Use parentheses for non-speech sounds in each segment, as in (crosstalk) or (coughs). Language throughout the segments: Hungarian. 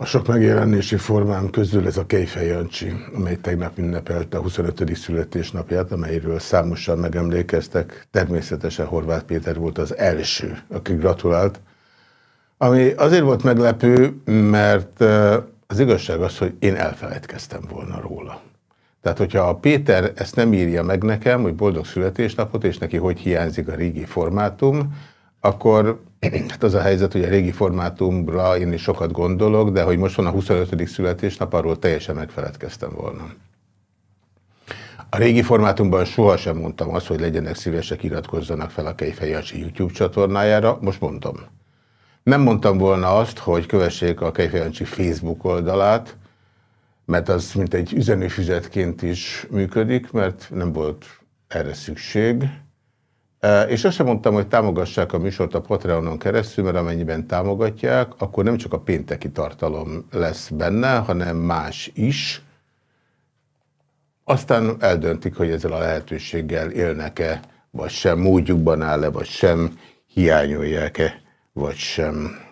A sok megjelenési formám közül ez a Kejfej Jancsi, amely tegnap ünnepelte a 25. születésnapját, amelyről számosan megemlékeztek. Természetesen Horváth Péter volt az első, aki gratulált. Ami azért volt meglepő, mert az igazság az, hogy én elfelejtkeztem volna róla. Tehát, hogyha a Péter ezt nem írja meg nekem, hogy boldog születésnapot, és neki hogy hiányzik a régi formátum, akkor hát az a helyzet, hogy a régi formátumra én is sokat gondolok, de hogy most van a 25. születésnap, arról teljesen megfeledkeztem volna. A régi formátumban sohasem mondtam azt, hogy legyenek szívesek, iratkozzanak fel a Kejfej YouTube csatornájára, most mondom. Nem mondtam volna azt, hogy kövessék a Kejfej Facebook oldalát, mert az mint egy üzenőfüzetként is működik, mert nem volt erre szükség. És azt sem mondtam, hogy támogassák a műsort a Patreonon keresztül, mert amennyiben támogatják, akkor nem csak a pénteki tartalom lesz benne, hanem más is. Aztán eldöntik, hogy ezzel a lehetőséggel élnek-e, vagy sem, módjukban áll-e, vagy sem, hiányolják-e, vagy sem.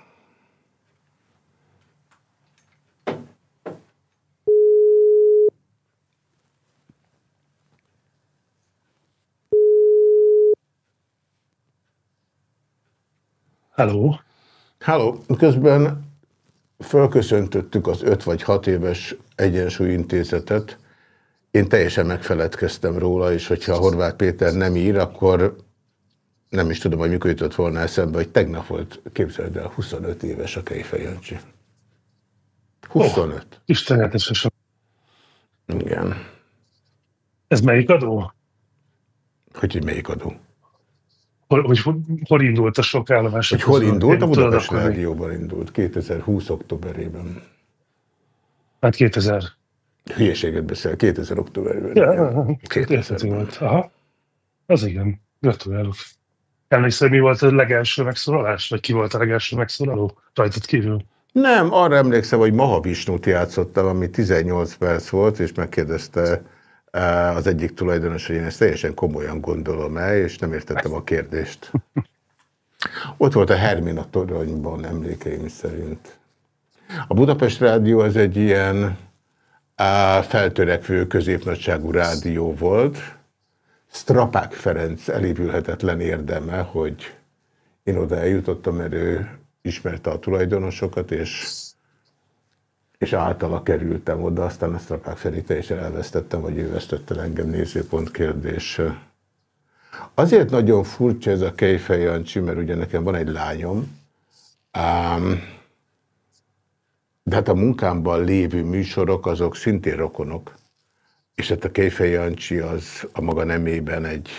Hello. Hello. Közben fölköszöntöttük az öt vagy hat éves egyensúlyintézetet. Én teljesen megfeledkeztem róla, és hogyha Horváth Péter nem ír, akkor nem is tudom, hogy mikor jutott volna eszembe, hogy tegnap volt, képzeld el, 25 éves a Kejfej Jancsi. 25. Oh, Istenetes. Igen. Ez melyik adó? Hogy, hogy melyik adó? Hol, hogy hol indult a sok állomás? Hogy hol indult? A Budapest Rádióban indult, 2020 októberében. Hát 2000. Hülyeséget beszél, 2000 októberében. Ja, 2000 volt. Aha. Az igen. Gratulálok. Emlékszel, mi volt a legelső megszólalás? Vagy ki volt a legelső megszólaló? Rajtad kívül? Nem, arra emlékszem, hogy Mahavisnut játszottam, ami 18 perc volt, és megkérdezte az egyik tulajdonos, hogy én ezt teljesen komolyan gondolom el, és nem értettem a kérdést. Ott volt a Hermina toronyban emlékeim szerint. A Budapest Rádió az egy ilyen feltörekvő középnagyságú rádió volt. Strapák Ferenc elévülhetetlen érdeme, hogy én oda eljutottam, mert ő ismerte a tulajdonosokat, és és általa kerültem oda, aztán ezt a Feri teljesen elvesztettem, vagy ő engem nézőpont kérdés. Azért nagyon furcsa ez a Kejfej Jancsi, mert ugye nekem van egy lányom, ám, de hát a munkámban lévő műsorok azok szintén rokonok, és hát a Kejfej Jancsi az a maga nemében egy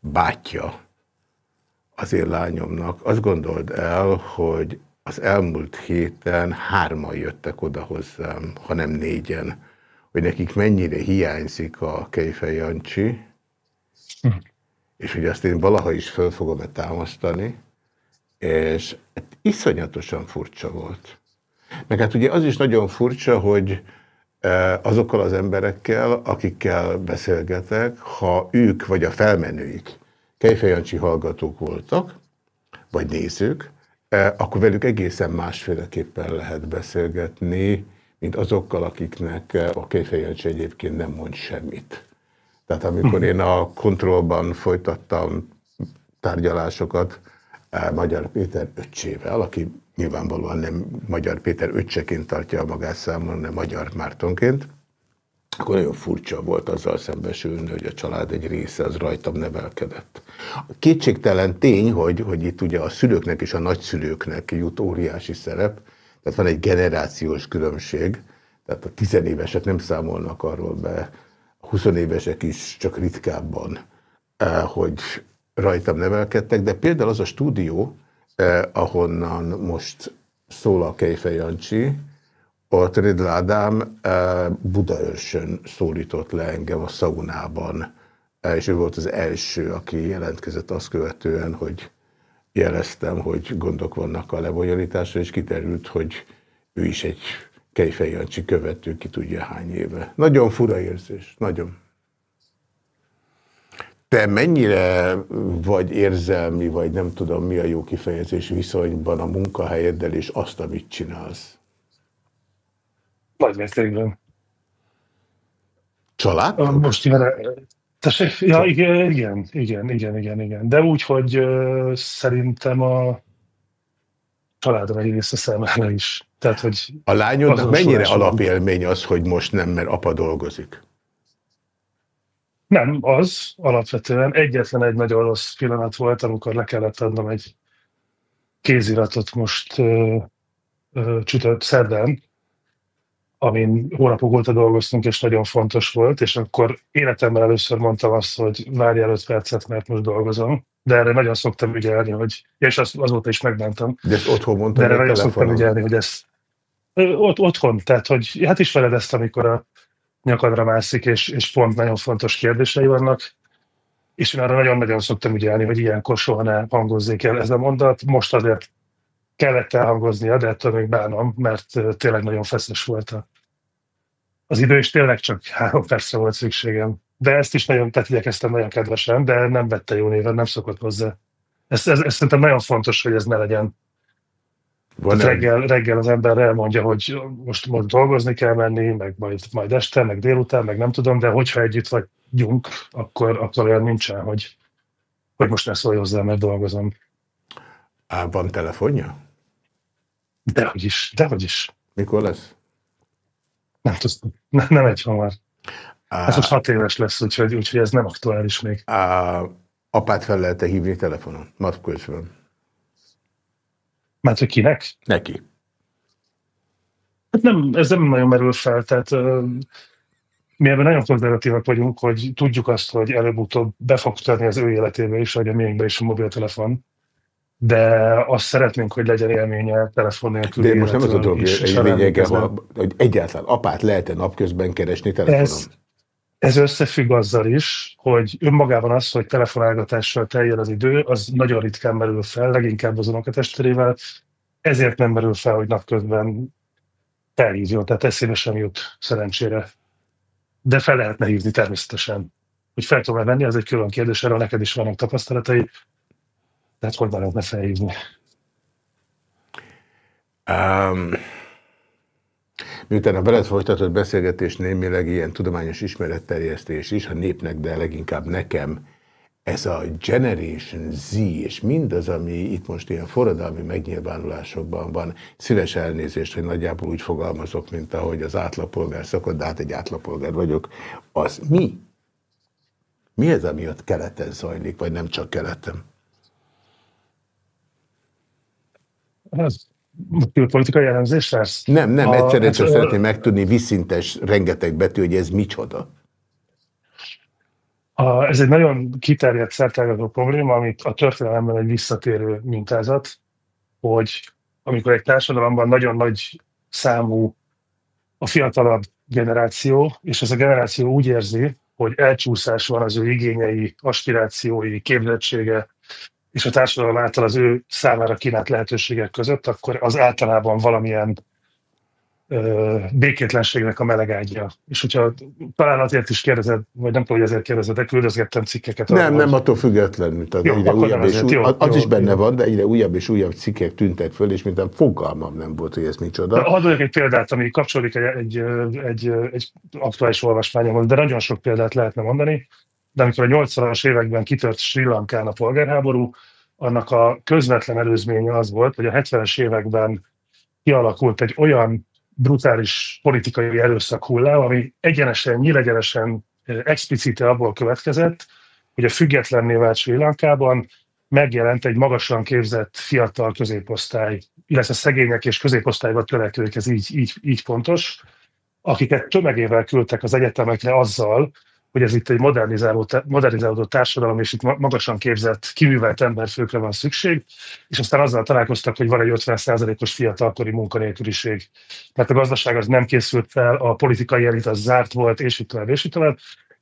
bátyja az én lányomnak. Azt gondold el, hogy az elmúlt héten hárman jöttek oda hozzám, hanem négyen, hogy nekik mennyire hiányzik a Kejfej Jancsi, hm. és hogy azt én valaha is föl fogom-e támasztani, és iszonyatosan furcsa volt. Meg hát ugye az is nagyon furcsa, hogy e, azokkal az emberekkel, akikkel beszélgetek, ha ők vagy a felmenőik Kejfej Jancsi hallgatók voltak, vagy nézők, akkor velük egészen másféleképpen lehet beszélgetni, mint azokkal, akiknek a kejfejancsi egyébként nem mond semmit. Tehát amikor én a kontrollban folytattam tárgyalásokat e, Magyar Péter öccsével, aki nyilvánvalóan nem Magyar Péter öccseként tartja a magát számon, hanem Magyar Mártonként, akkor nagyon furcsa volt azzal szembesülni, hogy a család egy része az rajtam nevelkedett. A kétségtelen tény, hogy, hogy itt ugye a szülőknek és a nagyszülőknek jut óriási szerep, tehát van egy generációs különbség, tehát a tizenévesek nem számolnak arról be, a huszonévesek is csak ritkábban, eh, hogy rajtam nevelkedtek, de például az a stúdió, eh, ahonnan most szól a Kejfej Jancsi, ott Riddle Ádám eh, Budaörsön szólított le engem a szaunában, eh, és ő volt az első, aki jelentkezett azt követően, hogy jeleztem, hogy gondok vannak a lebonyolításra, és kiterült, hogy ő is egy Kejfej Jancsi követő, ki tudja hány éve. Nagyon fura érzés, nagyon. Te mennyire vagy érzelmi, vagy nem tudom mi a jó kifejezés viszonyban a munkahelyeddel és azt, amit csinálsz? Nagy mértékben. Család? Most jön Tessék? Ja, igen, igen, igen, igen, igen, igen. De úgy, hogy uh, szerintem a családra része számára is. Tehát, hogy a lányodnak mennyire alapélmény az, hogy most nem, mert apa dolgozik? Nem, az alapvetően egyetlen egy nagyon rossz pillanat volt, amikor le kellett adnom egy kéziratot most uh, uh, csütört szerdán, amin hónapok óta dolgoztunk, és nagyon fontos volt, és akkor életemben először mondtam azt, hogy várjál öt percet, mert most dolgozom, de erre nagyon szoktam ügyelni, hogy, és azt azóta is megbántam. De ezt otthon mondtam, De erre nagyon szoktam ügyelni, hogy ezt ott, otthon, tehát hogy hát ismered ezt, amikor a nyakadra mászik, és, és pont nagyon fontos kérdései vannak, és én arra nagyon-nagyon szoktam ügyelni, hogy ilyenkor soha ne hangozzék el ez a mondat. Most azért kellett elhangoznia, de ettől még bánom, mert tényleg nagyon feszes volt a, az idő, és tényleg csak három percre volt szükségem. De ezt is nagyon, tehát igyekeztem nagyon kedvesen, de nem vette jó néven, nem szokott hozzá. Ez, ez, ez szerintem nagyon fontos, hogy ez ne legyen. Van reggel, reggel az ember elmondja, hogy most, most dolgozni kell menni, meg majd, majd este, meg délután, meg nem tudom, de hogyha együtt vagyunk, akkor, akkor olyan nincsen, hogy, hogy most ne szólj hozzá, mert dolgozom. Á, van telefonja? Dehogy is, dehogy is. Mikor lesz? Nem tudom, nem, nem egy hamar. Ez most hat éves lesz, úgyhogy, úgyhogy ez nem aktuális még. Á, apát fel lehet -e hívni telefonon? Napközben. Mert hogy kinek? Neki. Hát nem, ez nem nagyon merül fel, tehát uh, mi ebben nagyon konzervatívak vagyunk, hogy tudjuk azt, hogy előbb-utóbb be fog az ő életébe is, vagy a miénkbe is a mobiltelefon de azt szeretnénk, hogy legyen élménye telefon nélkül. De most nem az a dolog, hogy, lényege, hogy egyáltalán apát lehet-e napközben keresni telefonon? Ez, ez összefügg azzal is, hogy önmagában az, hogy telefonálgatással teljel az idő, az nagyon ritkán merül fel, leginkább az unokatestvérével, ezért nem merül fel, hogy napközben felhívjon, tehát eszébe sem jut szerencsére. De fel lehetne hívni természetesen. Hogy fel tudom venni, az egy külön kérdés, erről neked is vannak tapasztalatai, tehát hogy lehetne felhívni? Um, miután a veled folytatott beszélgetés némileg ilyen tudományos ismeretterjesztés is, a népnek, de leginkább nekem, ez a Generation Z, és mindaz, ami itt most ilyen forradalmi megnyilvánulásokban van, szíves elnézést, hogy nagyjából úgy fogalmazok, mint ahogy az átlagpolgár szokott, de hát egy átlagpolgár vagyok, az mi? Mi ez, ami ott keleten zajlik, vagy nem csak keleten? Ez külpolitikai jellemzés lesz? Nem, nem, egyszerűen csak szeretném megtudni viszintes rengeteg betű, hogy ez micsoda. A, ez egy nagyon kiterjedt szertágazó probléma, amit a történelemben egy visszatérő mintázat, hogy amikor egy társadalomban nagyon nagy számú a fiatalabb generáció, és ez a generáció úgy érzi, hogy elcsúszás van az ő igényei, aspirációi, képzettsége, és a társadalom által az ő számára kínált lehetőségek között, akkor az általában valamilyen ö, békétlenségnek a melegágya. És hogyha talán azért is kérdezed, vagy nem tudom, hogy ezért kérdezed, de küldözgettem cikkeket. Nem, arra, nem, attól függetlenül. Tehát jó, egyre újabb és új, jó, az jó, is benne jó. van, de egyre újabb és újabb cikkek tűntek föl, és mint fogalmam nem volt, hogy ez micsoda. Hadd egy példát, ami kapcsolódik egy, egy, egy, egy aktuális olvasmányomhoz, de nagyon sok példát lehetne mondani de amikor a 80-as években kitört Sri Lankán a polgárháború, annak a közvetlen előzménye az volt, hogy a 70-es években kialakult egy olyan brutális politikai erőszak hullám, ami egyenesen, nyílegyenesen, explicite abból következett, hogy a függetlenné vált Sri Lankában megjelent egy magasan képzett fiatal középosztály, illetve szegények és középosztályba törekvők, ez így, így, így pontos, akiket tömegével küldtek az egyetemekre azzal, hogy ez itt egy modernizálódó, társadalom, és itt magasan képzett, kiművelt emberfőkre van szükség, és aztán azzal találkoztak, hogy van egy 50%-os fiatalkori munkanélküliség. Mert a gazdaság az nem készült fel, a politikai elit az zárt volt, és itt tovább, és itt tovább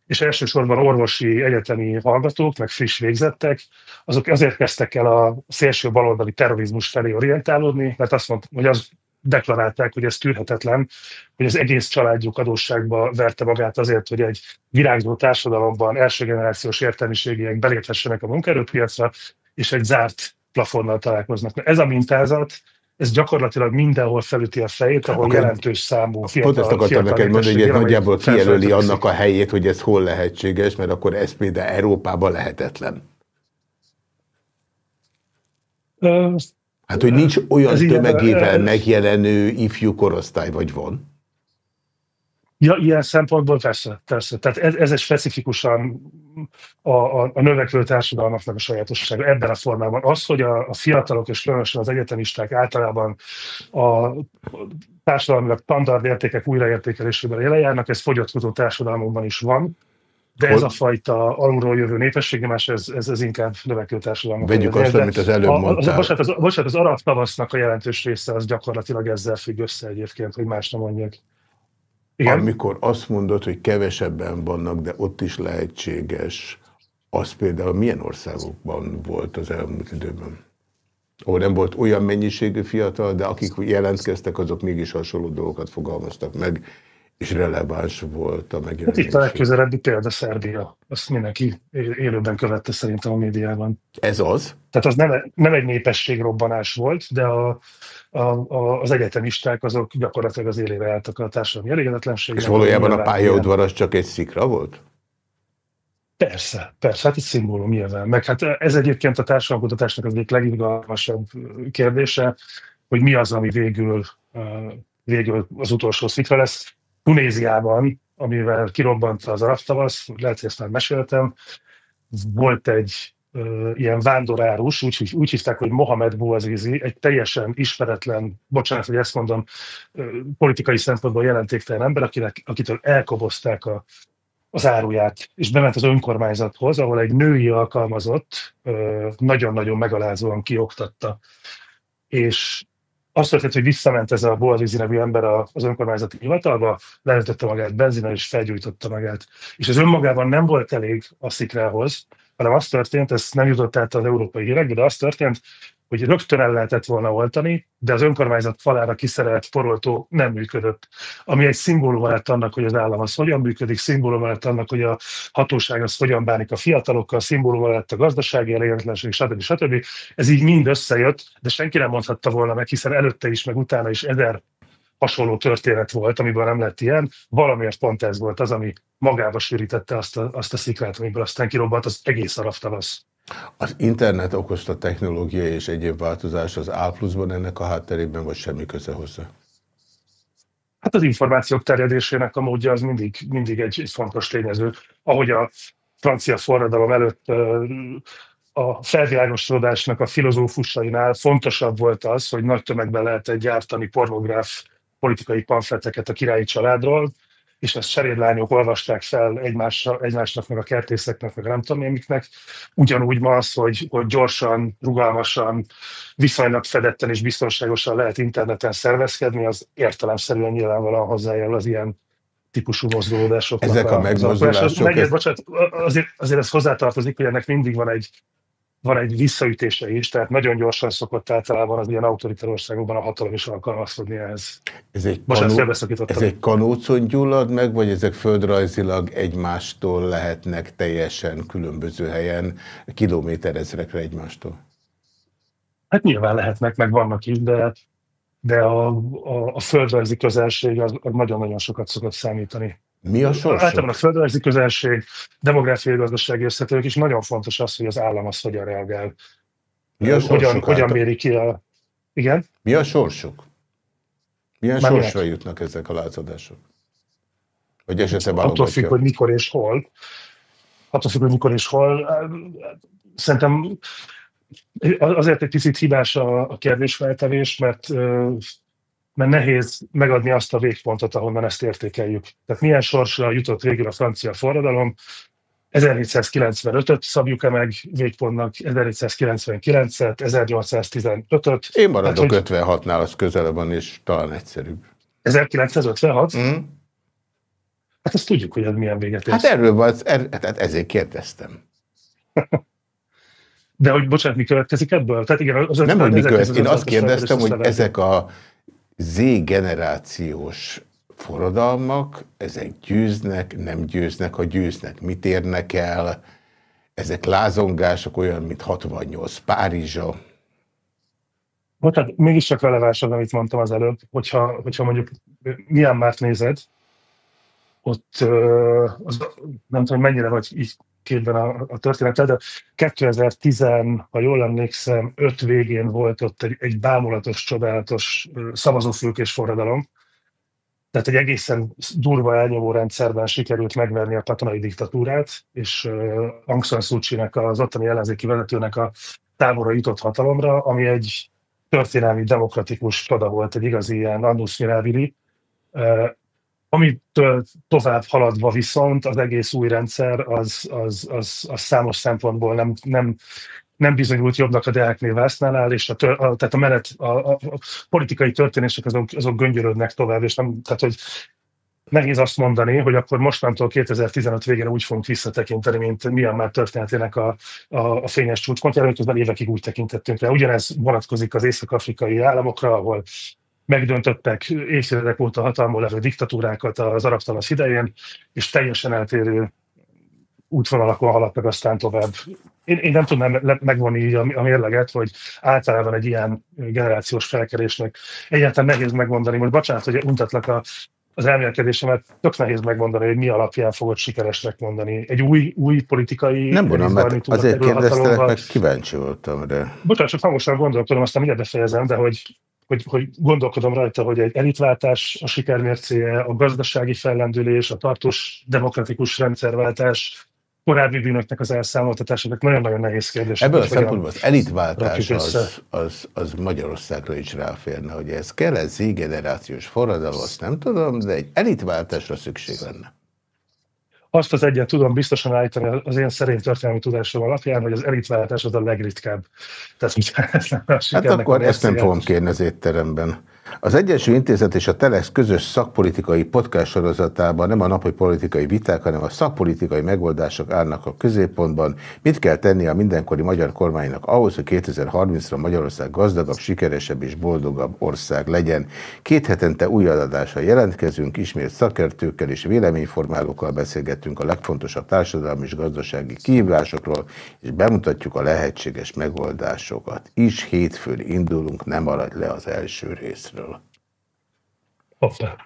és elsősorban orvosi egyetemi hallgatók, meg friss végzettek, azok azért kezdtek el a szélső baloldali terrorizmus felé orientálódni, mert azt mondta, hogy az deklarálták, hogy ez tűrhetetlen, hogy az egész családjuk adósságba verte magát azért, hogy egy virágzó társadalomban első generációs értelmiségiek beléphessenek a munkaerőpiacra, és egy zárt plafonnal találkoznak. Ez a mintázat, ez gyakorlatilag mindenhol felüti a fejét, ahol Akkor jelentős számú fiatal Pont ezt akartam neked mondani, hogy ez nagyjából kijelöli annak a helyét, hogy ez hol lehetséges, mert akkor ez például Európában lehetetlen. Hát, hogy nincs olyan tömegével megjelenő ifjú korosztály, vagy van? Ja, ilyen szempontból persze, persze. Tehát ez, ez egy specifikusan a, a, a növekvő társadalmaknak a sajátossága ebben a formában. Az, hogy a, a fiatalok és különösen az egyetemisták általában a társadalmilag standard értékek újraértékelésében jelen ez fogyatkozó társadalmunkban is van, de ez a fajta alulról jövő népességnyomás, ez, ez, ez inkább növekvő társadalmak. Vegyük azt, amit az előbb mondtál. Az, bocsánat, az, bocsánat, az arab tavasznak a jelentős része az gyakorlatilag ezzel függ össze egyébként, hogy más nem mondjak. Igen? Amikor azt mondod, hogy kevesebben vannak, de ott is lehetséges, az például milyen országokban volt az elmúlt időben? Ahol nem volt olyan mennyiségű fiatal, de akik jelentkeztek, azok mégis hasonló dolgokat fogalmaztak meg, és releváns volt a megjelenés. Hát itt a legközelebbi példa Szerbia. Azt mindenki élőben követte szerintem a médiában. Ez az? Tehát az nem, nem egy népességrobbanás volt, de a, a, a, az egyetemisták azok gyakorlatilag az élére álltak a társadalmi elégedetlenséggel. És valójában a pályaudvar csak egy szikra volt? Persze, persze, hát egy szimbólum nyilván. Meg hát ez egyébként a társadalomkutatásnak az egyik legizgalmasabb kérdése, hogy mi az, ami végül, végül az utolsó szikra lesz. Tunéziában, amivel kirobbant az arab tavasz, lehet, hogy ezt már meséltem, volt egy ilyen vándorárus, úgy, úgy hívták, hogy Mohamed Bouazizi, egy teljesen ismeretlen, bocsánat, hogy ezt mondom, politikai szempontból jelentéktelen ember, akinek, akitől elkobozták a, az áruját, és bement az önkormányzathoz, ahol egy női alkalmazott nagyon-nagyon megalázóan kioktatta. És azt történt, hogy visszament ez a Boazizi nevű ember az önkormányzati hivatalba, leöntötte magát benzinnel és felgyújtotta magát. És ez önmagában nem volt elég a szikrához, hanem az történt, ez nem jutott át az európai hírekbe, de az történt, hogy rögtön el lehetett volna oltani, de az önkormányzat falára kiszerelt poroltó nem működött. Ami egy szimbólum lett annak, hogy az állam az hogyan működik, szimbólum lett annak, hogy a hatóság az hogyan bánik a fiatalokkal, szimbólum lett a gazdasági elégedetlenség, stb. stb. Ez így mind összejött, de senki nem mondhatta volna meg, hiszen előtte is, meg utána is ezer hasonló történet volt, amiből nem lett ilyen. Valamiért pont ez volt az, ami magába sűrítette azt a, azt a szikrát, amiből aztán kirobbant az egész arab tavasz. Az internet okozta technológia és egyéb változás az A pluszban ennek a hátterében, vagy semmi köze hozzá? Hát az információk terjedésének a módja az mindig, mindig egy, egy fontos tényező. Ahogy a francia forradalom előtt a felvilágosodásnak a filozófusainál fontosabb volt az, hogy nagy tömegben lehet gyártani pornográf politikai pamfleteket a királyi családról, és ezt cserédlányok olvasták fel egymásra, egymásnak, meg a kertészeknek, meg nem tudom én miknek. Ugyanúgy ma az, hogy, hogy gyorsan, rugalmasan, viszonylag fedetten és biztonságosan lehet interneten szervezkedni, az értelemszerűen nyilvánvalóan hozzájárul az ilyen típusú mozdulódásoknak. Ezek a, a megmozdulások... Meg, ez... bocsánat, azért, azért ez hozzátartozik, hogy ennek mindig van egy van egy visszaütése is, tehát nagyon gyorsan szokott általában az ilyen autoritár országokban a hatalom is alkalmazkodni ehhez. Ez egy, kanó, ez egy kanócon gyullad meg, vagy ezek földrajzilag egymástól lehetnek teljesen különböző helyen, kilométerezrekre egymástól? Hát nyilván lehetnek, meg vannak is, de, de a, a, a földrajzi közelség az nagyon-nagyon sokat szokott számítani. Mi a sors? Általában a földrajzi közelség, demográfiai gazdasági összetevők is nagyon fontos az, hogy az állam az hogyan reagál. Mi a hogyan, hogyan méri ki a... Igen? Mi a sorsuk? Milyen Már sorsra minek? jutnak ezek a lázadások? Vagy esetleg Attól függ, hogy mikor és hol. Attól függ, hogy mikor és hol. Szerintem azért egy picit hibás a kérdésfeltevés, mert mert nehéz megadni azt a végpontot, ahonnan ezt értékeljük. Tehát milyen sorsra jutott végül a francia forradalom, 1795-öt szabjuk-e meg végpontnak, 1799-et, 1815-öt. Én maradok hát, 56-nál, az közelebb van, és talán egyszerűbb. 1956? Mm. Hát azt tudjuk, hogy ez milyen véget ér. Hát erről van, er, hát ezért kérdeztem. (laughs) De hogy, bocsánat, mi következik ebből? Tehát igen, az Nem, hogy mi következik. Én azt kérdeztem, hogy ezek a Z-generációs forradalmak, ezek győznek, nem győznek, ha győznek, mit érnek el, ezek lázongások olyan, mint 68 Párizsa. tehát mégiscsak releváns az, amit mondtam az előbb, hogyha, hogyha mondjuk milyen már nézed, ott az, nem tudom, mennyire vagy így képben a, a történetet, de 2010, ha jól emlékszem, öt végén volt ott egy, egy bámulatos, csodálatos szavazófülkés forradalom, tehát egy egészen durva elnyomó rendszerben sikerült megverni a katonai diktatúrát, és uh, Aung San Suu Kyi-nek, az ottani ellenzéki vezetőnek a távolra jutott hatalomra, ami egy történelmi demokratikus csoda volt, egy igazi ilyen annus mirabili. Uh, amitől tovább haladva viszont az egész új rendszer az, az, az, az számos szempontból nem, nem, nem bizonyult jobbnak a Deáknél Vásznánál, és a, tör, a, tehát a menet, a, a, a politikai történések azok, azok göngyörödnek tovább, és nem, tehát hogy nehéz azt mondani, hogy akkor mostantól 2015 végén úgy fogunk visszatekinteni, mint milyen már történetének a, a, a fényes csúcspontjára, miközben évekig úgy tekintettünk rá. Ugyanez vonatkozik az észak-afrikai államokra, ahol megdöntöttek évtizedek óta hatalmon levő diktatúrákat az arab tavasz idején, és teljesen eltérő útvonalakon haladtak aztán tovább. Én, én nem tudnám megvonni így a, a mérleget, hogy általában egy ilyen generációs felkerésnek egyáltalán nehéz megmondani. Most bocsánat, hogy untatlak a, az elmélkedésemet, tök nehéz megmondani, hogy mi alapján fogod sikeresnek mondani. Egy új, új politikai... Nem gondolom, mert azért kérdeztelek, meg kíváncsi voltam, de... Bocsánat, csak hangosan gondolkodom, aztán mindjárt befejezem, de hogy hogy, hogy gondolkodom rajta, hogy egy elitváltás a sikermércéje, a gazdasági fellendülés, a tartós demokratikus rendszerváltás, korábbi bűnöknek az elszámoltatásának nagyon-nagyon nehéz kérdés. Ebből a szempontból az elitváltás az, az, az Magyarországra is ráférne, hogy ez kell, ez generációs forradalom, azt nem tudom, de egy elitváltásra szükség lenne. Azt az egyet tudom biztosan állítani az én szerint történelmi tudásom alapján, hogy az elitváltás az a legritkább. Tehát, hát akkor ezt nem fogom kérni az étteremben. Az Egyensúly Intézet és a Telex közös szakpolitikai podcast sorozatában nem a napi politikai viták, hanem a szakpolitikai megoldások állnak a középpontban. Mit kell tenni a mindenkori magyar kormánynak ahhoz, hogy 2030-ra Magyarország gazdagabb, sikeresebb és boldogabb ország legyen? Két hetente új adatással jelentkezünk, ismét szakértőkkel és véleményformálókkal beszélgetünk a legfontosabb társadalmi és gazdasági kihívásokról, és bemutatjuk a lehetséges megoldásokat. Is hétfőn indulunk, nem maradj le az első részről részről. Hoppá.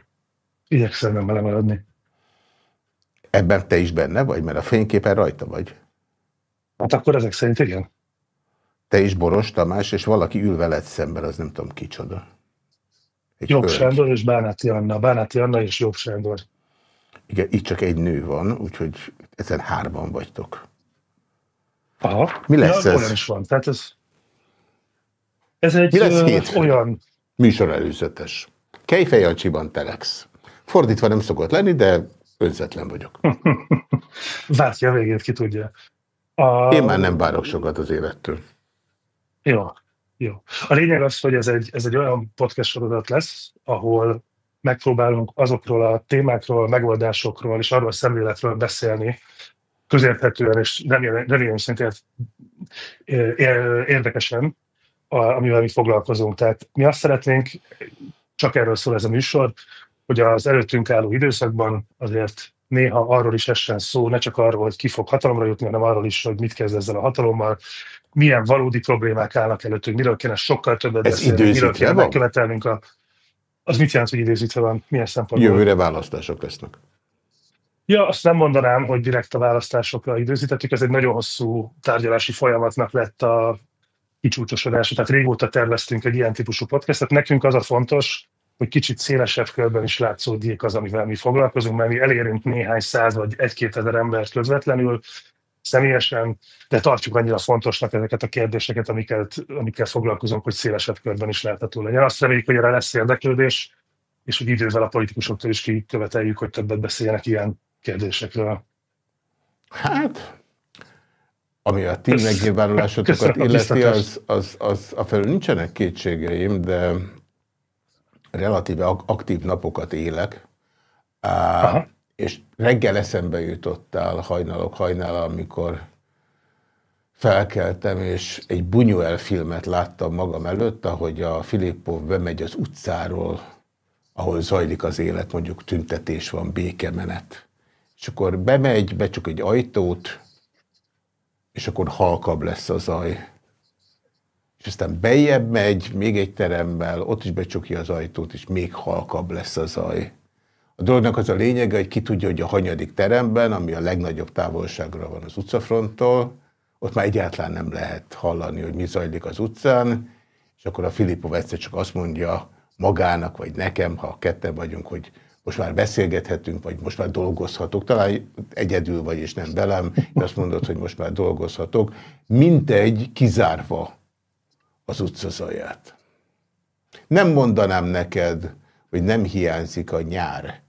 Igyekszem nem lemaradni. Ebben te is benne vagy, mert a fényképen rajta vagy. Hát akkor ezek szerint igen. Te is Boros Tamás, és valaki ül veled szemben, az nem tudom kicsoda. Egy Jobb hölgy. Sándor és Bánáti Anna. Bánáti Anna és Jobb Sándor. Igen, itt csak egy nő van, úgyhogy ezen hárman vagytok. Aha. Mi lesz ja, ez? Olyan is van. Tehát ez, ez egy Mi lesz olyan Műsor előzetes. Kejfej Jancsiban Telex. Fordítva nem szokott lenni, de önzetlen vagyok. (laughs) Várja a végét, ki tudja. A... Én már nem várok sokat az élettől. Jó, jó. A lényeg az, hogy ez egy, ez egy olyan podcast sorozat lesz, ahol megpróbálunk azokról a témákról, megoldásokról és arról a szemléletről beszélni, közérthetően és remélem szerint érdekesen, amivel mi foglalkozunk. Tehát mi azt szeretnénk, csak erről szól ez a műsor, hogy az előttünk álló időszakban azért néha arról is essen szó, ne csak arról, hogy ki fog hatalomra jutni, hanem arról is, hogy mit kezd ezzel a hatalommal, milyen valódi problémák állnak előttünk, miről kéne sokkal többet ez beszélni, miről kéne megkövetelnünk a... Az mit jelent, hogy időzítve van? Milyen szempontból? Jövőre választások lesznek. Ja, azt nem mondanám, hogy direkt a választásokra időzítettük, ez egy nagyon hosszú tárgyalási folyamatnak lett a kicsúcsosodása. Tehát régóta terveztünk egy ilyen típusú podcastet. Nekünk az a fontos, hogy kicsit szélesebb körben is látszódjék az, amivel mi foglalkozunk, mert mi elérünk néhány száz vagy egy-két ezer embert közvetlenül, személyesen, de tartjuk annyira fontosnak ezeket a kérdéseket, amiket, amikkel foglalkozunk, hogy szélesebb körben is látható legyen. Azt reméljük, hogy erre lesz érdeklődés, és hogy idővel a politikusoktól is kiköveteljük, hogy többet beszéljenek ilyen kérdésekről. Hát, ami a ti megnyilvánulásotokat illeti, az, az, az a felül nincsenek kétségeim, de relatíve aktív napokat élek, Aha. és reggel eszembe jutottál hajnalok hajnál, amikor felkeltem, és egy Buñuel filmet láttam magam előtt, ahogy a Filippov bemegy az utcáról, ahol zajlik az élet, mondjuk tüntetés van, békemenet. És akkor bemegy, becsuk egy ajtót, és akkor halkabb lesz a zaj. és aztán bejebb megy, még egy teremmel, ott is becsukja az ajtót, és még halkabb lesz a zaj. A dolognak az a lényege, hogy ki tudja, hogy a hanyadik teremben, ami a legnagyobb távolságra van az utcafronttól, ott már egyáltalán nem lehet hallani, hogy mi zajlik az utcán, és akkor a Filipov egyszer csak azt mondja magának, vagy nekem, ha ketten vagyunk, hogy most már beszélgethetünk, vagy most már dolgozhatok. Talán egyedül vagy, és nem velem, és azt mondod, hogy most már dolgozhatok. Mintegy kizárva az utcazaját. Nem mondanám neked, hogy nem hiányzik a nyár,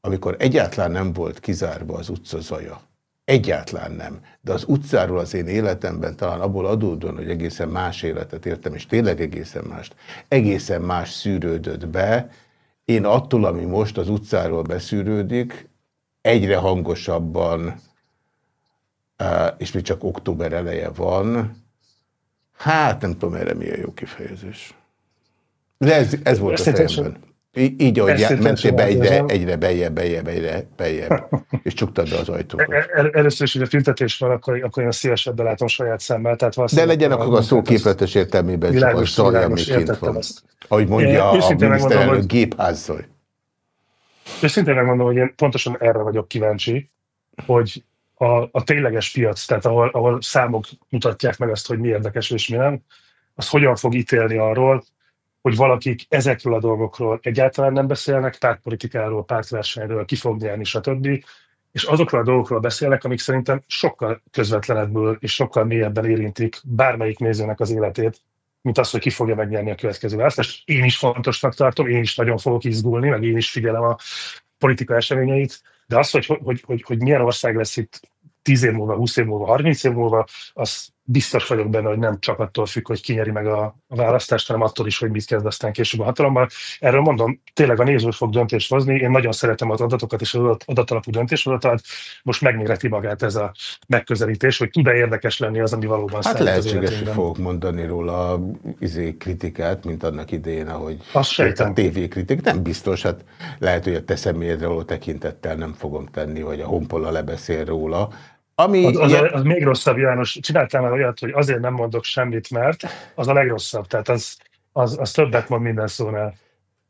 amikor egyáltalán nem volt kizárva az utcazaja. Egyáltalán nem. De az utcáról az én életemben talán abból adódóan, hogy egészen más életet értem, és tényleg egészen mást, egészen más szűrődött be. Én attól, ami most az utcáról beszűrődik, egyre hangosabban, és még csak október eleje van, hát nem tudom erre mi a jó kifejezés. De ez, ez volt a fejemben. Így, ahogy mentél be egyre, egyre bejjebb, bejjebb, egyre bejjebb, és csuktad be az ajtókat. E, e, először is, hogy a tüntetés van, akkor, akkor én szívesebben látom saját szemmel. Tehát De legyen akkor a szó képletes értelmében csak a zaj, ami kint van. Azt. Ahogy mondja én, a miniszterelnök gépházzaj. Őszintén megmondom, hogy én pontosan erre vagyok kíváncsi, hogy a, a tényleges piac, tehát ahol, ahol számok mutatják meg azt, hogy mi érdekes és mi nem, az hogyan fog ítélni arról, hogy valakik ezekről a dolgokról egyáltalán nem beszélnek, pártpolitikáról, pártversenyről, ki fog nyerni, stb. És azokról a dolgokról beszélnek, amik szerintem sokkal közvetlenebből és sokkal mélyebben érintik bármelyik nézőnek az életét, mint az, hogy ki fogja megnyerni a következő választást. Én is fontosnak tartom, én is nagyon fogok izgulni, meg én is figyelem a politika eseményeit, de az, hogy, hogy, hogy, hogy milyen ország lesz itt 10 év múlva, 20 év múlva, 30 év múlva, az biztos vagyok benne, hogy nem csak attól függ, hogy kinyeri meg a, a választást, hanem attól is, hogy mit kezd aztán később a hatalommal. Erről mondom, tényleg a néző fog döntést hozni. Én nagyon szeretem az adatokat és az adatalapú döntéshozatalt. Most megméreti magát ez a megközelítés, hogy tud-e érdekes lenni az, ami valóban Hát lehetséges, hogy fogok mondani róla izé kritikát, mint annak idején, ahogy Azt a TV kritik. Nem biztos, hát lehet, hogy a te személyedre való tekintettel nem fogom tenni, vagy a honpola lebeszél róla ami az, az, ilyen... az még rosszabb, János. Csináltál már olyat, hogy azért nem mondok semmit, mert az a legrosszabb. Tehát az, az, az többet mond minden szónál.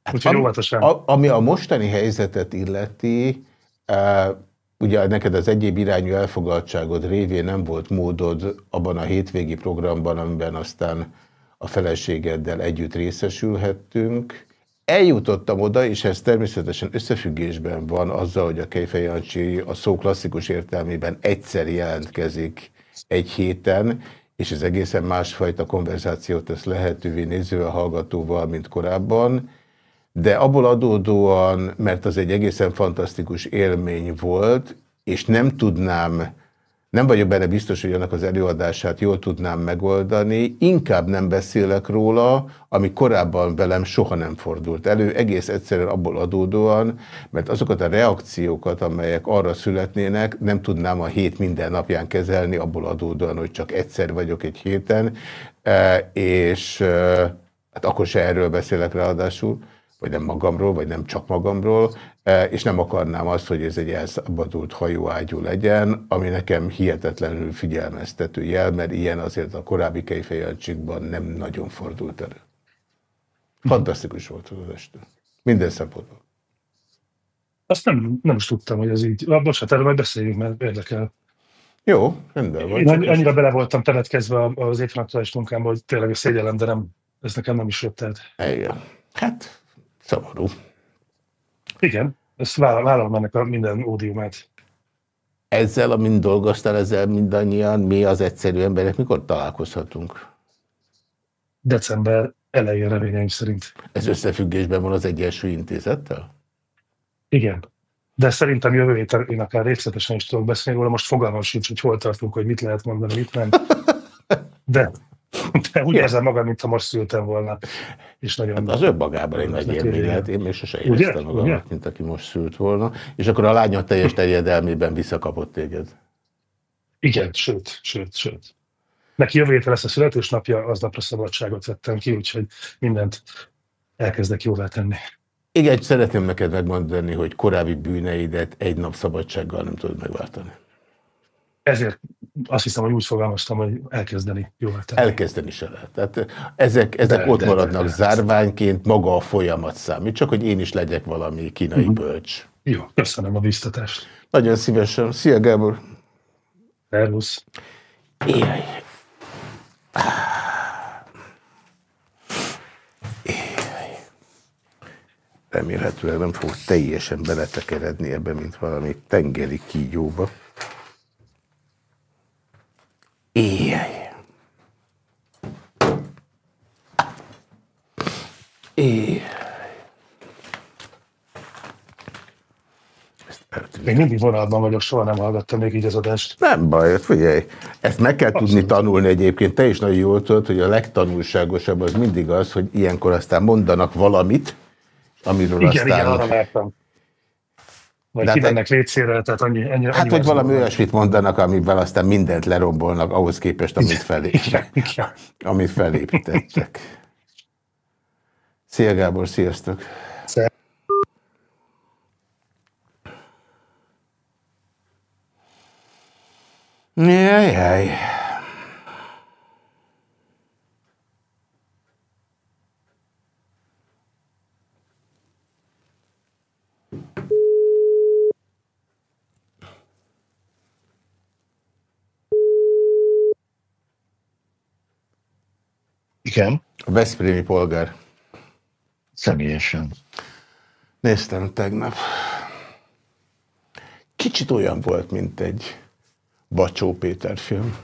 Hát Úgyhogy ami, óvatosan. A, ami a mostani helyzetet illeti, uh, ugye neked az egyéb irányú elfogadtságod révén nem volt módod abban a hétvégi programban, amiben aztán a feleségeddel együtt részesülhettünk, eljutottam oda, és ez természetesen összefüggésben van azzal, hogy a Kejfej Jancsi a szó klasszikus értelmében egyszer jelentkezik egy héten, és ez egészen másfajta konverzációt tesz lehetővé nézővel, hallgatóval, mint korábban, de abból adódóan, mert az egy egészen fantasztikus élmény volt, és nem tudnám nem vagyok benne biztos, hogy annak az előadását jól tudnám megoldani, inkább nem beszélek róla, ami korábban velem soha nem fordult elő, egész egyszerűen abból adódóan, mert azokat a reakciókat, amelyek arra születnének, nem tudnám a hét minden napján kezelni, abból adódóan, hogy csak egyszer vagyok egy héten, e, és e, hát akkor se erről beszélek ráadásul, vagy nem magamról, vagy nem csak magamról, e, és nem akarnám azt, hogy ez egy elszabadult hajóágyú legyen, ami nekem hihetetlenül figyelmeztető jel, mert ilyen azért a korábbi kejfejancsikban nem nagyon fordult elő. Fantasztikus volt az este. Minden szempontból. Azt nem, nem is tudtam, hogy ez így. Ah, bocsánat, erről majd beszéljünk, mert érdekel. Jó, rendben van. Én annyira bele voltam temetkezve az évenaktuális munkámba, hogy tényleg szégyellem, de nem, ez nekem nem is jött el. Igen. Hát Szomorú. Igen, ezt vállalom ennek a minden ódiumát. Ezzel, amint dolgoztál, ezzel mindannyian, mi az egyszerű emberek, mikor találkozhatunk? December elején reményeim szerint. Ez összefüggésben van az Egyensúly Intézettel? Igen. De szerintem jövő héten én akár részletesen is tudok beszélni róla, most fogalmam sincs, hogy hol tartunk, hogy mit lehet mondani, mit nem. (laughs) De, (laughs) de úgy érzem magam, mintha most szültem volna. És nagyon hát az önmagában egy nagy élmény lehet. Én még sose éreztem magamat, mint aki most szült volna. És akkor a lánya teljes terjedelmében visszakapott téged. Igen, sőt, sőt, sőt. Neki jövő héten lesz a születésnapja, aznapra szabadságot vettem ki, úgyhogy mindent elkezdek jóvá tenni. Igen, szeretném neked megmondani, hogy korábbi bűneidet egy nap szabadsággal nem tudod megváltani. Ezért azt hiszem, hogy úgy fogalmaztam, hogy elkezdeni jól tenni. Elkezdeni se lehet. Tehát ezek, ezek de, ott de, maradnak de, de, zárványként, maga a folyamat számít, csak hogy én is legyek valami kínai uh mhm. -huh. bölcs. Jó, köszönöm a biztatást. Nagyon szívesen. Szia, Gábor! Szervusz! Éjjj! Remélhetőleg nem fog teljesen beletekeredni ebbe, mint valami tengeri kígyóba. Éjjj! Éjjj! Még mindig vonalban vagyok, soha nem hallgattam még így az adást. Nem baj, figyelj. Ezt meg kell Abszolút. tudni tanulni egyébként. Te is nagyon jól tudod, hogy a legtanulságosabb az mindig az, hogy ilyenkor aztán mondanak valamit, amiről igen, aztán... Igen. Vagy De kimennek hát, létszére, tehát annyi, ennyi, Hát, hogy valami olyasmit mondanak, amivel aztán mindent lerombolnak ahhoz képest, amit, felé, amit felépítettek. Szia Gábor, sziasztok! Szia. Jaj, jaj. Igen. A Veszprémi polgár. Személyesen. Néztem tegnap. Kicsit olyan volt, mint egy Bacsó Péter film.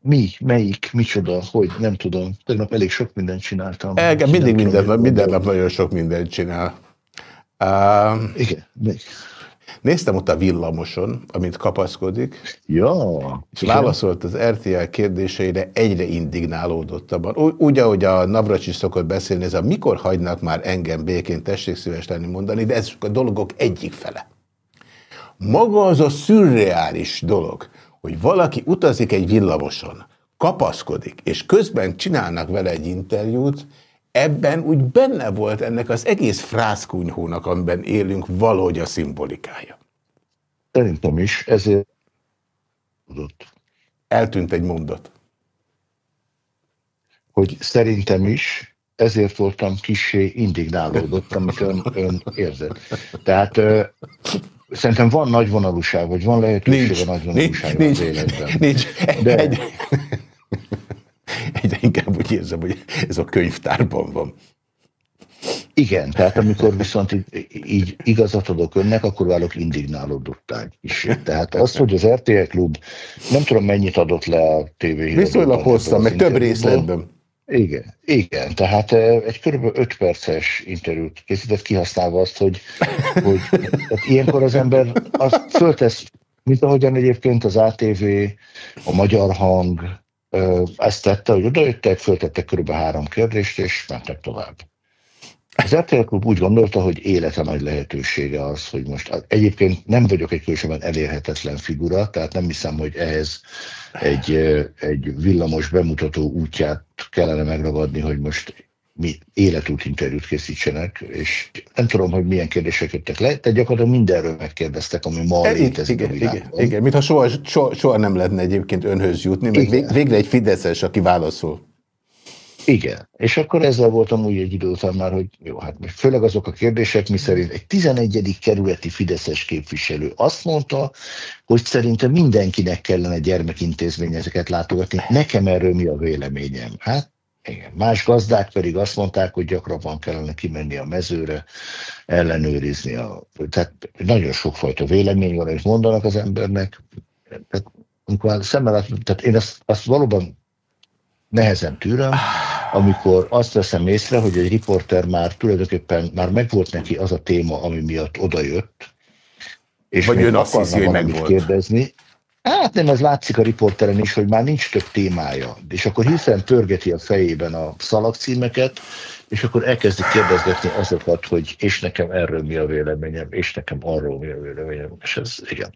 Mi? Melyik? Micsoda? Hogy? Nem tudom. Tegnap elég sok mindent csináltam. Engem mindig minden, minden nap nagyon sok mindent csinál. Uh, Igen. Még. Néztem ott a villamoson, amint kapaszkodik, ja, és válaszolt az RTL kérdéseire egyre indignálódottabban. Úgy, ahogy a Navracsis szokott beszélni, ez a mikor hagynak már engem békén, tessék szíves lenni mondani, de ez a dolgok egyik fele. Maga az a szürreális dolog, hogy valaki utazik egy villamoson, kapaszkodik, és közben csinálnak vele egy interjút, ebben úgy benne volt ennek az egész frászkunyhónak, amiben élünk, valahogy a szimbolikája. Szerintem is, ezért Eltűnt egy mondat. Hogy szerintem is, ezért voltam kissé indignálódott, amit ön, ön érzett. Tehát ö, szerintem van nagy vonalúság, vagy van lehetőség nincs, a nagy vonalúság nincs, az életben. Nincs, De, egy, egyre inkább úgy érzem, hogy ez a könyvtárban van. Igen, tehát amikor viszont így, így igazat adok önnek, akkor válok indignálódottá is. Tehát az, hogy az RTL Klub nem tudom mennyit adott le a TV Viszonylag hosszan, meg több részletben. Igen, igen, tehát egy kb. 5 perces interjút készített, kihasználva azt, hogy, hogy ilyenkor az ember azt föltesz, mint ahogyan egyébként az ATV, a Magyar Hang, ezt tette, hogy odajöttek, föltettek kb. három kérdést, és mentek tovább. Az RTL Klub úgy gondolta, hogy élete nagy lehetősége az, hogy most egyébként nem vagyok egy különösen elérhetetlen figura, tehát nem hiszem, hogy ehhez egy, egy villamos bemutató útját kellene megragadni, hogy most mi életút interjút készítsenek, és nem tudom, hogy milyen kérdések jöttek le, tehát gyakorlatilag mindenről megkérdeztek, ami ma e, létezik igen, a Igen, igen, mintha soha, soha, soha nem lehetne egyébként önhöz jutni, meg igen. végre egy Fideszes, aki válaszol. Igen, és akkor ezzel voltam úgy egy idő után már, hogy jó, hát most főleg azok a kérdések, mi szerint egy 11. kerületi Fideszes képviselő azt mondta, hogy szerintem mindenkinek kellene gyermekintézményeket látogatni, nekem erről mi a véleményem. Hát igen. Más gazdák pedig azt mondták, hogy gyakrabban kellene kimenni a mezőre, ellenőrizni. A, tehát nagyon sokfajta vélemény van, és mondanak az embernek. Tehát, amikor szemmel, tehát én azt, azt valóban nehezen tűröm, amikor azt veszem észre, hogy egy riporter már tulajdonképpen már megvolt neki az a téma, ami miatt odajött, és Vagy ön azt hiszi, hogy megvolt. kérdezni. Hát nem, az látszik a riporteren is, hogy már nincs több témája. És akkor hirtelen törgeti a fejében a szalagcímeket, és akkor elkezdi kérdezgetni azokat, hogy és nekem erről mi a véleményem, és nekem arról mi a véleményem. És ez igen.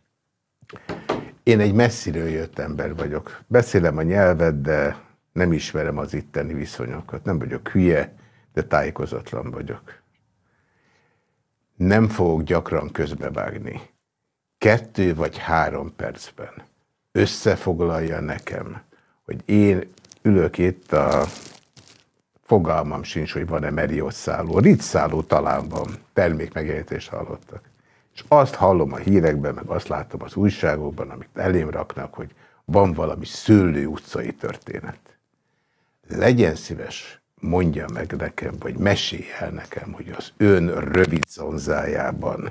Én egy messziről jött ember vagyok. Beszélem a nyelvet, de nem ismerem az itteni viszonyokat. Nem vagyok hülye, de tájékozatlan vagyok. Nem fogok gyakran közbevágni. Kettő vagy három percben összefoglalja nekem, hogy én ülök itt a fogalmam sincs, hogy van-e Merios szálló. Ritz szálló talán van, termékmegjelentést hallottak. És azt hallom a hírekben, meg azt látom az újságokban, amit elém raknak, hogy van valami szőlő utcai történet. Legyen szíves, mondja meg nekem, vagy mesélj el nekem, hogy az ön rövid zonzájában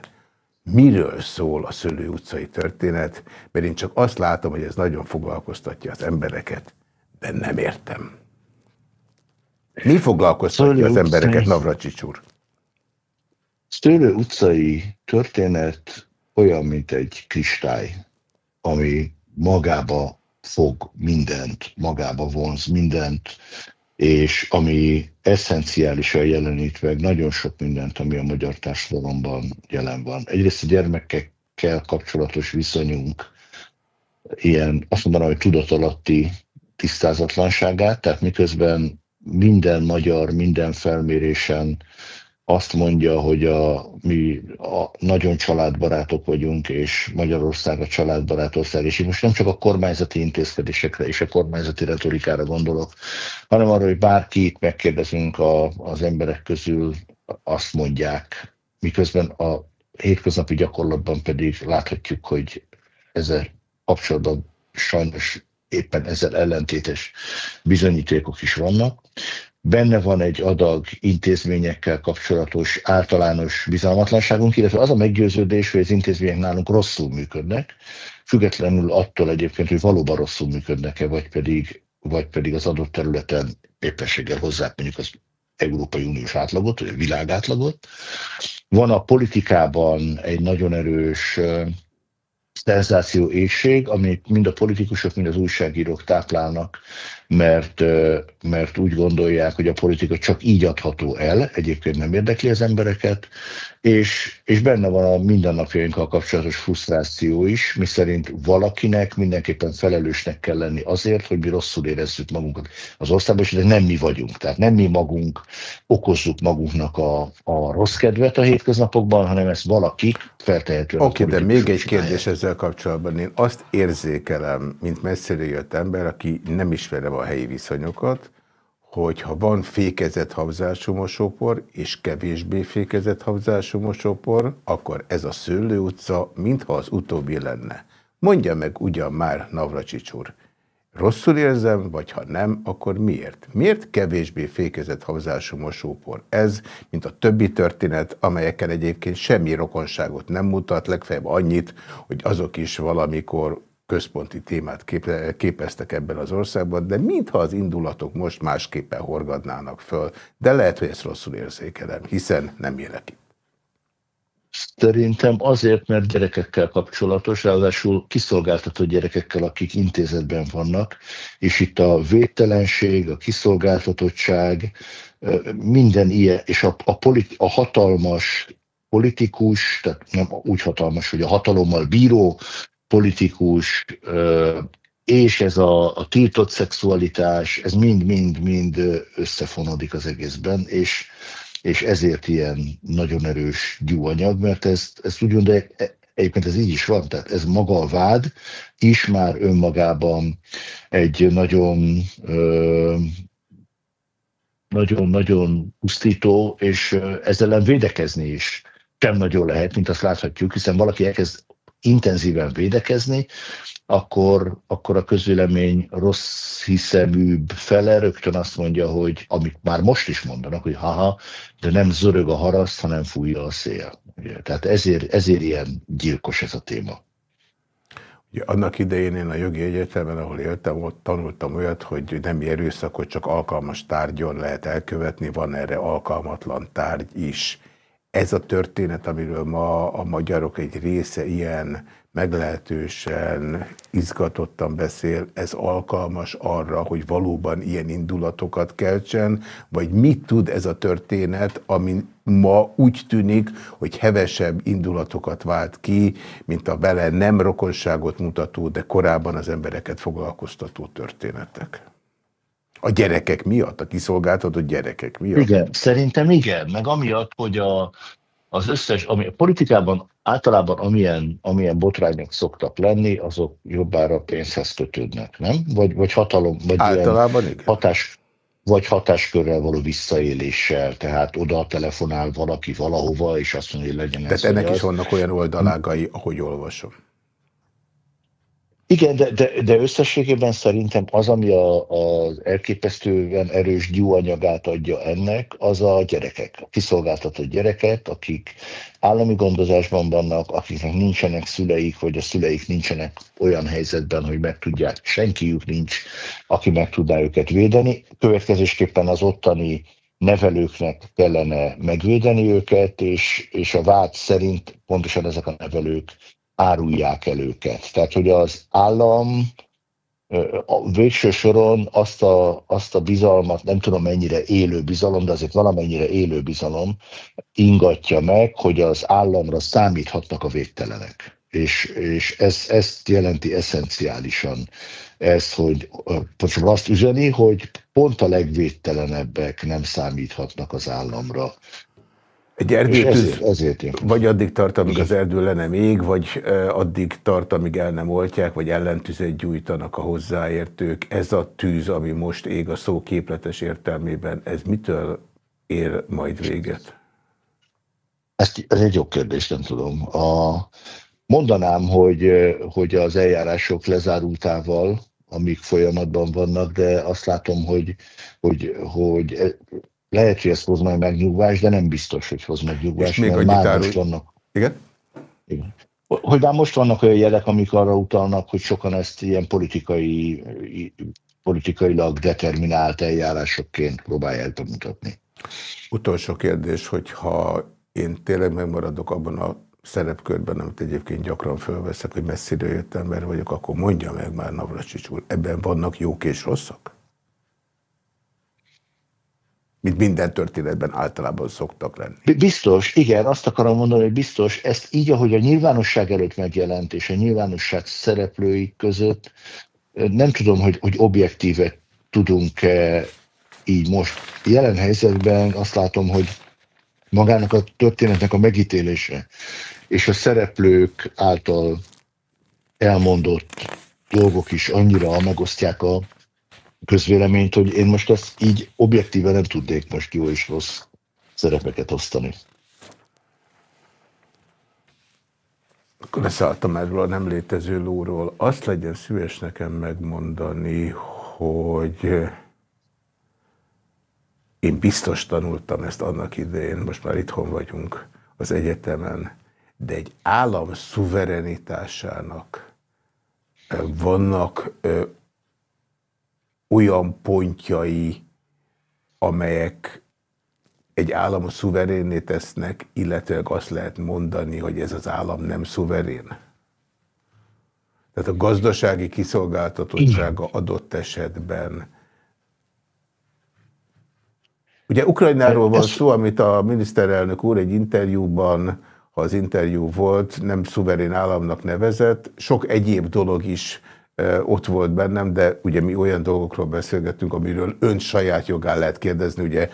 miről szól a Szőlő utcai történet, mert én csak azt látom, hogy ez nagyon foglalkoztatja az embereket, de nem értem. Mi foglalkoztatja Szőlő az embereket, utcai... Navracsics úr? Szőlő utcai történet olyan, mint egy kristály, ami magába fog mindent, magába vonz mindent, és ami eszenciálisan jelenít meg nagyon sok mindent, ami a magyar társadalomban jelen van. Egyrészt a gyermekekkel kapcsolatos viszonyunk ilyen, azt mondanám, hogy tudatalatti tisztázatlanságát, tehát miközben minden magyar, minden felmérésen azt mondja, hogy a, mi a, nagyon családbarátok vagyunk, és Magyarország a családbarát ország, és most nem csak a kormányzati intézkedésekre és a kormányzati retorikára gondolok, hanem arra, hogy bárkit megkérdezünk a, az emberek közül, azt mondják, miközben a hétköznapi gyakorlatban pedig láthatjuk, hogy ezzel kapcsolatban sajnos éppen ezzel ellentétes bizonyítékok is vannak. Benne van egy adag intézményekkel kapcsolatos általános bizalmatlanságunk, illetve az a meggyőződés, hogy az intézmények nálunk rosszul működnek, függetlenül attól egyébként, hogy valóban rosszul működnek-e, vagy pedig, vagy pedig az adott területen éppenséggel hozzá mondjuk az Európai Uniós átlagot, vagy a világátlagot. Van a politikában egy nagyon erős szenzáció éjség, amit mind a politikusok, mind az újságírók táplálnak, mert, mert úgy gondolják, hogy a politika csak így adható el, egyébként nem érdekli az embereket, és, és benne van a mindennapjainkkal kapcsolatos frusztráció is, mi szerint valakinek mindenképpen felelősnek kell lenni azért, hogy mi rosszul érezzük magunkat az országban, és de nem mi vagyunk. Tehát nem mi magunk okozzuk magunknak a, a rossz kedvet a hétköznapokban, hanem ezt valaki feltehetően. Oké, okay, de még egy kérdés ezzel kapcsolatban. Én azt érzékelem, mint messzire jött ember, aki nem ismerem a helyi viszonyokat, hogy ha van fékezett habzású mosópor és kevésbé fékezett habzású mosópor, akkor ez a Szőlő utca, mintha az utóbbi lenne. Mondja meg ugyan már, Navracsics úr, rosszul érzem, vagy ha nem, akkor miért? Miért kevésbé fékezett habzású mosópor? Ez, mint a többi történet, amelyekkel egyébként semmi rokonságot nem mutat, legfeljebb annyit, hogy azok is valamikor központi témát képeztek ebben az országban, de mintha az indulatok most másképpen horgadnának föl, de lehet, hogy ezt rosszul érzékelem, hiszen nem élek itt. Szerintem azért, mert gyerekekkel kapcsolatos, ráadásul kiszolgáltatott gyerekekkel, akik intézetben vannak, és itt a védtelenség, a kiszolgáltatottság, minden ilyen, és a, a, politi, a hatalmas politikus, tehát nem úgy hatalmas, hogy a hatalommal bíró politikus, és ez a, a tiltott szexualitás, ez mind-mind-mind összefonódik az egészben, és, és ezért ilyen nagyon erős gyúanyag, mert ezt, ezt úgy de egyébként ez így is van, tehát ez maga a vád is már önmagában egy nagyon nagyon-nagyon pusztító, és ezzel ellen védekezni is sem nagyon lehet, mint azt láthatjuk, hiszen valaki elkezd intenzíven védekezni, akkor, akkor a közvélemény rossz hiszeműbb fele rögtön azt mondja, hogy amit már most is mondanak, hogy haha, de nem zörög a haraszt, hanem fújja a szél. Tehát ezért, ezért ilyen gyilkos ez a téma. Ugye, annak idején én a jogi egyetemen, ahol éltem, ott tanultam olyat, hogy nem erőszakot csak alkalmas tárgyon lehet elkövetni, van erre alkalmatlan tárgy is ez a történet, amiről ma a magyarok egy része ilyen meglehetősen izgatottan beszél, ez alkalmas arra, hogy valóban ilyen indulatokat keltsen, vagy mit tud ez a történet, ami ma úgy tűnik, hogy hevesebb indulatokat vált ki, mint a vele nem rokonságot mutató, de korábban az embereket foglalkoztató történetek. A gyerekek miatt? A kiszolgáltatott gyerekek miatt? Igen, szerintem igen. Meg amiatt, hogy a, az összes, ami a politikában általában amilyen, amilyen botrányok szoktak lenni, azok jobbára pénzhez kötődnek, nem? Vagy, vagy hatalom, vagy általában igen. hatás, vagy hatáskörrel való visszaéléssel, tehát oda telefonál valaki valahova, és azt mondja, hogy legyen ez. ennek az. is vannak olyan oldalágai, ahogy olvasom. Igen, de, de, de összességében szerintem az, ami a, az elképesztően erős gyúanyagát adja ennek, az a gyerekek, a kiszolgáltatott gyerekek, akik állami gondozásban vannak, akiknek nincsenek szüleik, vagy a szüleik nincsenek olyan helyzetben, hogy meg tudják, senkiük nincs, aki meg tudná őket védeni. Következésképpen az ottani nevelőknek kellene megvédeni őket, és, és a vád szerint pontosan ezek a nevelők árulják el őket. Tehát, hogy az állam a végső soron azt a, azt a bizalmat, nem tudom mennyire élő bizalom, de azért valamennyire élő bizalom ingatja meg, hogy az államra számíthatnak a végtelenek. És, és ez, ezt jelenti eszenciálisan ez, hogy pontosan azt üzeni, hogy pont a legvédtelenebbek nem számíthatnak az államra. Egy erdőtűz ezért, ezért vagy addig tart, amíg az erdő le nem ég, vagy addig tart, amíg el nem oltják, vagy ellentüzet gyújtanak a hozzáértők. Ez a tűz, ami most ég a szó képletes értelmében, ez mitől ér majd véget? Ez, ez egy jó kérdés, nem tudom. A, mondanám, hogy, hogy az eljárások lezárultával, amik folyamatban vannak, de azt látom, hogy, hogy, hogy lehet, hogy ez hoz majd megnyugvást, de nem biztos, hogy hoz megnyugvást, még mert már most vannak. Igen? Igen. Hogy már most vannak olyan jelek, amik arra utalnak, hogy sokan ezt ilyen politikai, politikailag determinált eljárásokként próbálják bemutatni. Utolsó kérdés, hogyha én tényleg megmaradok abban a szerepkörben, amit egyébként gyakran fölveszek, hogy messziről jött ember vagyok, akkor mondja meg már Navracsics úr, ebben vannak jók és rosszak? Mint minden történetben általában szoktak lenni. Biztos, igen, azt akarom mondani, hogy biztos, ezt így, ahogy a nyilvánosság előtt megjelent, és a nyilvánosság szereplői között, nem tudom, hogy, hogy objektíve tudunk-e így most. Jelen helyzetben azt látom, hogy magának a történetnek a megítélése és a szereplők által elmondott dolgok is annyira megosztják a közvéleményt, hogy én most ezt így objektíven nem tudnék most jó és rossz szerepeket osztani. Akkor leszálltam erről a nem létező lóról. Azt legyen szíves nekem megmondani, hogy én biztos tanultam ezt annak idején, most már itthon vagyunk az egyetemen, de egy állam szuverenitásának vannak olyan pontjai, amelyek egy állam szuverénné tesznek, illetőleg azt lehet mondani, hogy ez az állam nem szuverén? Tehát a gazdasági kiszolgáltatottsága adott esetben. Ugye Ukrajnáról van szó, amit a miniszterelnök úr egy interjúban, ha az interjú volt, nem szuverén államnak nevezett. Sok egyéb dolog is ott volt bennem, de ugye mi olyan dolgokról beszélgettünk, amiről ön saját jogán lehet kérdezni, ugye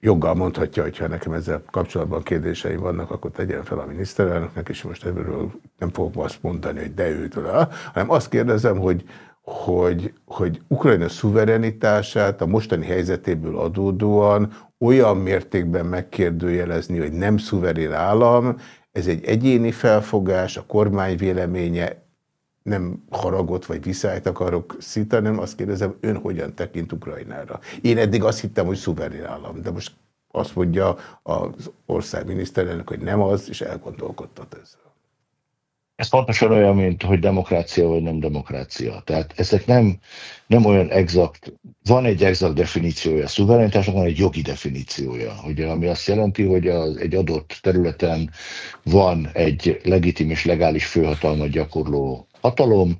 joggal mondhatja, hogyha nekem ezzel kapcsolatban kérdései vannak, akkor tegyen fel a miniszterelnöknek, és most ebből nem fogok azt mondani, hogy de őtől, hanem azt kérdezem, hogy, hogy, hogy Ukrajna szuverenitását a mostani helyzetéből adódóan olyan mértékben megkérdőjelezni, hogy nem szuverén állam, ez egy egyéni felfogás, a kormány véleménye, nem haragot vagy viszályt akarok szítani, hanem azt kérdezem, ön hogyan tekint Ukrajnára? Én eddig azt hittem, hogy szuverén állam, de most azt mondja az ország miniszterelnök, hogy nem az, és elgondolkodtat ezzel. Ez pontosan olyan, mint hogy demokrácia vagy nem demokrácia. Tehát ezek nem, nem olyan exakt, van egy exakt definíciója, a szuverenitásnak van egy jogi definíciója, ugye, ami azt jelenti, hogy az, egy adott területen van egy legitim és legális főhatalmat gyakorló hatalom,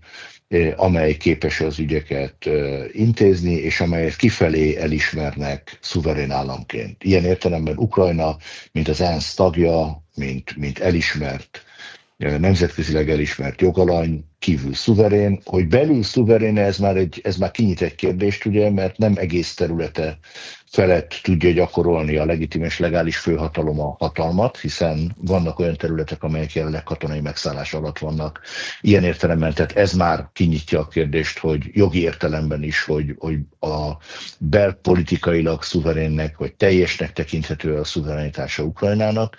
amely képes az ügyeket intézni, és amelyet kifelé elismernek szuverén államként. Ilyen értelemben Ukrajna, mint az ENSZ tagja, mint, mint elismert, nemzetközileg elismert jogalany, kívül szuverén, hogy belül szuverén, ez már, egy, ez már kinyit egy kérdést, ugye, mert nem egész területe felett tudja gyakorolni a legitim és legális főhatalom a hatalmat, hiszen vannak olyan területek, amelyek jelenleg katonai megszállás alatt vannak. Ilyen értelemben, tehát ez már kinyitja a kérdést, hogy jogi értelemben is, hogy, hogy a belpolitikailag szuverénnek, vagy teljesnek tekinthető a szuverenitása Ukrajnának.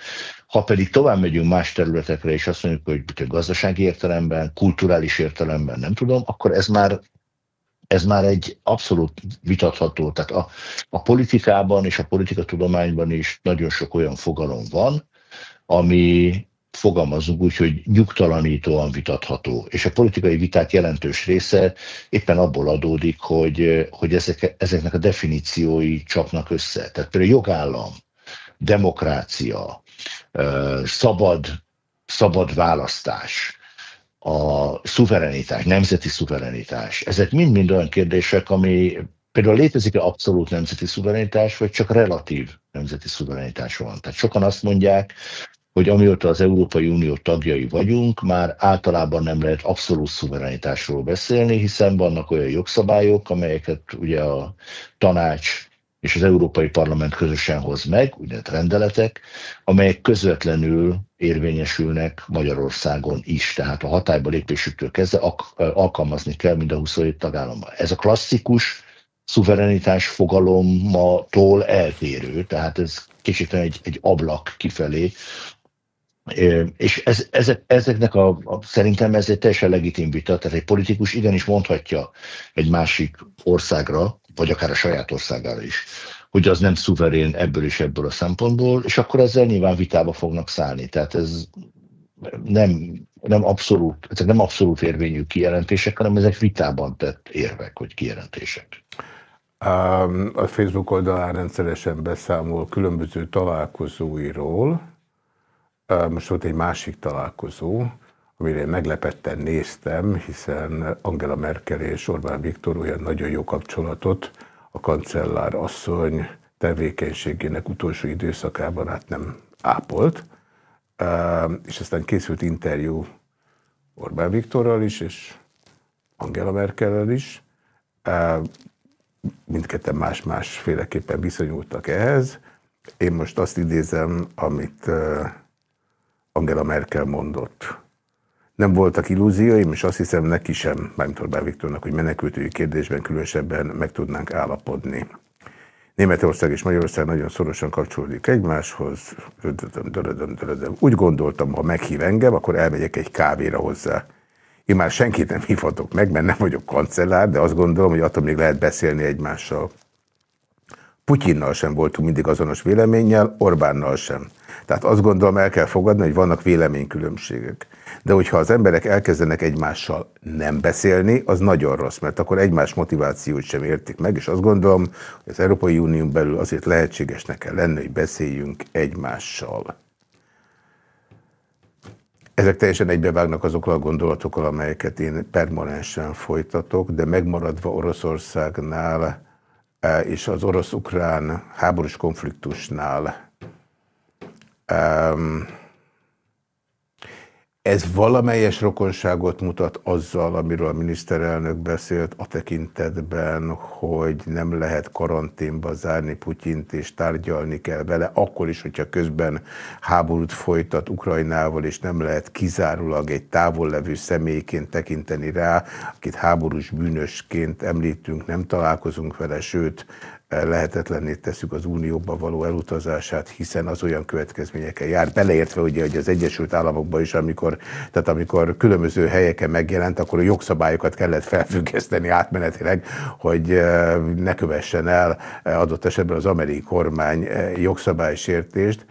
Ha pedig tovább megyünk más területekre, és azt mondjuk, hogy gazdasági értelemben, kulturális értelemben, nem tudom, akkor ez már ez már egy abszolút vitatható. Tehát a, a politikában és a politikatudományban is nagyon sok olyan fogalom van, ami fogalmazunk úgy, hogy nyugtalanítóan vitatható. És a politikai viták jelentős része éppen abból adódik, hogy, hogy ezek, ezeknek a definíciói csapnak össze. Tehát például jogállam, demokrácia, szabad, szabad választás, a szuverenitás, nemzeti szuverenitás, ezek mind-mind olyan kérdések, ami például létezik-e abszolút nemzeti szuverenitás, vagy csak relatív nemzeti szuverenitás van. Tehát sokan azt mondják, hogy amióta az Európai Unió tagjai vagyunk, már általában nem lehet abszolút szuverenitásról beszélni, hiszen vannak olyan jogszabályok, amelyeket ugye a tanács és az Európai Parlament közösen hoz meg, úgynevezett rendeletek, amelyek közvetlenül érvényesülnek Magyarországon is. Tehát a hatályba lépésüktől kezdve alkalmazni kell mind a 27 tagállamban. Ez a klasszikus szuverenitás fogalomatól eltérő, tehát ez kicsit egy, egy ablak kifelé, és ez, ezek, ezeknek a, a, szerintem ez egy teljesen legitim vita, tehát egy politikus igenis mondhatja egy másik országra, vagy akár a saját országára is, hogy az nem szuverén ebből és ebből a szempontból, és akkor ezzel nyilván vitába fognak szállni. Tehát ez nem, nem abszolút, ezek nem abszolút érvényű kijelentések, hanem ezek vitában tett érvek, vagy kijelentések. A Facebook oldalán rendszeresen beszámol különböző találkozóiról. Most volt egy másik találkozó, amire meglepetten néztem, hiszen Angela Merkel és Orbán Viktor olyan nagyon jó kapcsolatot a kancellár asszony tevékenységének utolsó időszakában át nem ápolt, és aztán készült interjú Orbán Viktorral is, és Angela Merkellel is. Mindketten más-másféleképpen viszonyultak ehhez. Én most azt idézem, amit Angela Merkel mondott nem voltak illúzióim, és azt hiszem neki sem, mármint Orbán Viktornak, hogy menekültői kérdésben különösebben meg tudnánk állapodni. Németország és Magyarország nagyon szorosan kapcsolódik egymáshoz. Úgy gondoltam, ha meghív engem, akkor elmegyek egy kávéra hozzá. Én már senkit nem hívhatok meg, mert nem vagyok kancellár, de azt gondolom, hogy attól még lehet beszélni egymással. Putyinnal sem voltunk mindig azonos véleménnyel, Orbánnal sem. Tehát azt gondolom, el kell fogadni, hogy vannak véleménykülönbségek. De hogyha az emberek elkezdenek egymással nem beszélni, az nagyon rossz, mert akkor egymás motivációt sem értik meg, és azt gondolom, hogy az Európai Unión belül azért lehetségesnek kell lenni, hogy beszéljünk egymással. Ezek teljesen egybevágnak azokkal a gondolatokkal, amelyeket én permanensen folytatok, de megmaradva Oroszországnál eh, és az orosz-ukrán háborús konfliktusnál, um, ez valamelyes rokonságot mutat azzal, amiről a miniszterelnök beszélt a tekintetben, hogy nem lehet karanténba zárni Putyint, és tárgyalni kell vele, akkor is, hogyha közben háborút folytat Ukrajnával, és nem lehet kizárólag egy távollevő személyként tekinteni rá, akit háborús bűnösként említünk, nem találkozunk vele, sőt, lehetetlenné tesszük az unióba való elutazását, hiszen az olyan következményekkel jár, beleértve ugye, hogy az Egyesült Államokban is, amikor, tehát amikor különböző helyeken megjelent, akkor a jogszabályokat kellett felfüggeszteni átmenetileg, hogy eh, ne kövessen el eh, adott esetben az amerikai kormány eh, jogszabálysértést.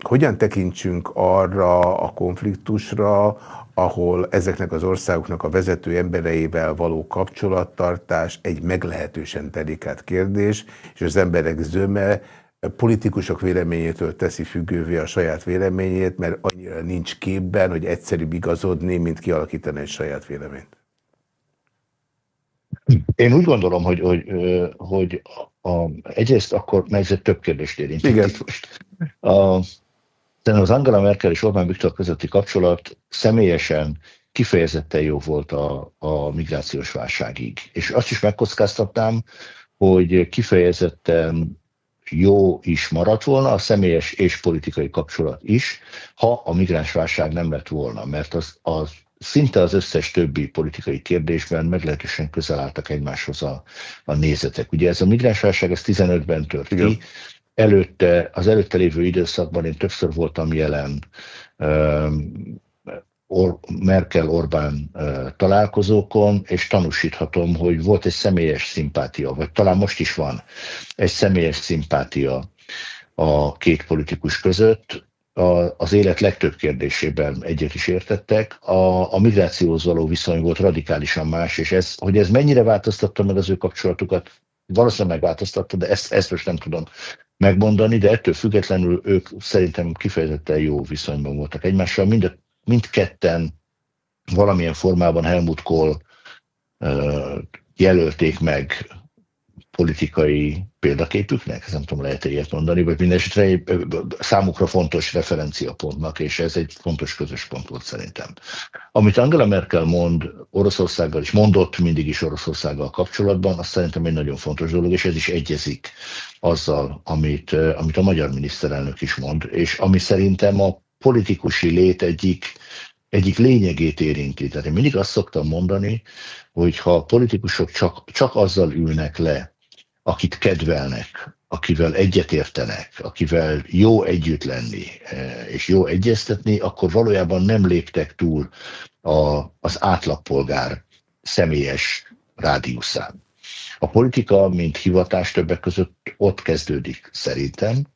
Hogyan tekintsünk arra a konfliktusra, ahol ezeknek az országoknak a vezető embereivel való kapcsolattartás egy meglehetősen delikát kérdés, és az emberek zöme politikusok véleményétől teszi függővé a saját véleményét, mert annyira nincs képben, hogy egyszerűbb igazodni, mint kialakítani egy saját véleményt. Én úgy gondolom, hogy, hogy, hogy a, egyrészt akkor, mert ez több kérdést érint. Igen. A, Szerintem az Angela Merkel és Orbán Viktor közötti kapcsolat személyesen kifejezetten jó volt a, a migrációs válságig. És azt is megkockáztatnám, hogy kifejezetten jó is maradt volna, a személyes és politikai kapcsolat is, ha a migránsválság nem lett volna, mert az, az szinte az összes többi politikai kérdésben meglehetősen közel álltak egymáshoz a, a nézetek. Ugye ez a migránsválság, ez 15-ben tört ki, előtte, az előtte lévő időszakban én többször voltam jelen Or, Merkel-Orbán találkozókon, és tanúsíthatom, hogy volt egy személyes szimpátia, vagy talán most is van egy személyes szimpátia a két politikus között. Az élet legtöbb kérdésében egyet is értettek. A, a migrációhoz való viszony volt radikálisan más, és ez, hogy ez mennyire változtatta meg az ő kapcsolatukat, valószínűleg megváltoztatta, de ezt, ezt most nem tudom megmondani, de ettől függetlenül ők szerintem kifejezetten jó viszonyban voltak egymással. Mind, mindketten valamilyen formában Helmut Kohl jelölték meg politikai példaképüknek, ez nem tudom, lehet -e ilyet mondani, vagy mindesetre számukra fontos referenciapontnak, és ez egy fontos közös pont volt szerintem. Amit Angela Merkel mond Oroszországgal is, mondott mindig is Oroszországgal kapcsolatban, az szerintem egy nagyon fontos dolog, és ez is egyezik azzal, amit, amit a magyar miniszterelnök is mond, és ami szerintem a politikusi lét egyik, egyik lényegét érinti. Tehát én mindig azt szoktam mondani, hogy ha a politikusok csak, csak azzal ülnek le, akit kedvelnek, akivel egyetértenek, akivel jó együtt lenni eh, és jó egyeztetni, akkor valójában nem léptek túl a, az átlagpolgár személyes rádiuszán. A politika, mint hivatás többek között ott kezdődik szerintem,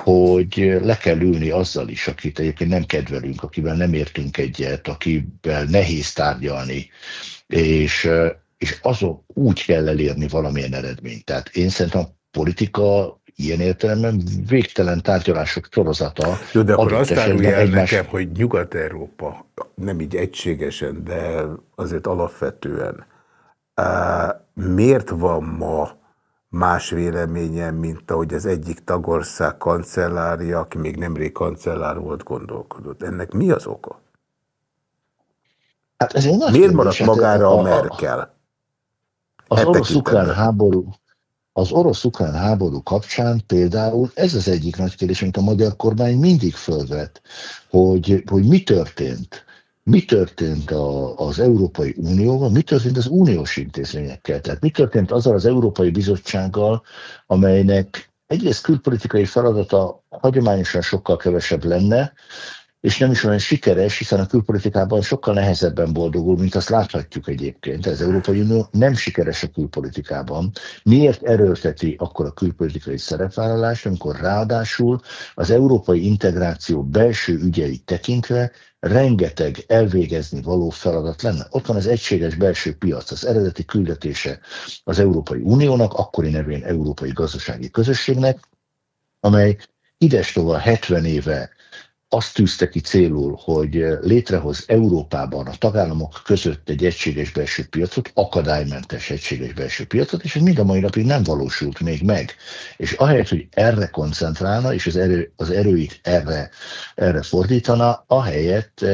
hogy le kell ülni azzal is, akit egyébként nem kedvelünk, akivel nem értünk egyet, akivel nehéz tárgyalni, és és azon úgy kell elérni valamilyen eredményt. Tehát én szerintem a politika ilyen értelemben végtelen tárgyalások sorozata. Jó, de akkor azt árulja el egymás... nekem, hogy Nyugat-Európa nem így egységesen, de azért alapvetően miért van ma más véleményem, mint ahogy az egyik tagország kancellárja, aki még nemrég kancellár volt, gondolkodott. Ennek mi az oka? Hát ez Miért maradt magára a, a Merkel? Az orosz-ukrán háború, az orosz-ukrán háború kapcsán például ez az egyik nagy kérdés, amit a magyar kormány mindig fölvet, hogy, hogy mi történt, mi történt a, az Európai Unióval, mi történt az uniós intézményekkel, tehát mi történt azzal az Európai Bizottsággal, amelynek egyrészt külpolitikai feladata hagyományosan sokkal kevesebb lenne, és nem is olyan sikeres, hiszen a külpolitikában sokkal nehezebben boldogul, mint azt láthatjuk egyébként. Az Európai Unió nem sikeres a külpolitikában. Miért erőlteti akkor a külpolitikai szerepvállalást, amikor ráadásul az európai integráció belső ügyeit tekintve rengeteg elvégezni való feladat lenne. Ott van az egységes belső piac, az eredeti küldetése az Európai Uniónak, akkori nevén Európai Gazdasági Közösségnek, amely idestova 70 éve azt tűzte ki célul, hogy létrehoz Európában a tagállamok között egy egységes belső piacot, akadálymentes egységes belső piacot, és ez mind a mai napig nem valósult még meg. És ahelyett, hogy erre koncentrálna, és az, erő, az erőit erre, erre fordítana, ahelyett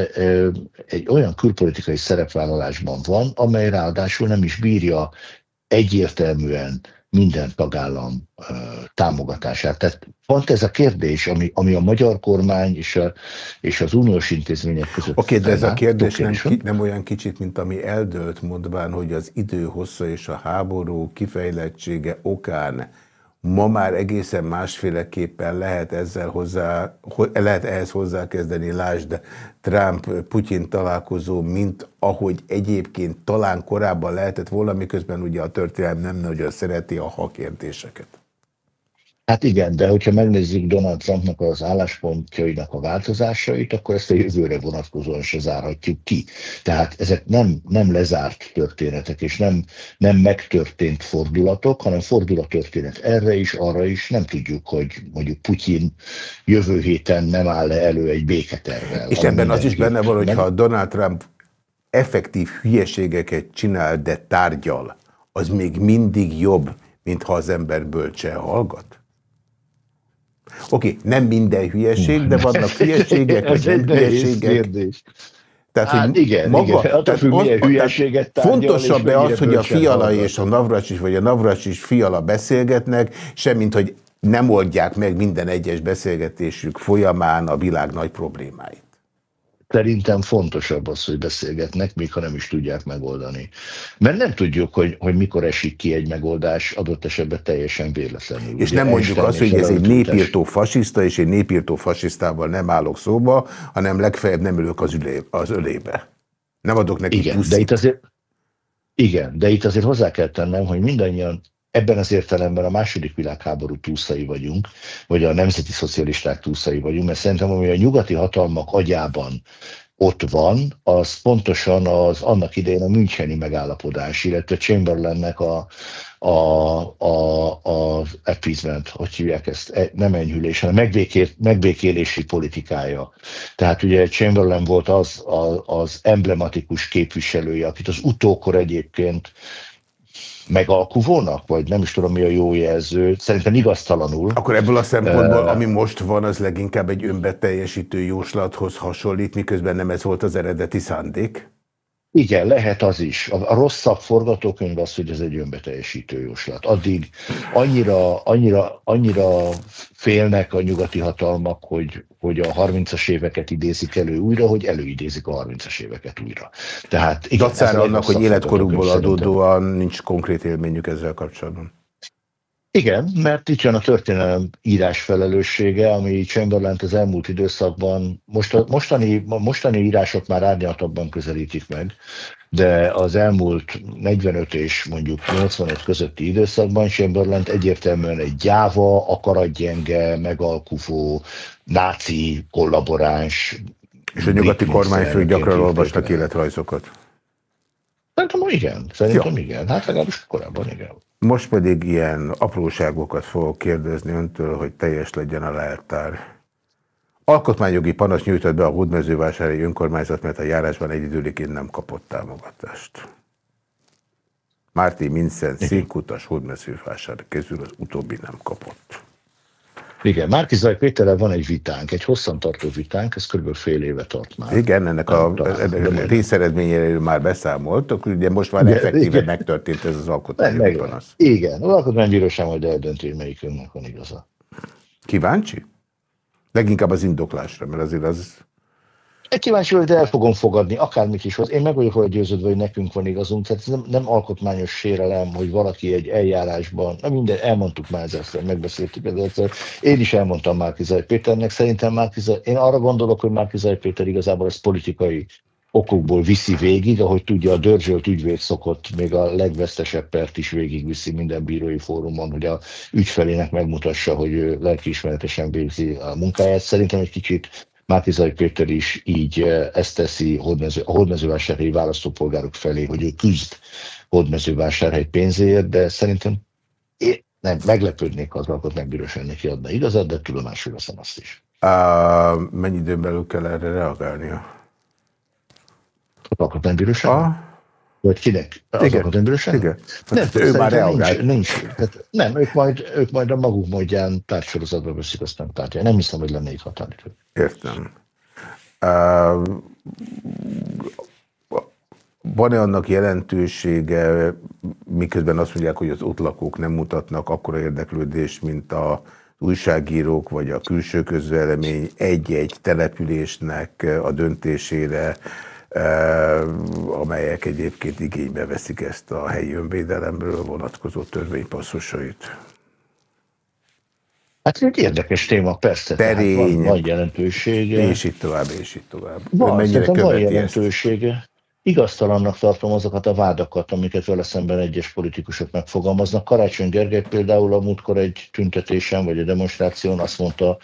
egy olyan külpolitikai szerepvállalásban van, amely ráadásul nem is bírja egyértelműen minden tagállam támogatását. Tehát pont ez a kérdés, ami, ami a magyar kormány és, a, és az uniós intézmények között. Oké, okay, de ez a kérdés nem, ki, nem olyan kicsit, mint ami eldőlt, mondván, hogy az idő hossza és a háború kifejlettsége okán ma már egészen másféleképpen lehet, ezzel hozzá, lehet ehhez hozzákezdeni, lásd Trump-Putyin találkozó, mint ahogy egyébként talán korábban lehetett volna, miközben ugye a történelem nem nagyon szereti a ha. Hát igen, de hogyha megnézzük Donald Trumpnak az álláspontjainak a változásait, akkor ezt a jövőre vonatkozóan se zárhatjuk ki. Tehát ezek nem, nem lezárt történetek, és nem, nem megtörtént fordulatok, hanem fordulat történet erre is, arra is. Nem tudjuk, hogy mondjuk Putyin jövő héten nem áll -e elő egy béketervel. És ebben az is benne van, hogyha Donald Trump effektív hülyeségeket csinál, de tárgyal, az még mindig jobb, mint ha az ember bölcse hallgat? Oké, nem minden hülyeség, de vannak hülyeségek, vagy nem hülyeségek. Kérdés. Tehát, hát, hogy igen, maga, igen. Tehát, függ, milyen hülyeséget Fontosabb-e az, hogy a Fiala és a Navracsis, vagy a Navracsis Fiala beszélgetnek, semmint, hogy nem oldják meg minden egyes beszélgetésük folyamán a világ nagy problémáit? Szerintem fontosabb az, hogy beszélgetnek, még ha nem is tudják megoldani. Mert nem tudjuk, hogy, hogy mikor esik ki egy megoldás, adott esetben teljesen véletlenül. És Ugye nem mondjuk azt, hogy ez egy népírtó fasiszta, és egy népírtó fasisztával nem állok szóba, hanem legfeljebb nem ülök az, ülé, az ölébe. Nem adok neki Igen, de itt azért, igen, de itt azért hozzá kell tennem, hogy mindannyian ebben az értelemben a második világháború túlszai vagyunk, vagy a nemzeti szocialisták túlszai vagyunk, mert szerintem ami a nyugati hatalmak agyában ott van, az pontosan az annak idején a Müncheni megállapodás, illetve Chamberlainnek a, a, a, a appeasement, hogy hívják ezt, e, nem enyhülés, hanem megbékél, megbékélési politikája. Tehát ugye Chamberlain volt az, az, az emblematikus képviselője, akit az utókor egyébként megalkuvónak, vagy nem is tudom mi a jó jelző, szerintem igaztalanul. Akkor ebből a szempontból, uh, ami most van, az leginkább egy önbeteljesítő jóslathoz hasonlít, miközben nem ez volt az eredeti szándék? Igen, lehet az is. A, a rosszabb forgatókönyv az, hogy ez egy önbeteljesítő jóslat. Addig annyira, annyira, annyira félnek a nyugati hatalmak, hogy, hogy a 30-as éveket idézik elő újra, hogy előidézik a 30-as éveket újra. Tehát igen, Dacára annak, hogy életkorukból adódóan nincs konkrét élményük ezzel kapcsolatban. Igen, mert itt jön a történelem írás felelőssége, ami Chamberlain az elmúlt időszakban, most mostani, mostani írások már árnyaltabban közelítik meg, de az elmúlt 45 és mondjuk 85 közötti időszakban Chamberlain egyértelműen egy gyáva, akaratgyenge, megalkuvó, náci kollaboráns. És a nyugati kormányfők gyakran olvastak életrajzokat. Szerintem igen, szerintem ja. igen. Hát legalábbis korábban igen. Most pedig ilyen apróságokat fogok kérdezni öntől, hogy teljes legyen a leltár. Alkotmányjogi panasz nyújtott be a hódmezővásári önkormányzat, mert a járásban egyidőliként nem kapott támogatást. Márti Mincent székutas hódmezővásár közül az utóbbi nem kapott. Igen, Márkizaj Péterrel van egy vitánk, egy hosszantartó vitánk, ez kb. fél éve tart már. Igen, ennek a, a részeredményéről már beszámoltok, ugye most már igen, effektíve igen. megtörtént ez az alkotmányi panasz. Igen, az alkotmánybíróság majd eldönti, hogy melyikünknek van igaza. Kíváncsi? Leginkább az indoklásra, mert azért az kíváncsi vagyok, de el fogom fogadni, akármit is hoz. Én meg vagyok róla győződve, hogy nekünk van igazunk. Tehát nem, nem alkotmányos sérelem, hogy valaki egy eljárásban, na minden, elmondtuk már ezzel, megbeszéltük ezzel. Én is elmondtam Márkizaj Péternek, szerintem Márkizaj, én arra gondolok, hogy Márkizaj Péter igazából ez politikai okokból viszi végig, ahogy tudja, a dörzsölt ügyvéd szokott még a legvesztesebb pert is végigviszi minden bírói fórumon, hogy a ügyfelének megmutassa, hogy lelkiismeretesen végzi a munkáját. Szerintem egy kicsit Márkizai Péter is így eh, ezt teszi a hódmezővásárhelyi választópolgárok felé, hogy ő küzd hódmezővásárhely pénzéért, de szerintem én nem, meglepődnék az alkotmánybíróság neki adna igazat, de tudomásul veszem azt is. Uh, mennyi időn belül kell erre reagálnia? Az alkotmánybíróság? Vagy kinek? Az igen? Igen. Nem, ő már reagált. Nincs, nincs, hát nem, ők majd, ők majd a maguk módján társadalmatba veszik, aztán tárgyal. Nem hiszem, hogy lenne itt határidő. Értem. Uh, van-e annak jelentősége, miközben azt mondják, hogy az ott lakók nem mutatnak akkora érdeklődést, mint a újságírók vagy a külső közvélemény egy-egy településnek a döntésére, amelyek egyébként igénybe veszik ezt a helyi önvédelemről vonatkozó törvénypasszusait? Hát egy érdekes téma, persze. Terény, van, van jelentősége. És itt tovább, és itt tovább. Van, mennyire van jelentősége. Ezt? Igaztalannak tartom azokat a vádakat, amiket vele szemben egyes politikusok megfogalmaznak. Karácsony Gergely például a múltkor egy tüntetésen vagy a demonstráción azt mondta,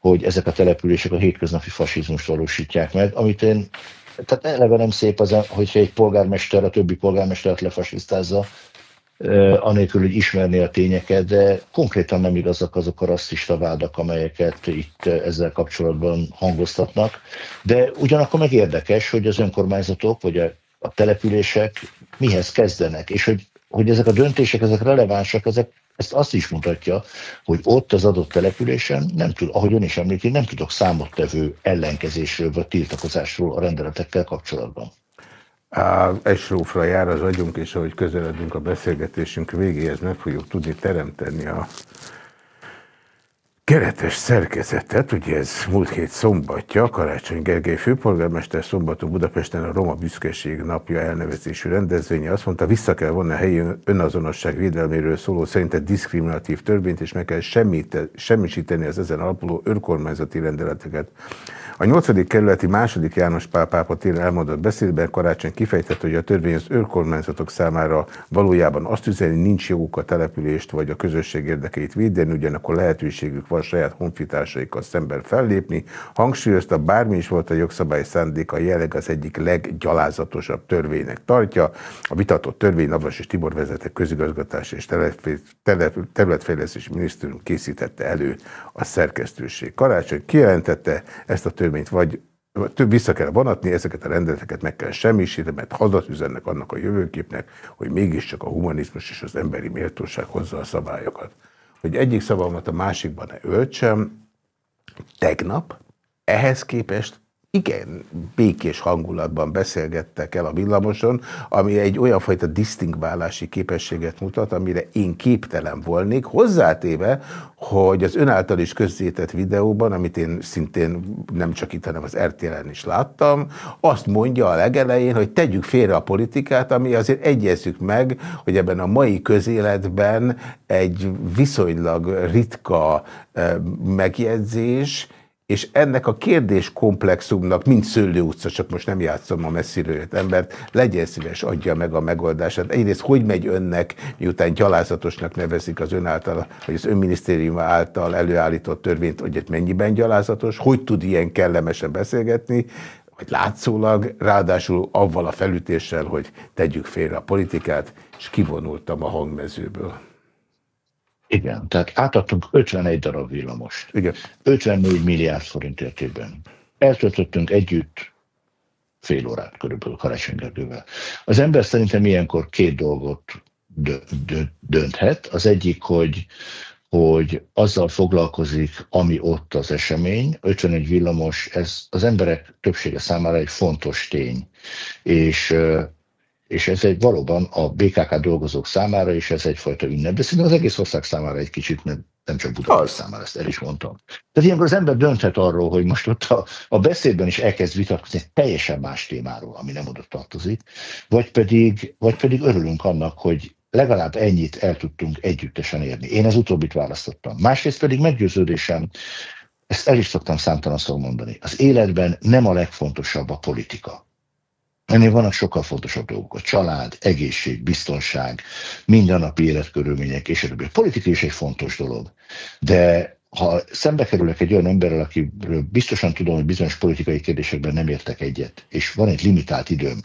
hogy ezek a települések a hétköznapi fasizmust valósítják meg, amit én tehát eleve nem szép az, hogyha egy polgármester a többi polgármestert lefasisztázza, anélkül, hogy ismerni a tényeket, de konkrétan nem igazak azok a rasszista vádak, amelyeket itt ezzel kapcsolatban hangoztatnak. De ugyanakkor meg érdekes, hogy az önkormányzatok vagy a, a települések mihez kezdenek, és hogy, hogy ezek a döntések, ezek relevánsak, ezek ezt azt is mutatja, hogy ott az adott településen, nem tud, ahogy ön is említi, nem tudok számottevő ellenkezésről vagy tiltakozásról a rendeletekkel kapcsolatban. Egy jár az agyunk, és ahogy közeledünk a beszélgetésünk végéhez, meg fogjuk tudni teremteni a keretes szerkezetet, ugye ez múlt hét szombatja, Karácsony Gergely főpolgármester szombaton Budapesten a Roma Büszkeség napja elnevezésű rendezvénye azt mondta, vissza kell vonni a helyi önazonosság védelméről szóló szerinted diszkriminatív törvényt, és meg kell semmit, semmisíteni az ezen alapuló önkormányzati rendeleteket. A 8. kerületi második János Pál pápa téren elmondott beszédben Karácsony kifejtette, hogy a törvény az önkormányzatok számára valójában azt üzeni, nincs joguk a települést vagy a közösség érdekeit védeni, ugyanakkor lehetőségük van saját honfitársaikkal szemben fellépni. Hangsúlyozta, bármi is volt a jogszabály szándéka, jelenleg az egyik leggyalázatosabb törvénynek tartja. A vitatott törvény Navas és Tibor vezetett közigazgatás és területfejlesztési minisztérium készítette elő a szerkesztőség. Karácsony kijelentette, ezt a törvényt törvényt vagy több vissza kell vonatni, ezeket a rendeleteket meg kell semmisíteni, mert hadat üzennek annak a jövőképnek, hogy mégiscsak a humanizmus és az emberi méltóság hozza a szabályokat. Hogy egyik szavamat a másikban ne öltsem, tegnap ehhez képest igen békés hangulatban beszélgettek el a villamoson, ami egy olyan fajta disztingválási képességet mutat, amire én képtelen volnék, hozzátéve, hogy az ön által is közzétett videóban, amit én szintén nem csak itt, hanem az RTL-en is láttam, azt mondja a legelején, hogy tegyük félre a politikát, ami azért egyezzük meg, hogy ebben a mai közéletben egy viszonylag ritka eh, megjegyzés, és ennek a kérdés komplexumnak, mint Szőlő utca, csak most nem játszom a messziről jött embert, legyen szíves, adja meg a megoldását. Egyrészt hogy megy önnek, miután gyalázatosnak nevezik az ön által, vagy az önminisztérium által előállított törvényt, hogy egy mennyiben gyalázatos, hogy tud ilyen kellemesen beszélgetni, vagy látszólag, ráadásul avval a felütéssel, hogy tegyük félre a politikát, és kivonultam a hangmezőből. Igen, tehát átadtunk 51 darab villamost. Igen. 54 milliárd forint értében. Eltöltöttünk együtt fél órát körülbelül Karácsony Gergővel. Az ember szerintem ilyenkor két dolgot dönthet. Az egyik, hogy, hogy azzal foglalkozik, ami ott az esemény. 51 villamos, ez az emberek többsége számára egy fontos tény. És és ez egy valóban a BKK dolgozók számára is ez egyfajta ünnep, de szerintem az egész ország számára egy kicsit, mert nem csak Budapest számára, ezt el is mondtam. Tehát ilyenkor az ember dönthet arról, hogy most ott a, a beszédben is elkezd vitatkozni egy teljesen más témáról, ami nem oda tartozik, vagy pedig, vagy pedig örülünk annak, hogy legalább ennyit el tudtunk együttesen érni. Én az utóbbit választottam. Másrészt pedig meggyőződésem, ezt el is szoktam számtalan szó mondani. Az életben nem a legfontosabb a politika Ennél vannak sokkal fontosabb dolgok. A család, egészség, biztonság, mindennapi életkörülmények, és a politika is egy fontos dolog. De ha szembe kerülök egy olyan emberrel, akiről biztosan tudom, hogy bizonyos politikai kérdésekben nem értek egyet, és van egy limitált időm,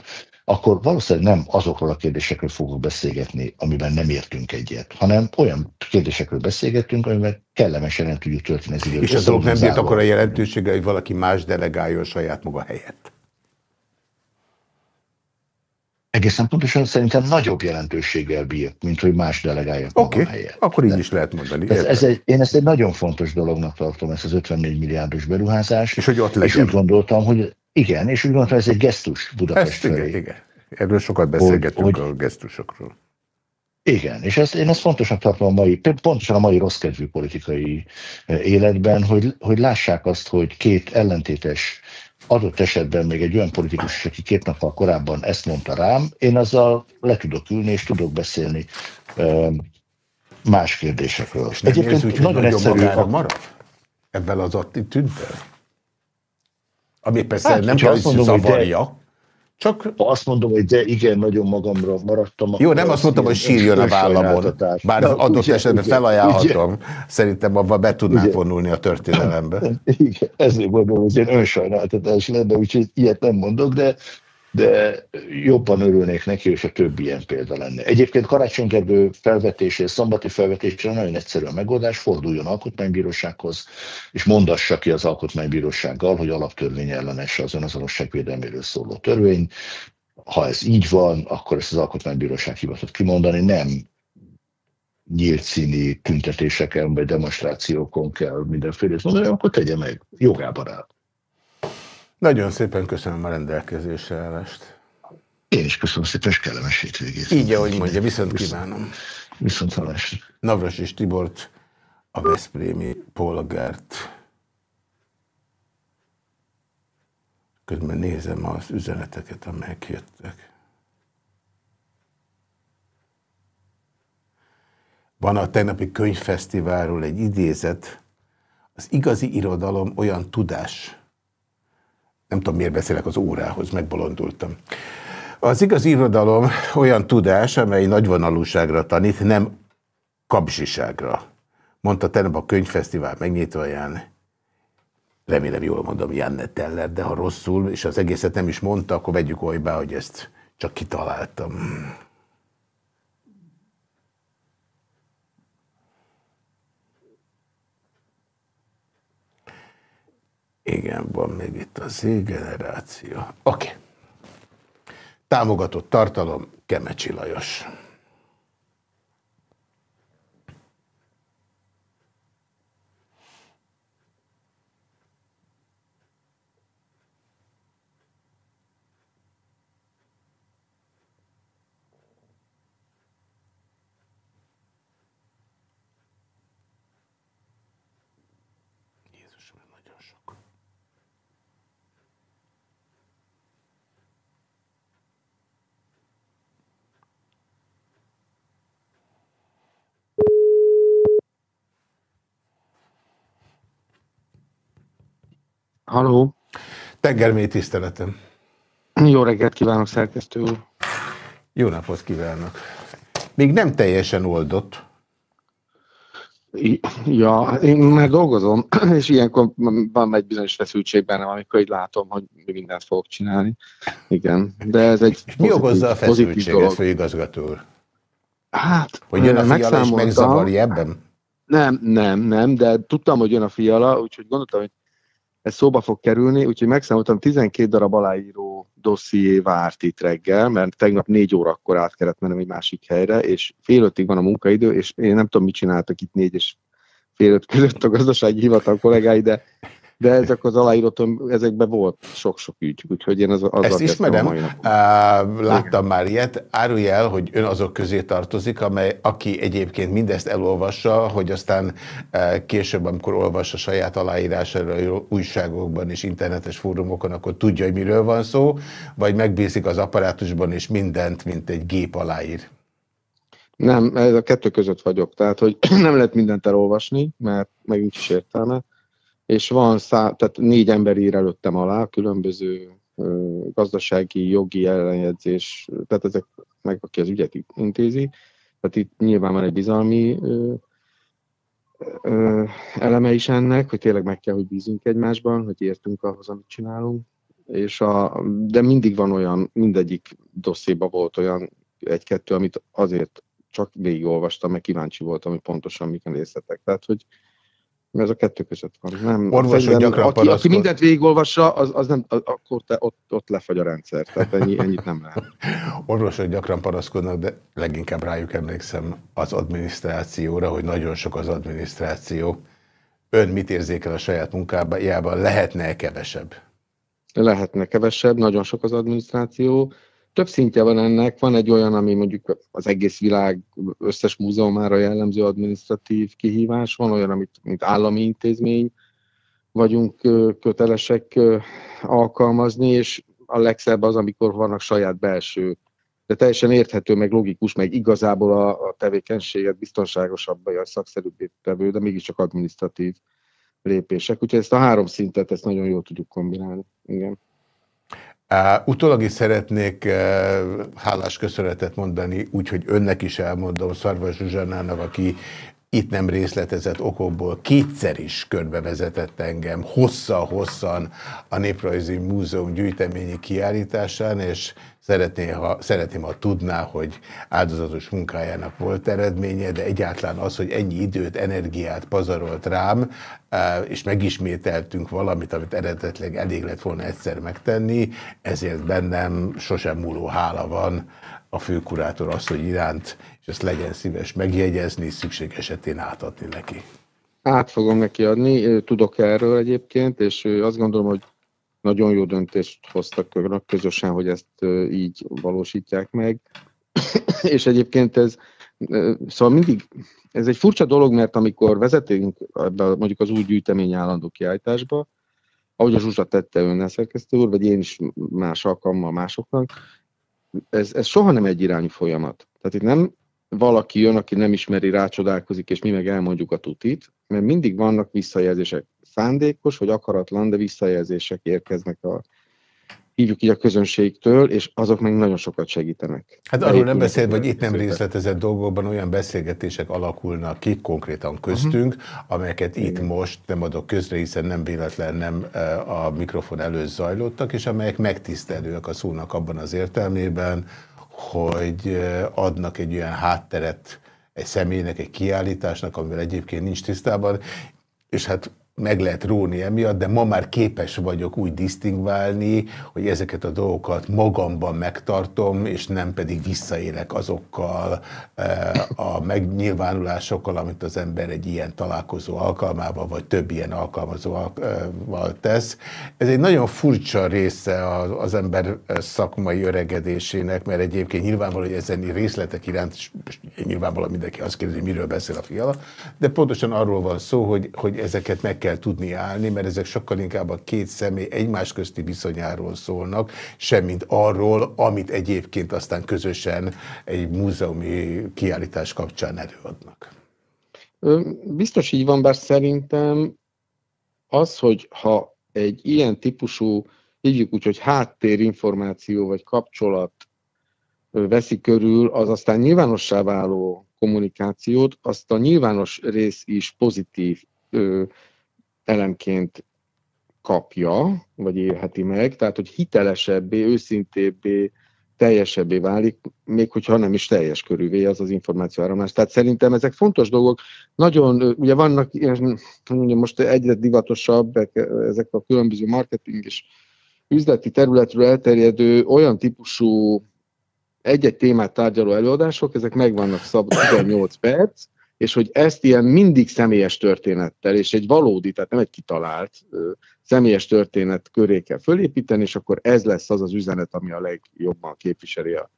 akkor valószínűleg nem azokról a kérdésekről fogok beszélgetni, amiben nem értünk egyet, hanem olyan kérdésekről beszélgetünk, amiben kellemesen el tudjuk tölteni az időt. És a dolog nem bírt akkor a jelentősége, hogy valaki más delegáljon saját maga helyett? Egészen pontosan szerintem nagyobb jelentőséggel bír, mint hogy más delegálja Oké, okay, akkor így is lehet mondani. Ez, ez egy, én ezt egy nagyon fontos dolognak tartom, ezt az 54 milliárdos beruházás. És hogy ott legyen. És úgy gondoltam, hogy igen, és úgy gondoltam, ez egy gesztus Budapest ezt, felé. Igen, igen. Erről sokat beszélgetünk hogy, a gesztusokról. Igen, és ezt, én ezt fontosnak tartom a mai, pontosan a mai rosszkedvű politikai eh, életben, hogy, hogy lássák azt, hogy két ellentétes adott esetben még egy olyan politikus, aki két nappal korábban ezt mondta rám, én azzal le tudok ülni, és tudok beszélni más kérdésekről. És nem Egyébként úgy, nagyon egyszerű. A... marad? Ebben az attitűddel? Ami persze hát, nem csak zavarja. Csak... Azt mondom, hogy de igen, nagyon magamra maradtam. Jó, nem azt mondtam, hogy sírjon a vállamon, bár Na, adott ugye, esetben ugye, felajánlhatom. Ugye. Szerintem abban be tudnánk vonulni a történelembe. Igen, ezért mondom, hogy én önsajnáltatás lenne, úgyhogy ilyet nem mondok, de de jobban örülnék neki, és a többi ilyen példa lenne. Egyébként karácsonygerdő felvetésé, szombati felvetésre nagyon egyszerű a megoldás, forduljon alkotmánybírósághoz, és mondassa ki az alkotmánybírósággal, hogy alaptörvény ellenes az önazonosságvédelméről szóló törvény. Ha ez így van, akkor ezt az alkotmánybíróság hivatott kimondani, nem nyílt színi tüntetéseken vagy demonstrációkon kell mindenféle mondani, akkor tegye meg, jogában áll. Nagyon szépen köszönöm a rendelkezésre állást. Én is köszönöm szépen, és kellemes hétvégét. Így, ahogy mondja, viszont kívánom. Viszont hallásra. Navras és Tibort, a Veszprémi polgárt. Közben nézem az üzeneteket, amelyek jöttek. Van a tegnapi könyvfesztiválról egy idézet, az igazi irodalom olyan tudás. Nem tudom, miért beszélek az órához, megbolondultam. Az igazi irodalom olyan tudás, amely nagyvonalúságra tanít, nem kapzsiságra. Mondta tegnap a könyvfesztivál megnyitóján, remélem jól mondom, Janne Teller, de ha rosszul, és az egészet nem is mondta, akkor vegyük olybá, hogy ezt csak kitaláltam. Igen, van még itt a Z-generáció. Oké. Okay. Támogatott tartalom, Kemecsi Lajos. Halló. Tengermély tiszteletem. Jó reggelt kívánok, szerkesztő úr. Jó napot kívánok. Még nem teljesen oldott. Ja, én már dolgozom, (clears throat) és ilyenkor van egy bizonyos feszültség bennem, amikor így látom, hogy mindent fogok csinálni. Igen, de ez egy és Mi okozza a feszültséget, főigazgató úr? Hát, hogy jön a fiala és megzavarja ebben? Nem, nem, nem, de tudtam, hogy jön a fiala, úgyhogy gondoltam, hogy ez szóba fog kerülni, úgyhogy megszámoltam, 12 darab aláíró dosszié várt itt reggel, mert tegnap négy órakor át kellett mennem egy másik helyre, és fél ötig van a munkaidő, és én nem tudom, mit csináltak itt négy és fél öt között a gazdasági hivatal kollégái, de de ezek az aláírótom, ezekben volt sok-sok ügy, úgyhogy én az, azzal Ezt ismerem, láttam már ilyet. Árulj el, hogy ön azok közé tartozik, amely, aki egyébként mindezt elolvassa, hogy aztán később, amikor olvassa saját aláírására újságokban és internetes fórumokon, akkor tudja, hogy miről van szó, vagy megbízik az apparátusban, és mindent, mint egy gép aláír. Nem, ez a kettő között vagyok. Tehát, hogy (clears throat) nem lehet mindent elolvasni, mert meg nincs is értelme és van szá, tehát négy ember ír előttem alá, különböző gazdasági, jogi ellenjegyzés, tehát ezek meg aki az ügyet intézi, tehát itt nyilván van egy bizalmi ö, ö, eleme is ennek, hogy tényleg meg kell, hogy bízunk egymásban, hogy értünk ahhoz, amit csinálunk, és a, de mindig van olyan, mindegyik dosszéba volt olyan egy-kettő, amit azért csak végigolvastam, mert kíváncsi voltam, hogy pontosan mik a részletek. Tehát, hogy mert ez a kettő között van. Nem, Orvosok gyakran aki, aki mindent végigolvassa, az, az nem, akkor te, ott, ott lefagy a rendszer. Tehát ennyi, ennyit nem lehet. (laughs) Orvosok gyakran panaszkodnak, de leginkább rájuk emlékszem az adminisztrációra, hogy nagyon sok az adminisztráció. Ön mit érzékel a saját munkájában? Lehetne -e kevesebb? Lehetne kevesebb, nagyon sok az adminisztráció több szintje van ennek. Van egy olyan, ami mondjuk az egész világ összes múzeumára jellemző administratív kihívás, van olyan, amit, mint állami intézmény vagyunk kötelesek alkalmazni, és a legszebb az, amikor vannak saját belső, de teljesen érthető, meg logikus, meg igazából a, a tevékenységet biztonságosabb, vagy szakszerűbbé tevő, de mégiscsak administratív lépések. Úgyhogy ezt a három szintet, ezt nagyon jól tudjuk kombinálni. Igen. Uh, utólag is szeretnék uh, hálás köszönetet mondani, úgyhogy önnek is elmondom, Szarvas Zsuzsánának, aki itt nem részletezett okokból kétszer is körbevezetett engem hossza-hosszan a Néprajzi Múzeum gyűjteményi kiállításán, és szeretné, ha, szeretném, ha tudná, hogy áldozatos munkájának volt eredménye, de egyáltalán az, hogy ennyi időt, energiát pazarolt rám, és megismételtünk valamit, amit eredetleg elég lett volna egyszer megtenni, ezért bennem sosem múló hála van a főkurátor asszony iránt, és ezt legyen szíves megjegyezni, szükség esetén átadni neki. Át fogom neki adni, tudok erről egyébként, és azt gondolom, hogy nagyon jó döntést hoztak közösen, hogy ezt így valósítják meg. (coughs) és egyébként ez, szóval mindig, ez egy furcsa dolog, mert amikor vezetünk ebbe, mondjuk az új gyűjtemény állandó kiállításba, ahogy a Zsuzsa tette önnel szerkesztő úr, vagy én is más alkalommal másoknak, ez, ez soha nem egy irányú folyamat. Tehát itt nem valaki jön, aki nem ismeri, rácsodálkozik, és mi meg elmondjuk a tutit, mert mindig vannak visszajelzések. Szándékos vagy akaratlan, de visszajelzések érkeznek a, hívjuk így a közönségtől, és azok meg nagyon sokat segítenek. Hát arról nem beszélt, hogy itt nem részletezett dolgokban olyan beszélgetések alakulnak ki konkrétan köztünk, uh-huh. amelyeket itt Igen. most nem adok közre, hiszen nem véletlen nem a mikrofon előtt zajlottak, és amelyek megtisztelőek a szónak abban az értelmében, hogy adnak egy olyan hátteret egy személynek, egy kiállításnak, amivel egyébként nincs tisztában, és hát meg lehet róni emiatt, de ma már képes vagyok úgy disztingválni, hogy ezeket a dolgokat magamban megtartom, és nem pedig visszaélek azokkal eh, a megnyilvánulásokkal, amit az ember egy ilyen találkozó alkalmával, vagy több ilyen alkalmazóval tesz. Ez egy nagyon furcsa része az ember szakmai öregedésének, mert egyébként nyilvánvaló, hogy ezen részletek iránt, nyilvánvalóan mindenki azt kérdezi, miről beszél a fiala, de pontosan arról van szó, hogy, hogy ezeket meg kell tudni állni, mert ezek sokkal inkább a két személy egymás közti viszonyáról szólnak, semmint arról, amit egyébként aztán közösen egy múzeumi kiállítás kapcsán előadnak. Biztos így van, bár szerintem az, hogy ha egy ilyen típusú, hívjuk úgy, hogy háttérinformáció vagy kapcsolat veszi körül, az aztán nyilvánossá váló kommunikációt, azt a nyilvános rész is pozitív elemként kapja, vagy élheti meg, tehát hogy hitelesebbé, őszintébbé, teljesebbé válik, még hogyha nem is teljes körülvé az az információáramlás. Tehát szerintem ezek fontos dolgok. Nagyon, ugye vannak, ugye most egyre divatosabb ezek a különböző marketing és üzleti területről elterjedő olyan típusú egy-egy témát tárgyaló előadások, ezek meg vannak szabva 18 perc, és hogy ezt ilyen mindig személyes történettel, és egy valódi, tehát nem egy kitalált személyes történet köré kell fölépíteni, és akkor ez lesz az az üzenet, ami a legjobban képviseli a,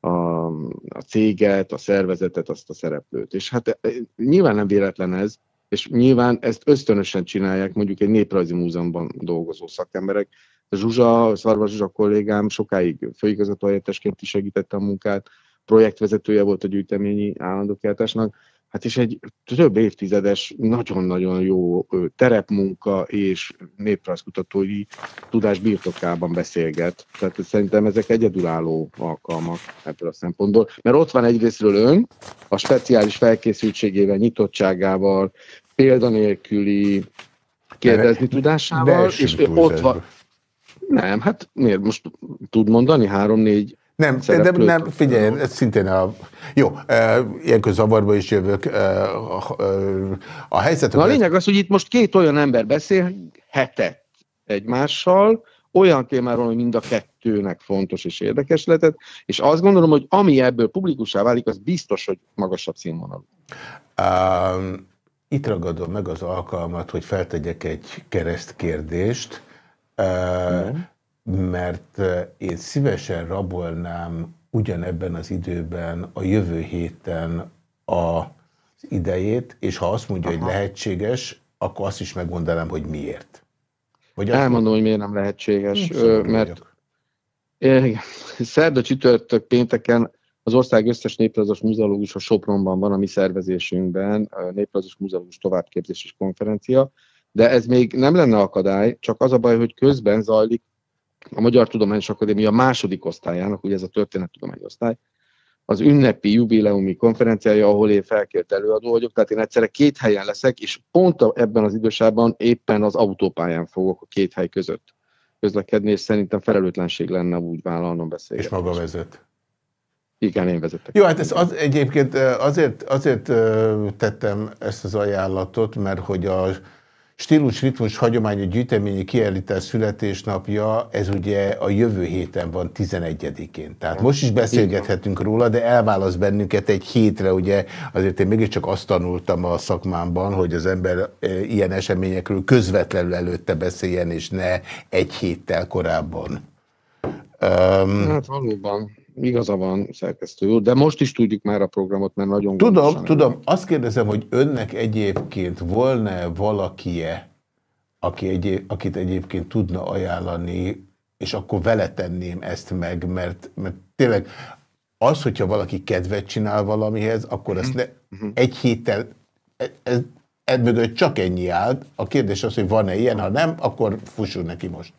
a, a céget, a szervezetet, azt a szereplőt. És hát nyilván nem véletlen ez, és nyilván ezt ösztönösen csinálják mondjuk egy néprajzi múzeumban dolgozó szakemberek. Zsuzsa, Szarva Zsuzsa kollégám sokáig főigazgató helyettesként is segítette a munkát, projektvezetője volt a gyűjteményi állandó Hát és egy több évtizedes, nagyon-nagyon jó terepmunka és néprajzkutatói tudás birtokában beszélget. Tehát szerintem ezek egyedülálló alkalmak ebből a szempontból. Mert ott van egyrésztről ön, a speciális felkészültségével, nyitottságával, példanélküli kérdezni de, tudásával, de és ott van... Nem, hát miért most tud mondani három-négy nem, de nem, figyelj, ez szintén a... Jó, e, ilyenkor zavarba is jövök. E, a, a helyzet... Na a lényeg az, hogy itt most két olyan ember beszélhetett egymással, olyan témáról, hogy mind a kettőnek fontos és érdekes lehetett, és azt gondolom, hogy ami ebből publikussá válik, az biztos, hogy magasabb színvonalú. Um, itt ragadom meg az alkalmat, hogy feltegyek egy keresztkérdést. Uh, mert én szívesen rabolnám ugyanebben az időben a jövő héten az idejét, és ha azt mondja, Aha. hogy lehetséges, akkor azt is megmondanám, hogy miért. Vagy Elmondom, hogy miért nem lehetséges, mert igen, szerda csütörtök pénteken az ország összes néprajzos muzeológus a Sopronban van a mi szervezésünkben, néprajzos muzeológus továbbképzés és konferencia, de ez még nem lenne akadály, csak az a baj, hogy közben zajlik a Magyar Tudományos Akadémia második osztályának, ugye ez a történettudományi osztály, az ünnepi jubileumi konferenciája, ahol én felkért előadó vagyok, tehát én egyszerre két helyen leszek, és pont ebben az idősában éppen az autópályán fogok a két hely között közlekedni, és szerintem felelőtlenség lenne úgy vállalnom beszélni. És maga vezet? Igen, én vezetek. Jó, hát ez az, egyébként azért, azért tettem ezt az ajánlatot, mert hogy a stílus, ritmus, hagyomány, a gyűjteményi kiállítás születésnapja, ez ugye a jövő héten van 11-én. Tehát most is beszélgethetünk róla, de elválaszt bennünket egy hétre, ugye azért én mégiscsak azt tanultam a szakmámban, hogy az ember e, ilyen eseményekről közvetlenül előtte beszéljen, és ne egy héttel korábban. Um, hát valóban igaza van szerkesztő de most is tudjuk már a programot, mert nagyon Tudom, tudom. El. Azt kérdezem, hogy önnek egyébként volna valakie, aki egy, akit egyébként tudna ajánlani, és akkor vele tenném ezt meg, mert, mert tényleg az, hogyha valaki kedvet csinál valamihez, akkor ezt ne, mhm. egy héttel, ez, ez, ez mögött csak ennyi áll. A kérdés az, hogy van-e ilyen, ha nem, akkor fusson neki most.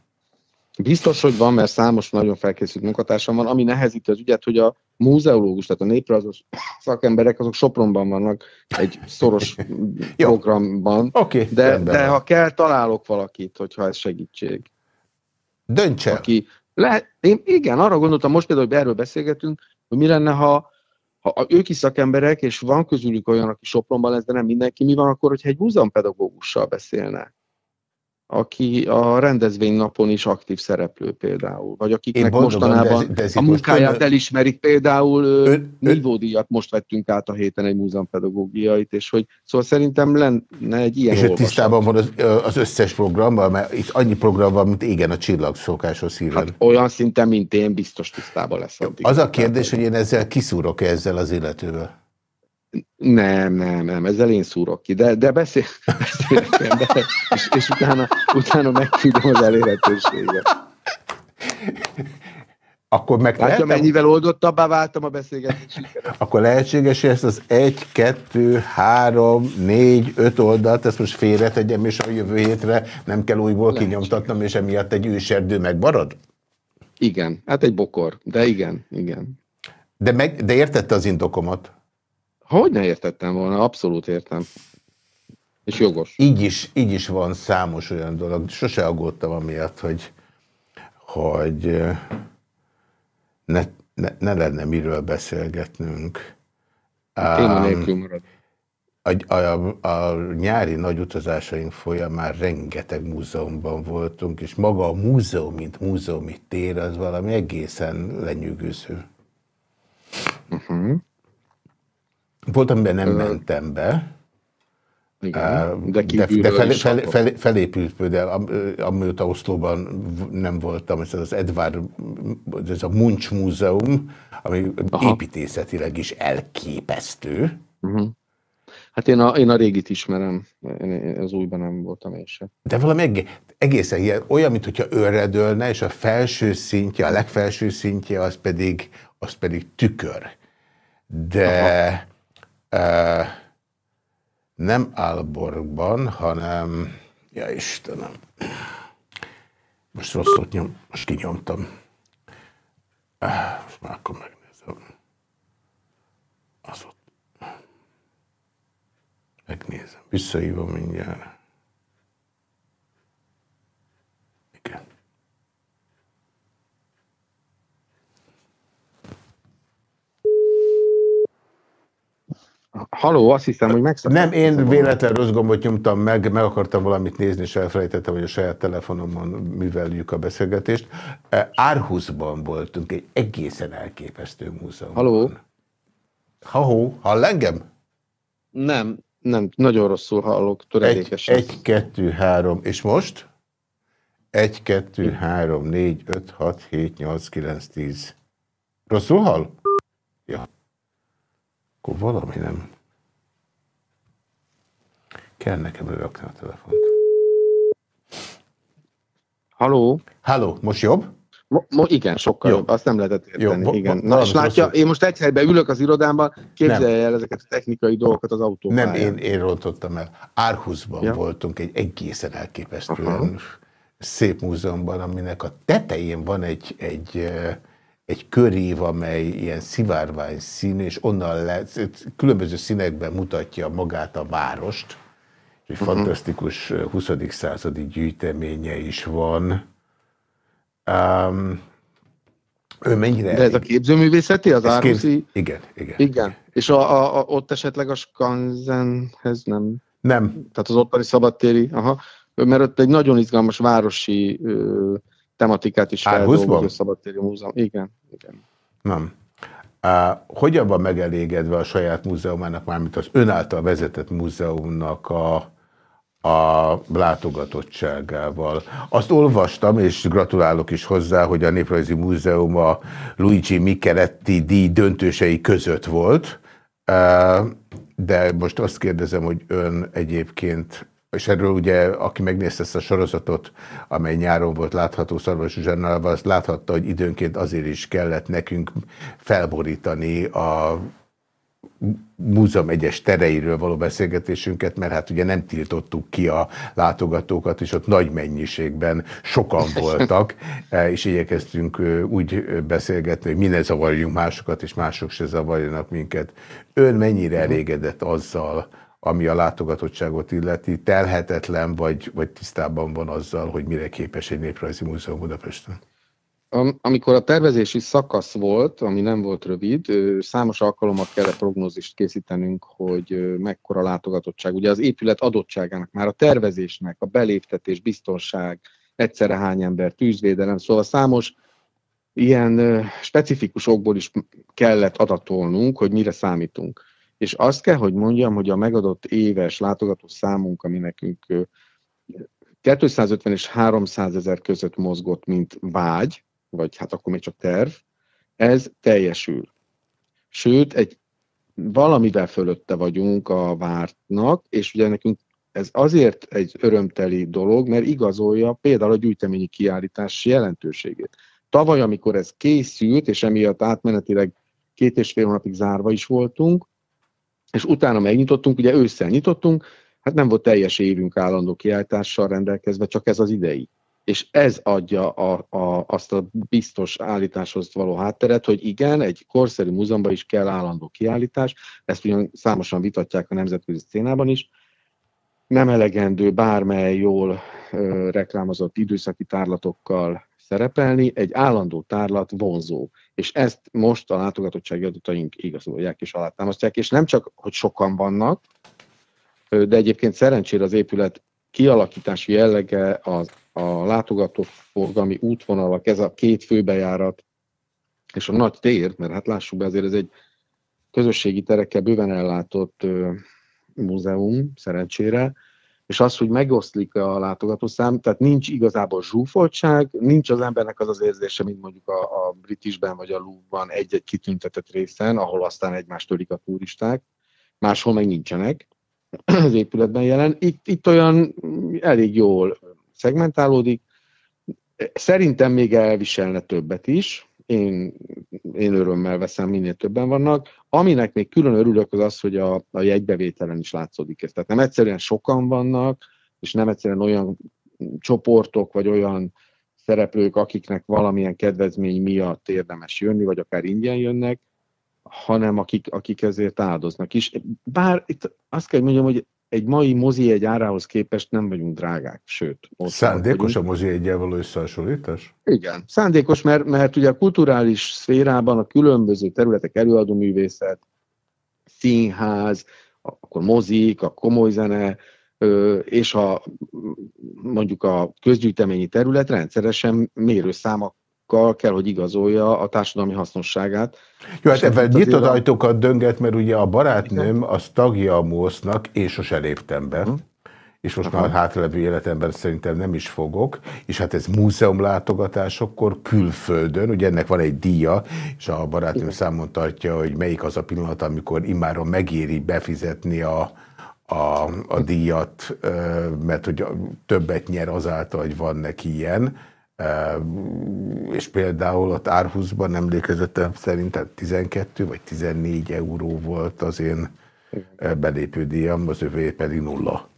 Biztos, hogy van, mert számos nagyon felkészült munkatársam van, ami nehezíti az ügyet, hogy a múzeológus, tehát a néprajzos szakemberek, azok Sopronban vannak egy szoros (laughs) programban, okay, de, de ha kell, találok valakit, hogyha ez segítség. Dönts el. Aki le, én, igen, arra gondoltam most például, hogy erről beszélgetünk, hogy mi lenne, ha, ha ők is szakemberek, és van közülük olyan, aki Sopronban lesz, de nem mindenki, mi van akkor, hogyha egy múzeumpedagógussal beszélne? Aki a rendezvénynapon is aktív szereplő például, vagy akiknek mostanában de ez, de ez a munkáját most elismerik, például ön, nívódíjat most vettünk át a héten egy múzeumpedagógiait, és hogy szóval szerintem lenne egy ilyen És tisztában van az, az összes programban, mert itt annyi program van, mint égen a csillag szokásos híren. Hát olyan szinten, mint én, biztos tisztában lesz. Addig. Az a kérdés, hogy én ezzel kiszúrok -e ezzel az illetővel? Nem, nem, nem, ezzel én szúrok ki, de, de beszél, (laughs) beszélek de, és, és utána, utána megküldöm az elérhetőséget. Akkor meg Látja, mennyivel oldottabbá váltam a beszélgetés Akkor lehetséges, hogy ezt az 1, 2, 3, 4, 5 oldalt, ezt most félretegyem, és a jövő hétre nem kell újból kinyomtatnom, és emiatt egy őserdő megmarad? Igen, hát egy bokor, de igen, igen. De, meg, de értette az indokomat? Hogy ne értettem volna, abszolút értem. És jogos. Így is, így is van számos olyan dolog. Sose aggódtam amiatt, hogy, hogy ne, ne, ne lenne miről beszélgetnünk. Téma nélkül marad. A, a, a nyári nagy utazásaink folyamán rengeteg múzeumban voltunk, és maga a múzeum, mint múzeumi tér, az valami egészen lenyűgöző. Uh -huh. Volt, amiben nem mentem be, igen, de, de, de fel, fel, fel, felépült például, amióta Oszlóban nem voltam, ez az Edvard, ez a Munch Múzeum, ami Aha. építészetileg is elképesztő. Uh -huh. Hát én a, én a régit ismerem, én az újban nem voltam én sem. De valami egészen ilyen, olyan, mintha őredölne, és a felső szintje, a legfelső szintje, az pedig, az pedig tükör. De... Aha nem Alborgban, hanem, ja Istenem, most rosszot nyom, most kinyomtam. Most már akkor megnézem. Az ott. Megnézem. Visszahívom mindjárt. Haló, azt hiszem, hogy megszakadtam. Nem, én véletlen rossz gombot nyomtam meg, meg akartam valamit nézni, és elfelejtettem, hogy a saját telefonomon műveljük a beszélgetést. Árhuszban voltunk, egy egészen elképesztő múzeum. Haló? Haló, hall engem? Nem, nem, nagyon rosszul hallok, töredékesen. Egy, egy, kettő, három, és most? Egy, kettő, három, négy, öt, hat, hét, nyolc, kilenc, tíz. Rosszul hall? Akkor valami nem. Kell nekem rakni a telefont. Haló? Halló, most jobb? Mo, mo, igen, sokkal jobb. jobb. Azt nem lehetett érteni. Jó, igen. Na, és látja, rosszul. én most egy helyben ülök az irodámban, képzelje el ezeket a technikai dolgokat az autóban. Nem, én, én rontottam el. Árhuszban ja. voltunk egy egészen elképesztően szép múzeumban, aminek a tetején van egy, egy egy körív, amely ilyen szivárvány szín, és onnan lehet, különböző színekben mutatja magát a várost, egy uh mhm. -huh. fantasztikus 20. századi gyűjteménye is van. Um, ő mennyire... De ez a képzőművészeti, az áruszi? Kép... Igen, igen. Igen. És a, a, a, ott esetleg a Skanzenhez nem Nem. Tehát az ottani szabadtéri, aha, mert ott egy nagyon izgalmas városi ö, tematikát is feldolgoz a szabadtéri múzeum. Igen, igen. Nem. Uh, hogyan van megelégedve a saját múzeumának, mármint az ön által vezetett múzeumnak a, a látogatottságával. Azt olvastam, és gratulálok is hozzá, hogy a Néprajzi Múzeum a Luigi Micheletti díj döntősei között volt, de most azt kérdezem, hogy ön egyébként és erről ugye, aki megnézte ezt a sorozatot, amely nyáron volt látható Szarvas Zsannalban, azt láthatta, hogy időnként azért is kellett nekünk felborítani a múzeum egyes tereiről való beszélgetésünket, mert hát ugye nem tiltottuk ki a látogatókat, és ott nagy mennyiségben sokan (laughs) voltak, és igyekeztünk úgy beszélgetni, hogy mi ne zavarjunk másokat, és mások se zavarjanak minket. Ön mennyire mhm. elégedett azzal, ami a látogatottságot illeti, telhetetlen, vagy, vagy tisztában van azzal, hogy mire képes egy néprajzi múzeum Budapesten? Amikor a tervezési szakasz volt, ami nem volt rövid, számos alkalommal kellett prognózist készítenünk, hogy mekkora látogatottság. Ugye az épület adottságának, már a tervezésnek, a beléptetés, biztonság, egyszerre hány ember, tűzvédelem, szóval számos ilyen specifikus okból is kellett adatolnunk, hogy mire számítunk. És azt kell, hogy mondjam, hogy a megadott éves látogató számunk, ami nekünk 250 és 300 ezer között mozgott, mint vágy, vagy hát akkor még csak terv, ez teljesül. Sőt, egy valamivel fölötte vagyunk a vártnak, és ugye nekünk ez azért egy örömteli dolog, mert igazolja például a gyűjteményi kiállítás jelentőségét. Tavaly, amikor ez készült, és emiatt átmenetileg két és fél hónapig zárva is voltunk, és utána megnyitottunk, ugye ősszel nyitottunk, hát nem volt teljes évünk állandó kiállítással rendelkezve, csak ez az idei. És ez adja a, a, azt a biztos állításhoz való hátteret, hogy igen, egy korszerű múzeumban is kell állandó kiállítás, ezt ugyan számosan vitatják a nemzetközi szénában is, nem elegendő bármely jól ö, reklámozott időszaki tárlatokkal szerepelni, egy állandó tárlat vonzó. És ezt most a látogatottsági adataink igazolják és alátámasztják, és nem csak, hogy sokan vannak, de egyébként szerencsére az épület kialakítási jellege az a látogatóforgalmi útvonalak, ez a két főbejárat és a nagy tér, mert hát lássuk be, azért ez egy közösségi terekkel bőven ellátott ö, múzeum, szerencsére, és az, hogy megoszlik a látogatószám, tehát nincs igazából zsúfoltság, nincs az embernek az az érzése, mint mondjuk a, a Britishben vagy a Louvre-ban egy-egy kitüntetett részen, ahol aztán egymást törik a turisták, máshol meg nincsenek (clears throat) az épületben jelen. Itt, itt olyan elég jól szegmentálódik. Szerintem még elviselne többet is. Én, én örömmel veszem, minél többen vannak. Aminek még külön örülök, az az, hogy a, a jegybevételen is látszódik ez. Tehát nem egyszerűen sokan vannak, és nem egyszerűen olyan csoportok, vagy olyan szereplők, akiknek valamilyen kedvezmény miatt érdemes jönni, vagy akár ingyen jönnek, hanem akik, akik ezért áldoznak is. Bár itt azt kell mondjam, hogy egy mai mozi egy árához képest nem vagyunk drágák, sőt. Szándékos a mozi egyel való összehasonlítás? Igen, szándékos, mert, mert ugye a kulturális szférában a különböző területek előadóművészet, színház, akkor mozik, a komoly zene, és a, mondjuk a közgyűjteményi terület rendszeresen mérőszámok kell, hogy igazolja a társadalmi hasznosságát. Jó, hát ebben nyitott ajtókat dönget, mert ugye a barátnőm az tagja a MOSZ-nak, én sose léptem be, hm. és most Aha. már hátralevő életemben szerintem nem is fogok, és hát ez múzeumlátogatásokkor külföldön, ugye ennek van egy díja, és a barátnőm Igen. számon tartja, hogy melyik az a pillanat, amikor immáron megéri befizetni a, a, a díjat, mert hogy többet nyer azáltal, hogy van neki ilyen és például ott Árhuszban emlékezetem szerint 12 vagy 14 euró volt az én belépődíjam, az övé pedig nulla.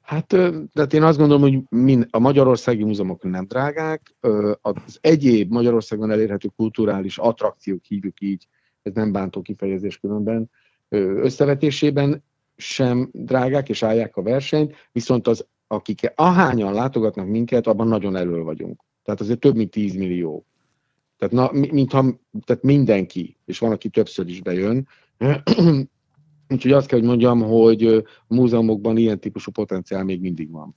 Hát, tehát én azt gondolom, hogy mind, a magyarországi múzeumok nem drágák, az egyéb Magyarországon elérhető kulturális attrakciók, hívjuk így, ez nem bántó kifejezés különben, összevetésében sem drágák és állják a versenyt, viszont az akik ahányan látogatnak minket, abban nagyon elő vagyunk. Tehát azért több mint 10 millió. Tehát, na, mintha, tehát mindenki, és van, aki többször is bejön, (clears throat) Úgyhogy azt kell, hogy mondjam, hogy a múzeumokban ilyen típusú potenciál még mindig van.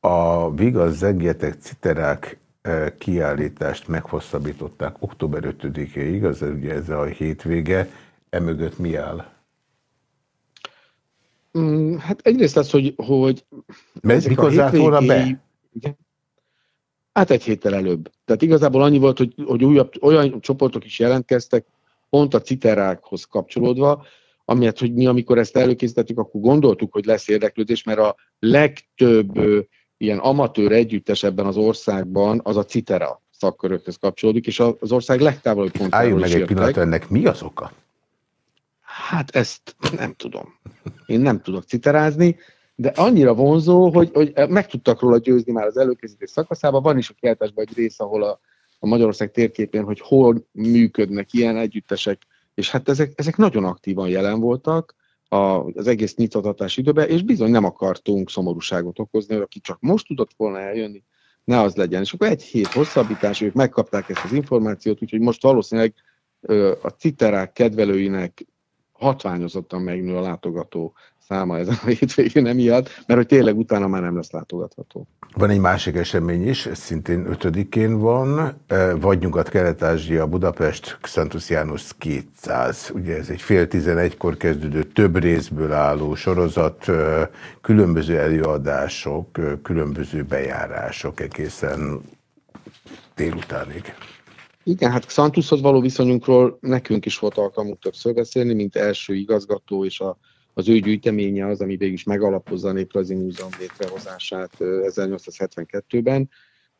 A Vigaz Zegjetek Citerák kiállítást meghosszabbították október 5-ig, az ugye ez a hétvége, emögött mi áll? Mm, hát egyrészt az, hogy... hogy Mert mikor zárt volna be? Igen. Hát egy héttel előbb. Tehát igazából annyi volt, hogy, hogy újabb, olyan csoportok is jelentkeztek, pont a citerákhoz kapcsolódva, amiatt, hogy mi amikor ezt előkészítettük, akkor gondoltuk, hogy lesz érdeklődés, mert a legtöbb ilyen amatőr együttes ebben az országban az a citera szakkörökhöz kapcsolódik, és az ország legtávolabb pontjáról Álljunk meg egy pillanat, ennek mi az oka? Hát ezt nem tudom. Én nem tudok citerázni, de annyira vonzó, hogy, hogy meg tudtak róla győzni már az előkészítés szakaszában. Van is a kiáltásban egy rész, ahol a, a Magyarország térképén, hogy hol működnek ilyen együttesek, és hát ezek, ezek nagyon aktívan jelen voltak az egész nyitvatatás időben, és bizony nem akartunk szomorúságot okozni, hogy aki csak most tudott volna eljönni, ne az legyen. És akkor egy hét hosszabbítás, ők megkapták ezt az információt, úgyhogy most valószínűleg a citerák kedvelőinek hatványozottan megnő a látogató száma ezen a hétvégén emiatt, mert hogy tényleg utána már nem lesz látogatható. Van egy másik esemény is, ez szintén 5-én van, vagy Nyugat-Kelet-Ázsia, Budapest, Xantus János 200. Ugye ez egy fél tizenegykor kezdődő, több részből álló sorozat, különböző előadások, különböző bejárások egészen délutánig. Igen, hát Xantushoz való viszonyunkról nekünk is volt alkalmunk többször beszélni, mint első igazgató, és a, az ő gyűjteménye az, ami végül is megalapozza a Néprajzi Múzeum létrehozását 1872-ben.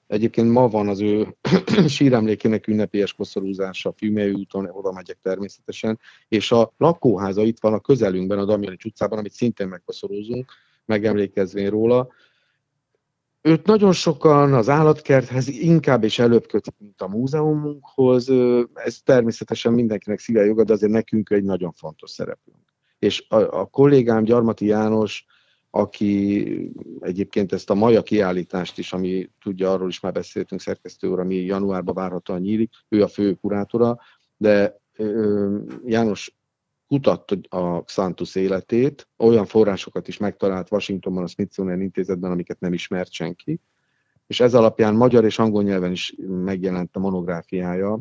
Egyébként ma van az ő (clears throat) síremlékének ünnepélyes koszorúzása Fűmei úton, oda megyek természetesen, és a lakóháza itt van a közelünkben, a Damjani utcában, amit szintén megkoszorúzunk, megemlékezvén róla őt nagyon sokan az állatkerthez inkább és előbb kötik, mint a múzeumunkhoz. Ez természetesen mindenkinek szíve joga, de azért nekünk egy nagyon fontos szerepünk. És a, a kollégám Gyarmati János, aki egyébként ezt a Maja kiállítást is, ami tudja, arról is már beszéltünk szerkesztő úr, ami januárban várhatóan nyílik, ő a fő kurátora, de János kutatta a Xantus életét, olyan forrásokat is megtalált Washingtonban, a Smithsonian intézetben, amiket nem ismert senki, és ez alapján magyar és angol nyelven is megjelent a monográfiája.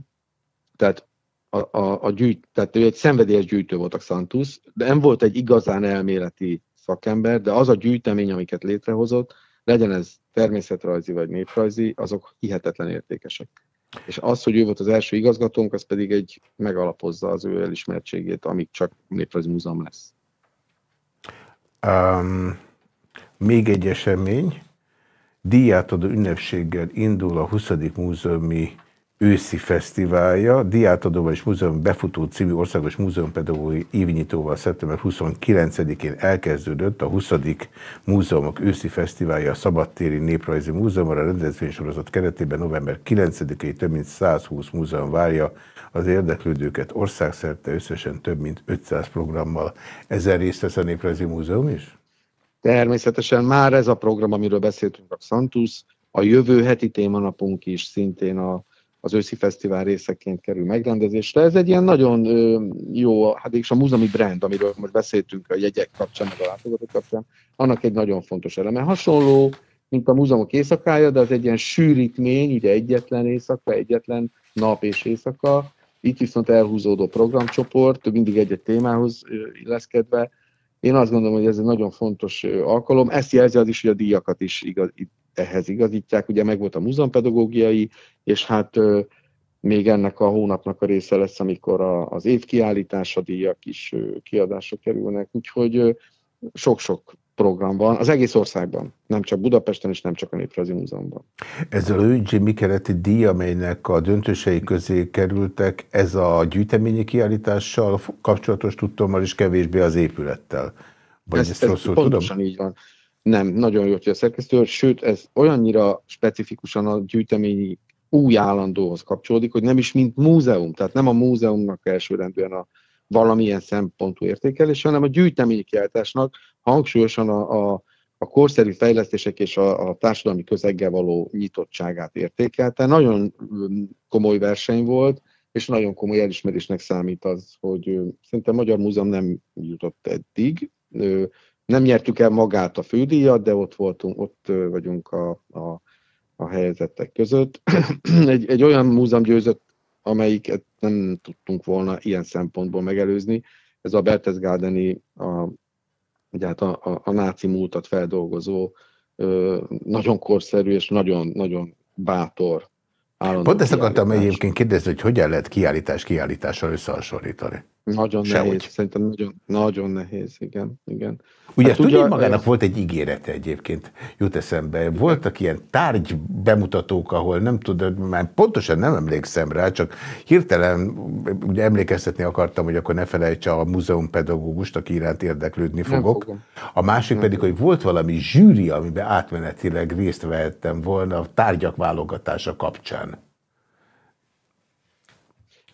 Tehát a, a, a gyűjt, tehát ő egy szenvedélyes gyűjtő volt a Xantus, de nem volt egy igazán elméleti szakember, de az a gyűjtemény, amiket létrehozott, legyen ez természetrajzi vagy néprajzi, azok hihetetlen értékesek. És az, hogy ő volt az első igazgatónk, az pedig egy megalapozza az ő elismertségét, amíg csak Néprajzi Múzeum lesz. Um, még egy esemény. Díjátadó ünnepséggel indul a 20. múzeumi őszi fesztiválja. Diátadóval és Múzeum Befutó című országos múzeumpedagógiai évnyitóval szeptember 29-én elkezdődött a 20. Múzeumok őszi fesztiválja a Szabadtéri Néprajzi Múzeumra. A rendezvénysorozat keretében november 9-ig több mint 120 múzeum várja az érdeklődőket országszerte összesen több mint 500 programmal. Ezzel részt vesz a Néprajzi Múzeum is? Természetesen már ez a program, amiről beszéltünk a Santus, a jövő heti témanapunk is szintén a az őszi fesztivál részeként kerül megrendezésre. Ez egy ilyen nagyon jó, hát és a múzeumi brand, amiről most beszéltünk a jegyek kapcsán, meg a látogatók kapcsán, annak egy nagyon fontos eleme. Hasonló, mint a múzeumok éjszakája, de az egy ilyen sűrítmény, ugye egyetlen éjszaka, egyetlen nap és éjszaka, itt viszont elhúzódó programcsoport, mindig egy-egy témához illeszkedve. Én azt gondolom, hogy ez egy nagyon fontos alkalom. Ezt jelzi az is, hogy a díjakat is igaz, ehhez igazítják. Ugye megvolt a múzeumpedagógiai, és hát még ennek a hónapnak a része lesz, amikor a, az évkiállítása díjak is kiadásra kerülnek, úgyhogy sok-sok program van az egész országban, nem csak Budapesten és nem csak a Néprajzi Múzeumban. Ezzel a Luigi Micheletti díj, amelynek a döntősei közé kerültek, ez a gyűjteményi kiállítással kapcsolatos tudtommal is kevésbé az épülettel. Vagy ez, ezt ez rosszul pontosan tudom? így van. Nem, nagyon jó, hogy a szerkesztő, sőt, ez olyannyira specifikusan a gyűjteményi új állandóhoz kapcsolódik, hogy nem is mint múzeum, tehát nem a múzeumnak elsőrendűen a valamilyen szempontú értékelés, hanem a gyűjteményi kiáltásnak hangsúlyosan a, a, a korszerű fejlesztések és a, a társadalmi közeggel való nyitottságát értékelte. Nagyon komoly verseny volt, és nagyon komoly elismerésnek számít az, hogy szerintem Magyar Múzeum nem jutott eddig. Nem nyertük el magát a fődíjat, de ott voltunk, ott vagyunk a, a, a helyzetek között. (clears throat) egy, egy olyan múzeum győzött, amelyiket nem tudtunk volna ilyen szempontból megelőzni. Ez a Berchtesgadeni, a, ugye hát a, a, a náci múltat feldolgozó, nagyon korszerű és nagyon, nagyon bátor Pont ezt akartam egyébként kérdezni, hogy hogyan lehet kiállítás kiállítással összehasonlítani. Nagyon Sehogy. nehéz, szerintem nagyon, nagyon nehéz, igen. igen. Ugye hát tudja, magának volt egy ígérete egyébként, jut eszembe. Voltak ilyen tárgy bemutatók, ahol nem tudom, már pontosan nem emlékszem rá, csak hirtelen ugye emlékeztetni akartam, hogy akkor ne felejtse a múzeumpedagógust, aki iránt érdeklődni fogok. A másik nem pedig, hogy volt valami zsűri, amiben átmenetileg részt vehettem volna a tárgyak válogatása kapcsán.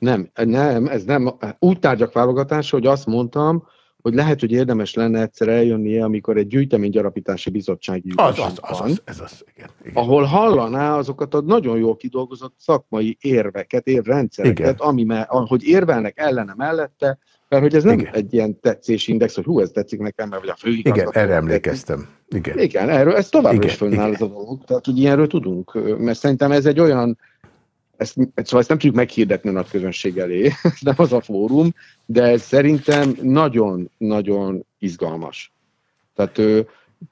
Nem, nem, ez nem. Úgy tárgyak válogatása, hogy azt mondtam, hogy lehet, hogy érdemes lenne egyszer eljönnie, amikor egy gyűjteménygyarapítási bizottsági az, az, az, az, ez az, igen, igen. Ahol hallaná azokat a nagyon jól kidolgozott szakmai érveket, érrendszereket, igen. ami, hogy érvelnek ellene mellette, mert hogy ez nem igen. egy ilyen tetszésindex, hogy hú, ez tetszik nekem, mert vagy a főigazgató. Igen, erre emlékeztem. Igen, igen erről, ez továbbra igen, is fönnáll ez a dolog. Tehát, hogy ilyenről tudunk, mert szerintem ez egy olyan ezt, szóval ezt nem tudjuk meghirdetni a nagy közönség elé, (laughs) nem az a fórum, de szerintem nagyon-nagyon izgalmas. Tehát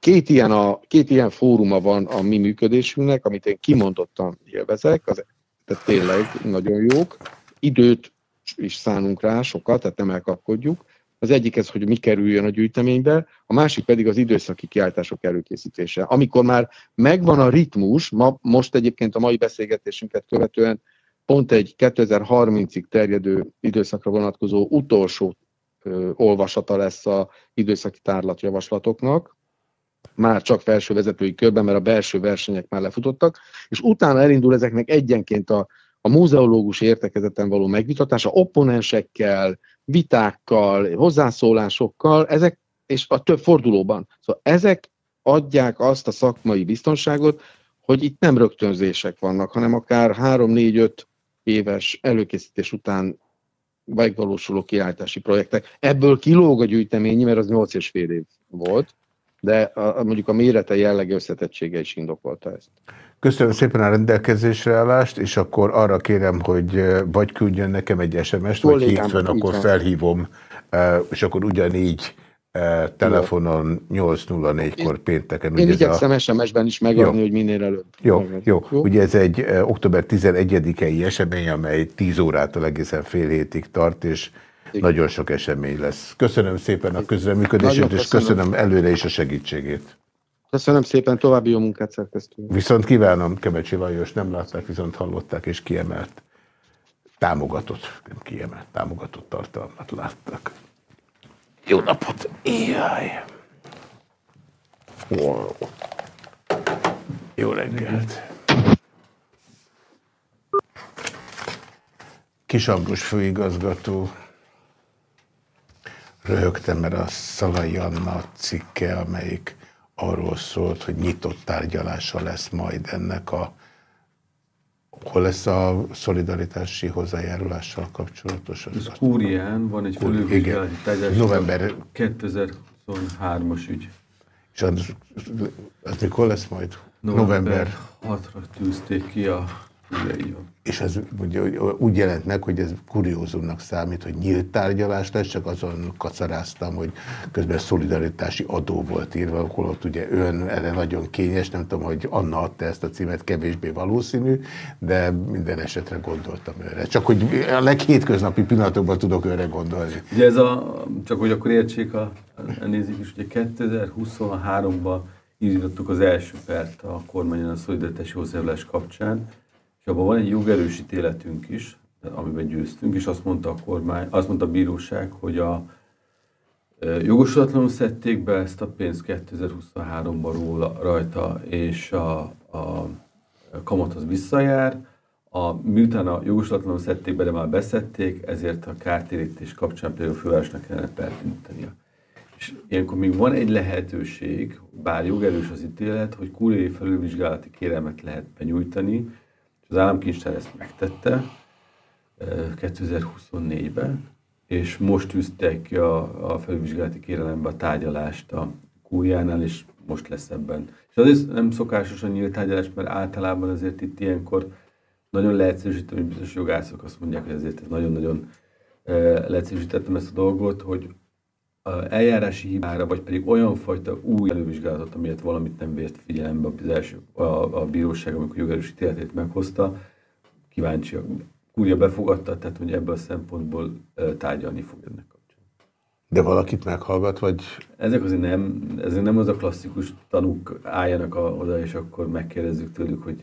két ilyen, a, két ilyen fóruma van a mi működésünknek, amit én kimondottan élvezek, az, tehát tényleg nagyon jók. Időt is szánunk rá sokat, tehát nem elkapkodjuk. Az egyik ez, hogy mi kerüljön a gyűjteménybe, a másik pedig az időszaki kiáltások előkészítése. Amikor már megvan a ritmus, ma, most egyébként a mai beszélgetésünket követően pont egy 2030-ig terjedő időszakra vonatkozó utolsó ö, olvasata lesz a időszaki tárlatjavaslatoknak, már csak felső vezetői körben, mert a belső versenyek már lefutottak, és utána elindul ezeknek egyenként a, a múzeológus értekezeten való megvitatása, opponensekkel, vitákkal, hozzászólásokkal, ezek, és a több fordulóban. Szóval ezek adják azt a szakmai biztonságot, hogy itt nem rögtönzések vannak, hanem akár 3-4-5 éves előkészítés után megvalósuló kiállítási projektek. Ebből kilóg a gyűjtemény, mert az 8 és fél év volt, de a, mondjuk a mérete jellege összetettsége is indokolta ezt. Köszönöm szépen a rendelkezésre állást, és akkor arra kérem, hogy vagy küldjön nekem egy SMS-t, vagy hétfőn, akkor felhívom, és akkor ugyanígy telefonon 8.04-kor pénteken. Én igyekszem a... SMS-ben is megadni, jó. hogy minél előbb. Jó, jó, jó. Ugye ez egy október 11-i esemény, amely 10 órától egészen fél hétig tart, és Igen. nagyon sok esemény lesz. Köszönöm szépen a közreműködését, és köszönöm. köszönöm előre is a segítségét. Köszönöm szépen, további jó munkát szerkesztünk. Viszont kívánom, Kemecsi Lajos, nem látták, viszont hallották és kiemelt támogatott, nem kiemelt, támogatott tartalmat láttak. Jó napot! Jaj! Wow. Jó reggelt! Kisambrus főigazgató röhögtem, mert a Szalai Anna cikke, amelyik arról szólt, hogy nyitott tárgyalása lesz majd ennek a Hol lesz a szolidaritási hozzájárulással kapcsolatos? Az Kúrián van egy felülvizsgálati tárgyalás. November 2023-as ügy. És az, az mikor lesz majd? November, November 6-ra tűzték ki a ugye, így van. És ez ugye, úgy jelent meg, hogy ez kuriózumnak számít, hogy nyílt tárgyalás lesz, csak azon kacaráztam, hogy közben szolidaritási adó volt írva, ott ugye ön erre nagyon kényes, nem tudom, hogy Anna adta ezt a címet, kevésbé valószínű, de minden esetre gondoltam őre. Csak hogy a leghétköznapi pillanatokban tudok őre gondolni. Ugye ez a, csak hogy akkor értsék a, a nézik is, ugye 2023-ban indítottuk az első pert a kormányon a szolidaritási hozzájárulás kapcsán, és abban van egy jogerős ítéletünk is, amiben győztünk, és azt mondta a kormány, azt mondta a bíróság, hogy a jogosulatlanul szedték be ezt a pénzt 2023-ban róla, rajta, és a, a kamat az visszajár. A, miután a jogosulatlanul szedték be, de már beszedték, ezért a kártérítés kapcsán például a fővárosnak kellene pertintenia. És ilyenkor még van egy lehetőség, bár jogerős az ítélet, hogy kúriai felülvizsgálati kérelmet lehet benyújtani, az államkincstár ezt megtette, 2024-ben, és most tűztek ki a, a felvizsgálati kérelembe a tárgyalást a kújjánál, és most lesz ebben. És azért nem szokásos a nyílt tárgyalás, mert általában azért itt ilyenkor nagyon leegyszerűsítem, hogy bizonyos jogászok azt mondják, hogy ezért ez nagyon-nagyon leegyszerűsítettem ezt a dolgot, hogy eljárási hibára, vagy pedig olyan fajta új elővizsgálatot, amiért valamit nem vért figyelembe az első, a, a bíróság, amikor jogerős ítéletét meghozta, kíváncsi, kúrja befogadta, tehát hogy ebből a szempontból tárgyalni fog ennek kapcsán. De valakit meghallgat, vagy? Ezek azért nem, ezek nem az a klasszikus tanúk álljanak oda, és akkor megkérdezzük tőlük, hogy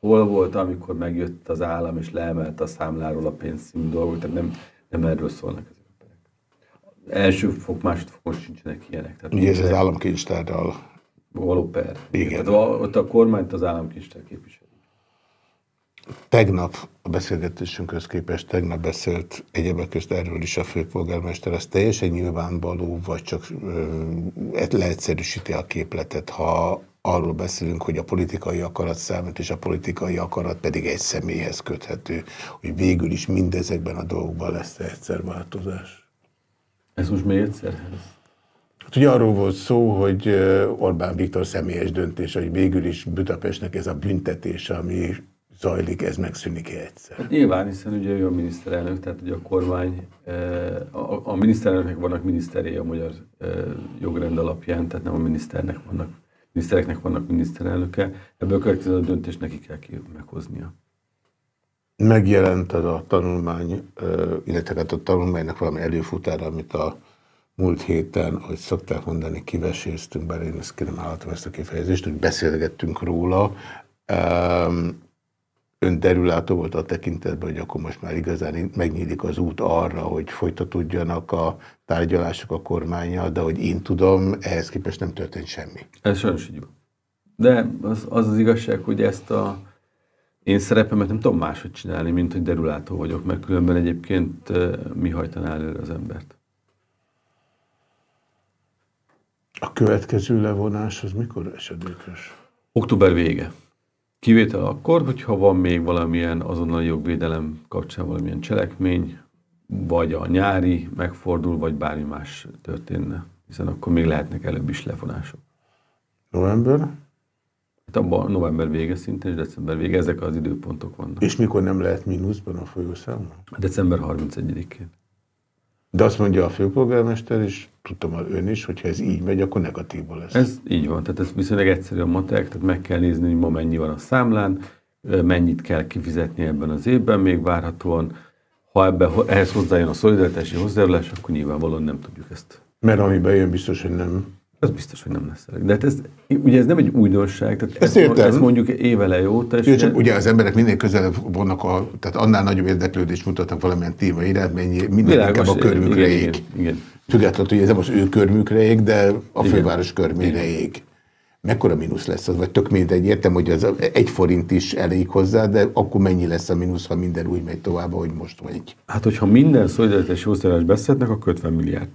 hol volt, amikor megjött az állam, és leemelte a számláról a pénzszínű dolgot, tehát nem, nem erről szólnak a. Első fok, másodfokon sincsenek ilyenek. Tehát Ugye ez az államkincstárral való per. Igen. Tehát ott a kormányt az államkincstár képvisel. Tegnap a beszélgetésünkhöz képest tegnap beszélt egyebek közt erről is a főpolgármester, ez teljesen nyilvánvaló, vagy csak ö, leegyszerűsíti a képletet, ha arról beszélünk, hogy a politikai akarat számít, és a politikai akarat pedig egy személyhez köthető, hogy végül is mindezekben a dolgokban lesz -e egyszer változás. Ez most még egyszer? Hát ugye arról volt szó, hogy Orbán Viktor személyes döntés, hogy végül is Budapestnek ez a büntetés, ami zajlik, ez megszűnik -e egyszer? Hát nyilván, hiszen ugye ő a miniszterelnök, tehát ugye a kormány, a, a miniszterelnöknek vannak miniszteré a magyar jogrend alapján, tehát nem a miniszternek vannak minisztereknek vannak miniszterelnöke, ebből következő a döntést neki kell meghoznia. Megjelent az a tanulmány, illetve hát a tanulmánynak valami előfutára, amit a múlt héten, hogy szokták mondani, kiveséztünk, bár én ezt kérem állatom ezt a kifejezést, hogy beszélgettünk róla ön derülátó volt a tekintetben, hogy akkor most már igazán megnyílik az út arra, hogy folytatódjanak a tárgyalások a kormányjal, de hogy én tudom, ehhez képest nem történt semmi. Ez sajnos így van. De az, az az igazság, hogy ezt a én szerepemet nem tudom máshogy csinálni, mint hogy derülátó vagyok, mert különben egyébként mi hajtaná előre az embert. A következő levonás az mikor esedékes? Október vége. Kivétel akkor, hogyha van még valamilyen azonnali jogvédelem kapcsán valamilyen cselekmény, vagy a nyári megfordul, vagy bármi más történne. Hiszen akkor még lehetnek előbb is lefonások. November? Hát abban november vége szintén, és december vége, ezek az időpontok vannak. És mikor nem lehet mínuszban a folyószámla? December 31-én. De azt mondja a főpolgármester, és tudtam hogy ön is, hogyha ez így megy, akkor negatíva lesz. Ez így van, tehát ez viszonylag egyszerű a matek, tehát meg kell nézni, hogy ma mennyi van a számlán, mennyit kell kifizetni ebben az évben, még várhatóan, ha ebben, ehhez hozzájön a szolidaritási hozzájárulás, akkor nyilvánvalóan nem tudjuk ezt. Mert ami bejön, biztos, hogy nem az biztos, hogy nem lesz elég. De hát ez, ugye ez nem egy újdonság, tehát ezt, ezt, ezt mondjuk évele óta. És csak ugye az emberek minél közelebb vannak, a, tehát annál nagyobb érdeklődést mutatnak valamilyen téma iránt, mennyi, minden inkább a körmükre ég. Igen, igen. Függetlenül, hogy ez nem az ő körmükre ég, de a igen. főváros körmére igen. ég. Mekkora mínusz lesz az, vagy tök mindegy, értem, hogy az egy forint is elég hozzá, de akkor mennyi lesz a mínusz, ha minden úgy megy tovább, ahogy most vagy? Hát, hogyha minden szolidaritási hozzájárás beszednek, akkor 50 milliárd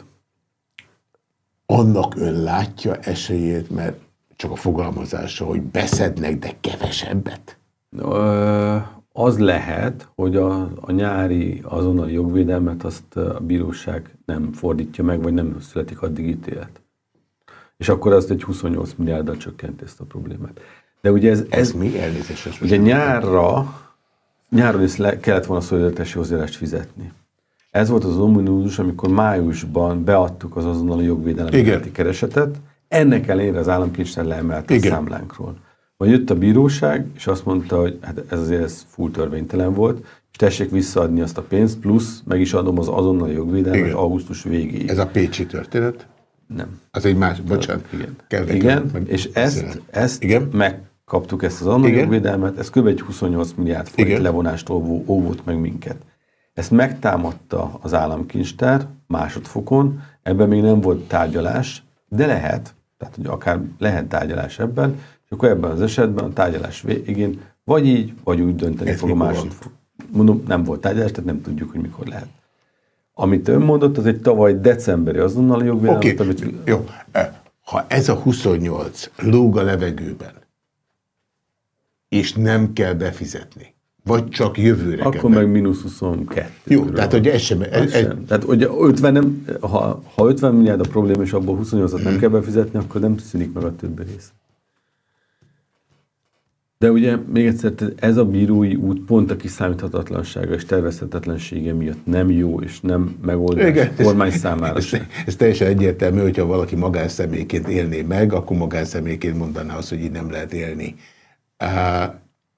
annak ön látja esélyét, mert csak a fogalmazása, hogy beszednek, de kevesebbet? Az lehet, hogy a, a nyári azonnali jogvédelmet azt a bíróság nem fordítja meg, vagy nem születik addig ítélet. És akkor azt egy 28 milliárddal csökkent ezt a problémát. De ugye ez... Ez, ez mi elnézést? Ugye nyárra, nyáron is le, kellett volna szolidaritási hozzájárást fizetni. Ez volt az ominózus, amikor májusban beadtuk az azonnali jogvédelem keresetet, ennek ellenére az államkincstár leemelte a számlánkról. Vagy jött a bíróság, és azt mondta, hogy hát ez azért ez full törvénytelen volt, és tessék visszaadni azt a pénzt, plusz meg is adom az azonnali jogvédelmet augusztus végéig. Ez a Pécsi történet? Nem. Az egy más, bocsánat. Igen, kell, Igen és ezt, ezt Igen? megkaptuk ezt az azonnali jogvédelmet, ez kb. egy 28 milliárd forint levonást óvott meg minket. Ezt megtámadta az államkincstár másodfokon, ebben még nem volt tárgyalás, de lehet, tehát hogy akár lehet tárgyalás ebben, és akkor ebben az esetben a tárgyalás végén vagy így, vagy úgy dönteni Ez fog a másodfok. Mondom, nem volt tárgyalás, tehát nem tudjuk, hogy mikor lehet. Amit ön mondott, az egy tavaly decemberi azonnal jogvédelmet. Oké, okay. amit... jó. Ha ez a 28 lóg a levegőben, és nem kell befizetni, Vagy csak jövőre Akkor kell meg mínusz 22. Jó, tehát hogy ez sem... Ez sem. Tehát ugye 50 nem, ha, ha 50 milliárd a probléma, és abból 28-at nem kell befizetni, akkor nem szűnik meg a többi rész. De ugye még egyszer, ez a bírói út pont a kiszámíthatatlansága és tervezhetetlensége miatt nem jó, és nem megoldás Igen, kormány ez, számára ez, ez, ez teljesen egyértelmű, hogyha valaki magánszemélyként élné meg, akkor magánszemélyként mondaná azt, hogy így nem lehet élni.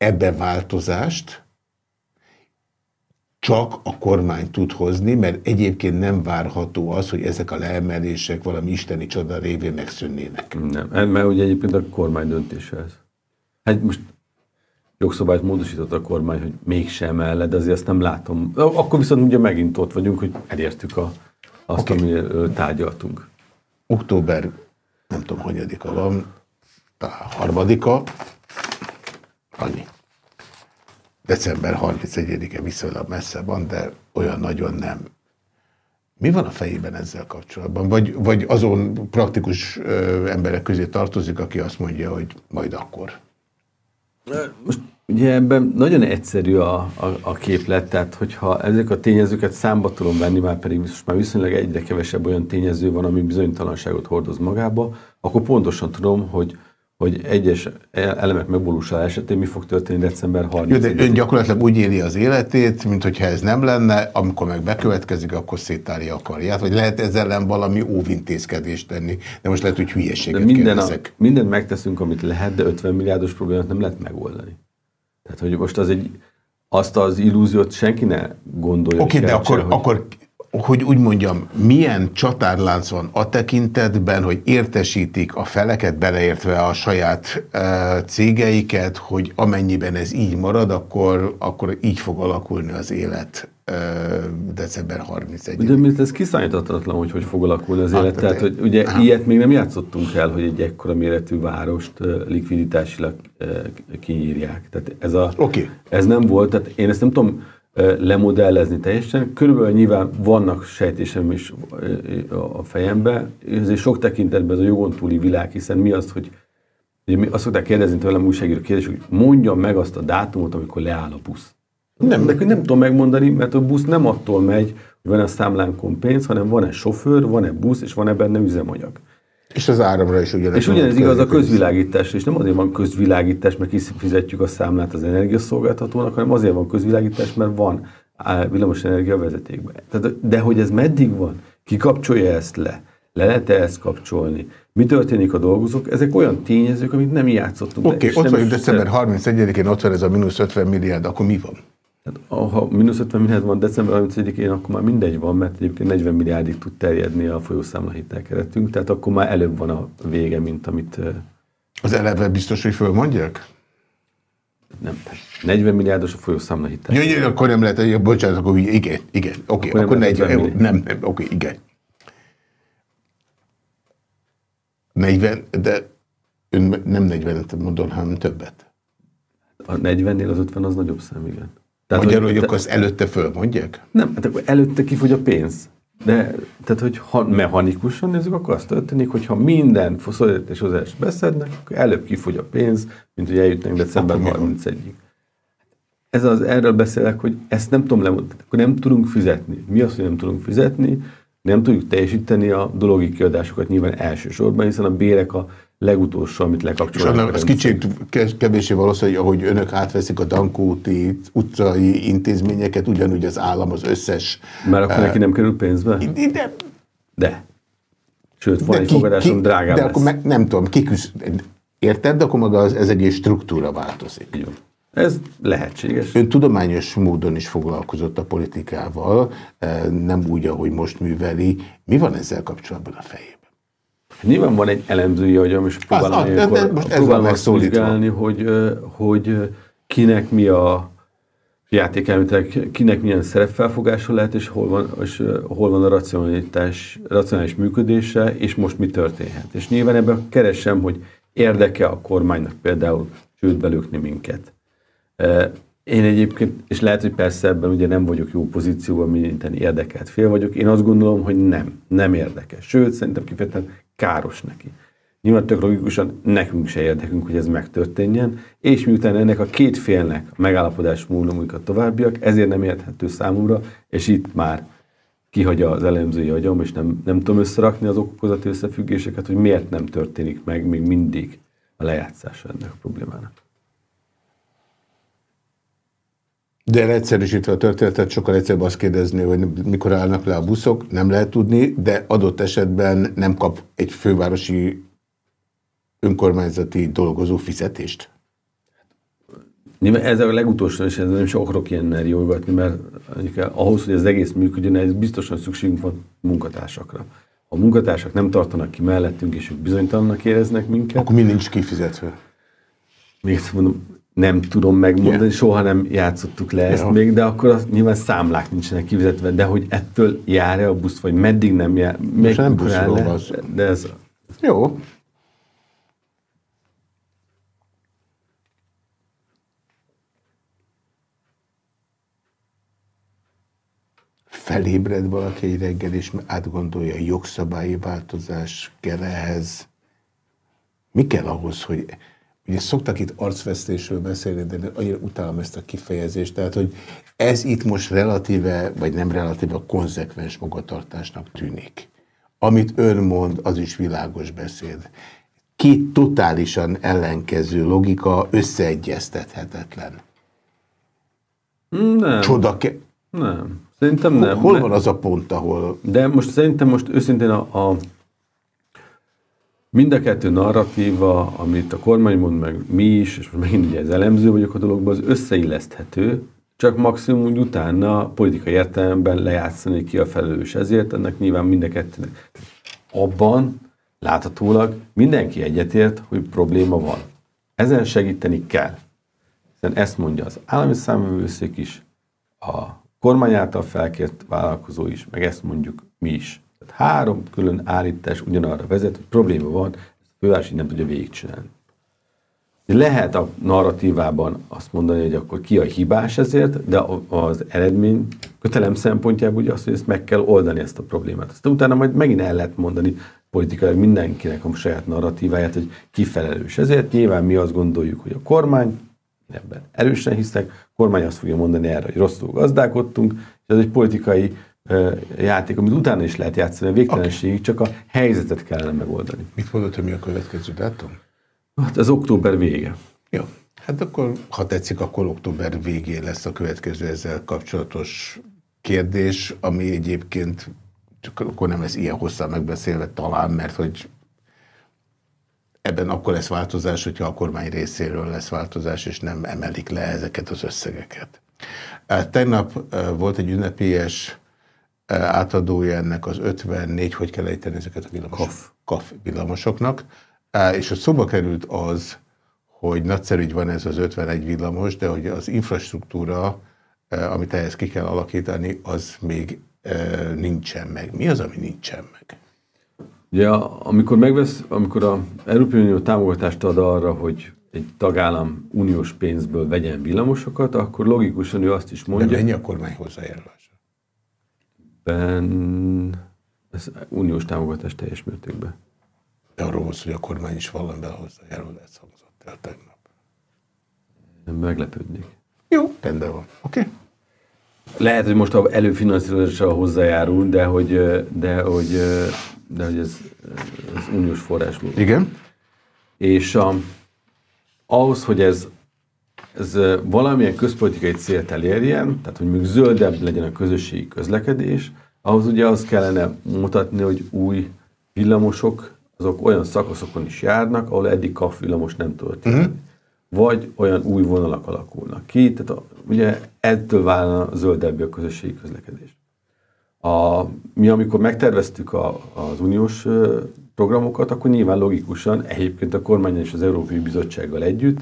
Ebbe változást csak a kormány tud hozni, mert egyébként nem várható az, hogy ezek a leemelések valami isteni csoda révén megszűnnének. Nem, mert ugye egyébként a kormány döntése ez. Hát most jogszabályt módosított a kormány, hogy mégsem emel de azért azt nem látom. Akkor viszont ugye megint ott vagyunk, hogy elértük a, azt, okay. amiről tárgyaltunk. Október, nem tudom, hanyadika van, talán harmadika, annyi. December 31-e viszonylag messze van, de olyan nagyon nem. Mi van a fejében ezzel kapcsolatban? Vagy, vagy azon praktikus ö, emberek közé tartozik, aki azt mondja, hogy majd akkor? Most ugye ebben nagyon egyszerű a, a, a képlet, tehát hogyha ezek a tényezőket számba tudom venni, már pedig most már viszonylag egyre kevesebb olyan tényező van, ami bizonytalanságot hordoz magába, akkor pontosan tudom, hogy hogy egyes elemek megvalósulás esetén mi fog történni december 30 Jó, de ön gyakorlatilag úgy éli az életét, mint hogyha ez nem lenne, amikor meg bekövetkezik, akkor széttárja a karját, vagy lehet ezzel ellen valami óvintézkedést tenni, de most lehet, hogy hülyeséget de minden a, mindent megteszünk, amit lehet, de 50 milliárdos problémát nem lehet megoldani. Tehát, hogy most az egy, azt az illúziót senki ne gondolja. Oké, okay, de akkor, hogy... akkor hogy úgy mondjam, milyen csatárlánc van a tekintetben, hogy értesítik a feleket, beleértve a saját e, cégeiket, hogy amennyiben ez így marad, akkor, akkor így fog alakulni az élet e, december 31 Ugye mert ez kiszállítatlan, hogy hogy fog alakulni az hát, élet. Tehát, hogy ugye hát. ilyet még nem játszottunk el, hogy egy ekkora méretű várost likviditásilag kiírják. Tehát ez, a, okay. ez nem volt, tehát én ezt nem tudom, lemodellezni teljesen. Körülbelül nyilván vannak sejtésem is a fejembe, ezért sok tekintetben ez a jogon túli világ, hiszen mi az, hogy ugye mi azt szokták kérdezni tőlem újságíró kérdés, hogy mondjam meg azt a dátumot, amikor leáll a busz. Nem, de nem tudom megmondani, mert a busz nem attól megy, hogy van a számlánkon pénz, hanem van egy sofőr, van egy busz, és van-e benne üzemanyag. És az áramra is ugyanez. És ugyanez igaz a közvilágítás, és nem azért van közvilágítás, mert kifizetjük a számlát az energiaszolgáltatónak, hanem azért van közvilágítás, mert van villamos energia vezetékben. Tehát, de hogy ez meddig van? Ki kapcsolja ezt le? Le lehet-e ezt kapcsolni? Mi történik a dolgozók? Ezek olyan tényezők, amit nem játszottunk. Oké, okay, ott vagyunk december 31-én, ott van ez a mínusz 50 milliárd, akkor mi van? Hát, ha mínusz 50 milliárd van december 31-én, akkor már mindegy van, mert egyébként 40 milliárdig tud terjedni a folyószámla hitelkeretünk, tehát akkor már előbb van a vége, mint amit... Az eleve biztos, hogy fölmondják? Nem, 40 milliárdos a folyószámla hitel. Jó, jó, akkor nem lehet, hogy bocsánat, akkor igen, igen, oké, okay, akkor, akkor 40, nem, nem, nem, oké, okay, igen. 40, de ön nem 40 mondom, hanem többet. A 40-nél az 50 az nagyobb szám, igen. Tehát, Magyarul, hogy, azt előtte fölmondják? Nem, hát akkor előtte kifogy a pénz. De, tehát, hogy ha mechanikusan nézzük, akkor azt történik, hogy ha minden szolidaritás hozást beszednek, akkor előbb kifogy a pénz, mint hogy eljutnak december 31-ig. Ez az, erről beszélek, hogy ezt nem tudom lemondani, akkor nem tudunk fizetni. Mi az, hogy nem tudunk fizetni? Nem tudjuk teljesíteni a dologi kiadásokat nyilván elsősorban, hiszen a bérek a legutolsó, amit lekapcsolnak. És ez kicsit kevésbé valószínű, hogy ahogy önök átveszik a Dankóti utcai intézményeket, ugyanúgy az állam az összes... Mert akkor uh, neki nem kerül pénzbe? De. De. Sőt, van de egy ki, fogadásom, ki, drágább De lesz. akkor meg, nem tudom, kiküsz... Érted? De akkor maga az, ez egész struktúra változik. Jó. Ez lehetséges. Ön tudományos módon is foglalkozott a politikával, nem úgy, ahogy most műveli. Mi van ezzel kapcsolatban a fejében? Nyilván van egy elemzője, hogy most próbálom, az, az, de, most próbálom azt vizsgálni, hogy, hogy kinek mi a játékelmétek, kinek milyen szerepfelfogása lehet, és hol van, és hol van a racionalitás, racionális működése, és most mi történhet. És nyilván ebben keresem, hogy érdeke a kormánynak például csődbe minket. Én egyébként, és lehet, hogy persze ebben ugye nem vagyok jó pozícióban, minden érdekelt fél vagyok, én azt gondolom, hogy nem, nem érdekes. Sőt, szerintem kifejezetten káros neki. Nyilván tök logikusan nekünk se érdekünk, hogy ez megtörténjen, és miután ennek a két félnek a megállapodás múlomlik a továbbiak, ezért nem érthető számomra, és itt már kihagyja az elemzői agyam, és nem, nem tudom összerakni az okozati összefüggéseket, hogy miért nem történik meg még mindig a lejátszása ennek a problémának. De egyszerűsítve a történetet, sokkal egyszerűbb azt kérdezni, hogy mikor állnak le a buszok, nem lehet tudni, de adott esetben nem kap egy fővárosi önkormányzati dolgozó fizetést? Ez a legutolsó, és ez nem is akarok ilyen jógatni, mert ahhoz, hogy ez egész működjön, ez biztosan szükségünk van munkatársakra. Ha a munkatársak nem tartanak ki mellettünk, és ők bizonytalannak éreznek minket. Akkor mi nincs kifizetve? Még mondom, nem tudom megmondani, yeah. soha nem játszottuk le ezt ja. még, de akkor az, nyilván számlák nincsenek kifizetve, de hogy ettől jár-e a busz, vagy meddig nem jár, még nem buszról de ez... Jó, felébred valaki egy reggel, és átgondolja, a jogszabályi változás kell ehhez. Mi kell ahhoz, hogy... Ugye szoktak itt arcvesztésről beszélni, de annyira utálom ezt a kifejezést, tehát, hogy ez itt most relatíve, vagy nem relatíve a konzekvens magatartásnak tűnik. Amit ön mond, az is világos beszéd. Két totálisan ellenkező logika összeegyeztethetetlen. Nem. Csoda ke Nem. Szerintem nem. Hol van az a pont, ahol... De most szerintem most őszintén a, a mind a kettő narratíva, amit a kormány mond meg mi is, és most megint ugye az elemző vagyok a dologban, az összeilleszthető, csak maximum úgy utána politikai értelemben lejátszani ki a felelős ezért, ennek nyilván mind a kettőnek. Abban láthatólag mindenki egyetért, hogy probléma van. Ezen segíteni kell. Hiszen ezt mondja az állami számvevőszék is, a kormány által felkért vállalkozó is, meg ezt mondjuk mi is. Tehát három külön állítás ugyanarra vezet, hogy probléma van, ezt a főváros így nem tudja végigcsinálni. Lehet a narratívában azt mondani, hogy akkor ki a hibás ezért, de az eredmény kötelem szempontjából ugye azt, hogy ezt meg kell oldani ezt a problémát. Aztán utána majd megint el lehet mondani politikai mindenkinek a saját narratíváját, hogy ki felelős. Ezért nyilván mi azt gondoljuk, hogy a kormány, ebben erősen hiszek, a kormány azt fogja mondani erre, hogy rosszul gazdálkodtunk, és ez egy politikai játék, amit utána is lehet játszani a végtelenségig, okay. csak a helyzetet kellene megoldani. Mit mondod, hogy mi a következő dátum? Hát ez október vége. Jó. Hát akkor, ha tetszik, akkor október végén lesz a következő ezzel kapcsolatos kérdés, ami egyébként csak akkor nem lesz ilyen hosszan megbeszélve talán, mert hogy ebben akkor lesz változás, hogyha a kormány részéről lesz változás, és nem emelik le ezeket az összegeket. Tegnap volt egy ünnepélyes átadója ennek az 54, hogy kell ejteni ezeket a villamosok? Kaf. Kaf villamosoknak, és a szóba került az, hogy nagyszerű, van ez az 51 villamos, de hogy az infrastruktúra, amit ehhez ki kell alakítani, az még nincsen meg. Mi az, ami nincsen meg? Ugye, amikor megvesz, amikor a Európai Unió támogatást ad arra, hogy egy tagállam uniós pénzből vegyen villamosokat, akkor logikusan ő azt is mondja... De mennyi a kormány hozzájárulása? Ben... Ez uniós támogatás teljes mértékben. De arról volt, hogy a kormány is valamivel hozzájárul, ez hangzott el tegnap. Meglepődnék. Jó, rendben van. Oké. Okay. Lehet, hogy most előfinanszírozásra hozzájárul, de hogy, de hogy, de hogy ez, ez uniós forrásból. Igen. És a, ahhoz, hogy ez, ez valamilyen közpolitikai célt elérjen, tehát hogy még zöldebb legyen a közösségi közlekedés, ahhoz ugye azt kellene mutatni, hogy új villamosok, azok olyan szakaszokon is járnak, ahol eddig kaf villamos nem tudott Uh-huh vagy olyan új vonalak alakulnak ki, tehát a, ugye ettől válna zöldebbé a közösségi közlekedés. A, mi amikor megterveztük a, az uniós programokat, akkor nyilván logikusan egyébként a kormány és az Európai Bizottsággal együtt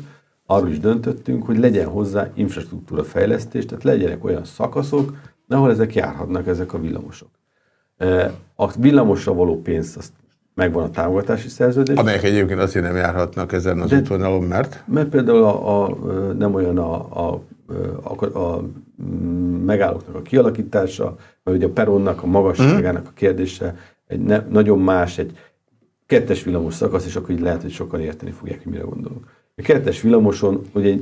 arról is döntöttünk, hogy legyen hozzá infrastruktúra fejlesztés, tehát legyenek olyan szakaszok, ahol ezek járhatnak, ezek a villamosok. A villamosra való pénzt azt megvan a támogatási szerződés. Amelyek egyébként azért nem járhatnak ezen az útvonalon, mert? Mert például a, a, nem olyan a, a, a, a megállóknak a kialakítása, vagy ugye a peronnak a magasságának a kérdése, egy ne, nagyon más, egy kettes villamos szakasz, és akkor így lehet, hogy sokan érteni fogják, hogy mire gondolok. A kettes villamoson ugye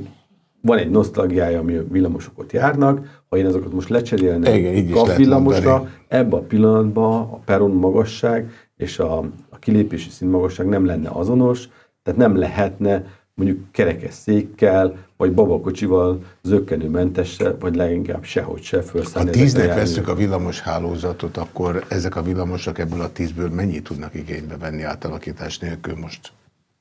van egy nosztalgiája, ami a villamosok ott járnak, ha én azokat most lecserélnem kap villamosra, ebben a pillanatban a peron magasság és a, a kilépési szín magasság nem lenne azonos, tehát nem lehetne mondjuk kerekes székkel, vagy babakocsival zöggenőmentesse, vagy leginkább sehogy se felszállni. Ha tíznek veszük a villamos hálózatot, akkor ezek a villamosok ebből a tízből mennyit tudnak igénybe venni átalakítás nélkül most?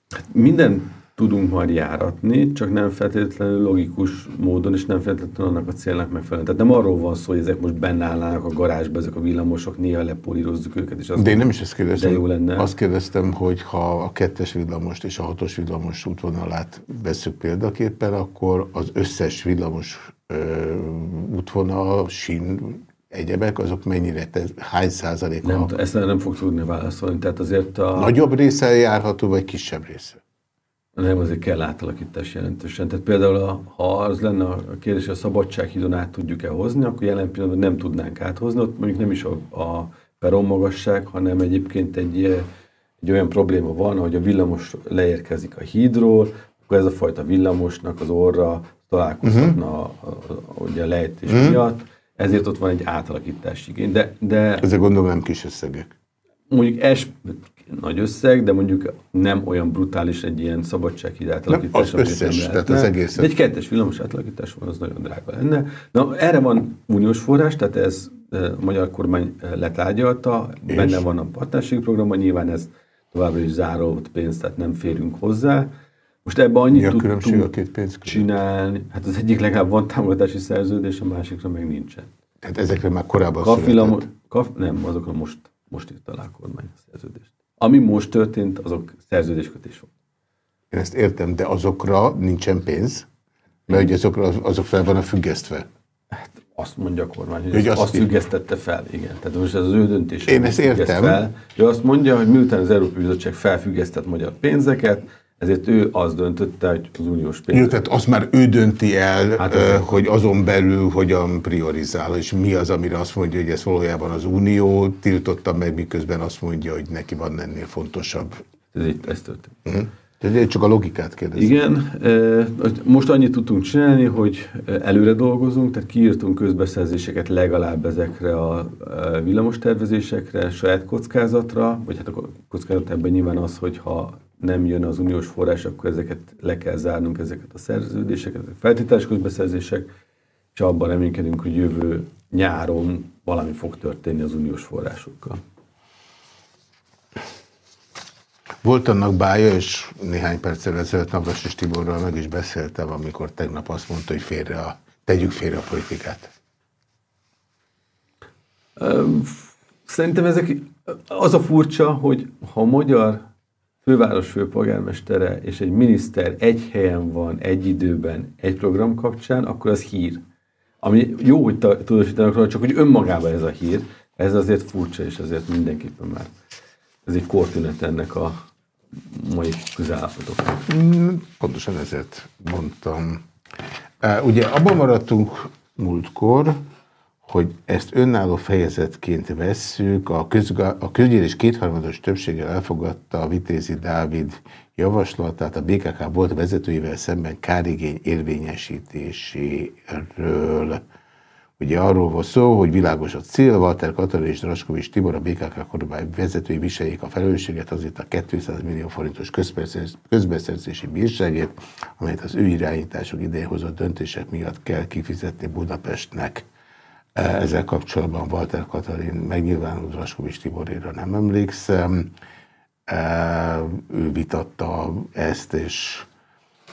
Hát minden tudunk majd járatni, csak nem feltétlenül logikus módon, és nem feltétlenül annak a célnak megfelelően. Tehát nem arról van szó, hogy ezek most benne állnának a garázsba, ezek a villamosok, néha lepolírozzuk őket. És azt de én nem is ezt kérdeztem. Jó lenne. Azt kérdeztem, hogy ha a kettes villamost és a hatos villamos útvonalát veszük példaképpen, akkor az összes villamos ö, útvonal, sín, egyebek, azok mennyire, te, hány százalék? Nem, ezt nem fog tudni válaszolni. Tehát azért a... Nagyobb része járható, vagy kisebb része? Nem, azért kell átalakítás jelentősen. Tehát például, a, ha az lenne a kérdés, hogy a szabadsághídon át tudjuk-e hozni, akkor jelen pillanatban nem tudnánk áthozni, ott mondjuk nem is a, a peron magasság, hanem egyébként egy, egy olyan probléma van, hogy a villamos leérkezik a hídról, akkor ez a fajta villamosnak az orra találkozhatna uh-huh. a, a, ugye a lejtés uh-huh. miatt, ezért ott van egy átalakítási igény. De, de Ezek gondolom nem kis összegek. Mondjuk es, nagy összeg, de mondjuk nem olyan brutális egy ilyen szabadsághíd átalakítás. Nem, az összes, nem tehát az egész. De egy kettes villamos átalakítás van, az nagyon drága lenne. Na, erre van uniós forrás, tehát ez a magyar kormány letárgyalta, És? benne van a partnerségi programban, nyilván ez továbbra is zárót pénz, tehát nem férünk hozzá. Most ebben annyit Mi a különbség a két pénz csinálni, hát az egyik legalább van támogatási szerződés, a másikra meg nincsen. Tehát ezekre már korábban Kafilamos, kaf, Nem, azokra most, most írt alá a kormány a szerződést. Ami most történt, azok szerződéskötés volt. Én ezt értem, de azokra nincsen pénz? Mert ugye azokra, azok fel van a függesztve. Hát azt mondja a kormány, hogy, hogy azt, azt függesztette fel, igen. Tehát most ez az ő döntés. Én ezt értem. Fel. Ő azt mondja, hogy miután az Európai Bizottság felfüggesztett magyar pénzeket, ezért ő az döntötte, hogy az uniós pénz. Jó, tehát azt már ő dönti el, hát az hogy azon belül hogyan priorizál, és mi az, amire azt mondja, hogy ez valójában az unió tiltotta meg, miközben azt mondja, hogy neki van ennél fontosabb. Ez, itt, ez történt. Uh -huh. Tehát csak a logikát kérdezem. Igen, most annyit tudtunk csinálni, hogy előre dolgozunk, tehát kiírtunk közbeszerzéseket legalább ezekre a villamos tervezésekre, saját kockázatra, vagy hát a kockázat ebben nyilván az, hogy ha nem jön az uniós forrás, akkor ezeket le kell zárnunk, ezeket a szerződéseket, a feltételes közbeszerzések, és abban reménykedünk, hogy jövő nyáron valami fog történni az uniós forrásokkal. Volt annak bája, és néhány perccel ezelőtt Navras Tiborral meg is beszéltem, amikor tegnap azt mondta, hogy félre a, tegyük félre a politikát. Szerintem ezek, az a furcsa, hogy ha a magyar főváros főpolgármestere és egy miniszter egy helyen van, egy időben, egy program kapcsán, akkor az hír. Ami jó, hogy tudósítanak róla, csak hogy önmagában ez a hír, ez azért furcsa, és azért mindenképpen már ez egy kortünet ennek a mai közállapotoknak. Mm, pontosan ezért mondtam. Ugye abban maradtunk múltkor, hogy ezt önálló fejezetként vesszük, a, közga, a közgyűlés kétharmados többséggel elfogadta a Vitézi Dávid javaslatát a BKK volt vezetőivel szemben kárigény érvényesítéséről. Ugye arról volt szó, hogy világos a cél, Walter Katalin és Draskovics Tibor, a BKK kormány vezetői viseljék a felelősséget azért a 200 millió forintos közbeszerzési bírságét, amelyet az ő irányításuk idején hozott döntések miatt kell kifizetni Budapestnek. Ezzel kapcsolatban Walter Katalin megnyilvánult Raskovics Tiboréra nem emlékszem. Ő vitatta ezt, és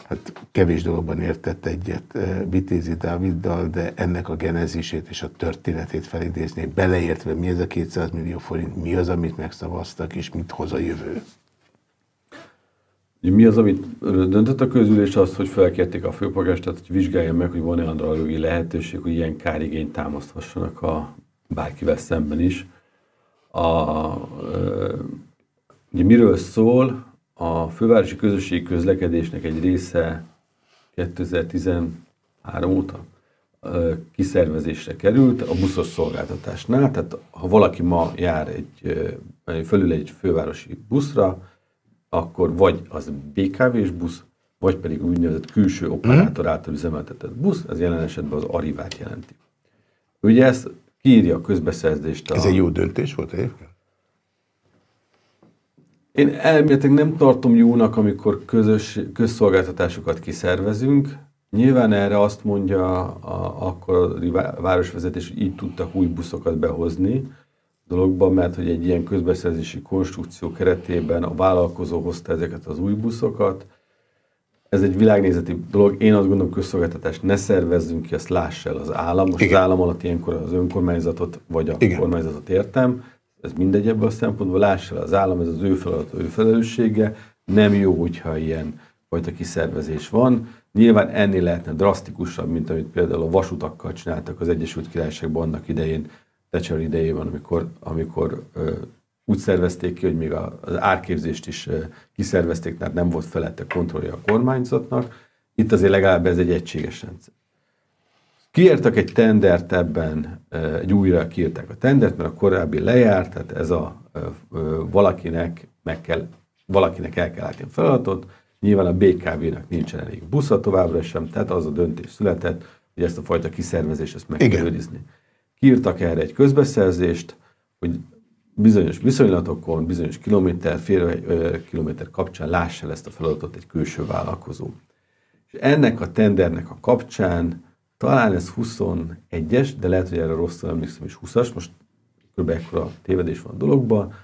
hát kevés dologban értett egyet Vitézi Dáviddal, de ennek a genezisét és a történetét felidézni, beleértve mi ez a 200 millió forint, mi az, amit megszavaztak, és mit hoz a jövő. Mi az, amit döntött a közülés, az, hogy felkérték a főpolgástát, hogy vizsgálja meg, hogy van-e andralogi lehetőség, hogy ilyen kárigényt támaszthassanak a bárkivel szemben is. A, ugye miről szól? A fővárosi közösségi közlekedésnek egy része 2013 óta kiszervezésre került a buszos szolgáltatásnál, tehát ha valaki ma jár egy, fölül egy fővárosi buszra, akkor vagy az BKV-s busz, vagy pedig úgynevezett külső operátor által üzemeltetett busz, ez jelen esetben az Arivát jelenti. Ugye ezt kiírja a közbeszerzést. A... Ez egy jó döntés volt egyébként? Én elméletileg nem tartom jónak, amikor közös, közszolgáltatásokat kiszervezünk. Nyilván erre azt mondja a, akkor a városvezetés, hogy így tudtak új buszokat behozni dologban, mert hogy egy ilyen közbeszerzési konstrukció keretében a vállalkozó hozta ezeket az új buszokat. Ez egy világnézeti dolog. Én azt gondolom, közszolgáltatást ne szervezzünk ki, azt lássa el az állam. Most Igen. az állam alatt ilyenkor az önkormányzatot vagy a Igen. kormányzatot értem ez mindegy ebből a szempontból, lássa az állam, ez az ő feladat, ő felelőssége, nem jó, hogyha ilyen fajta kiszervezés van. Nyilván ennél lehetne drasztikusabb, mint amit például a vasutakkal csináltak az Egyesült Királyságban annak idején, Thatcher idejében, amikor, amikor úgy szervezték ki, hogy még az árképzést is kiszervezték, tehát nem volt felette kontrollja a kormányzatnak. Itt azért legalább ez egy egységes rendszer. Kiírtak egy tendert ebben, egy újra kiírták a tendert, mert a korábbi lejárt, tehát ez a valakinek meg kell, valakinek el kell látni a feladatot, nyilván a BKV-nak nincsen elég busza továbbra sem, tehát az a döntés született, hogy ezt a fajta kiszervezést ezt meg Igen. kell őrizni. Kiírtak erre egy közbeszerzést, hogy bizonyos viszonylatokon, bizonyos kilométer, fél kilométer kapcsán lássa ezt a feladatot egy külső vállalkozó. És ennek a tendernek a kapcsán talán ez 21-es, de lehet, hogy erre rosszul emlékszem is 20-as, most kb. ekkora tévedés van a dologban.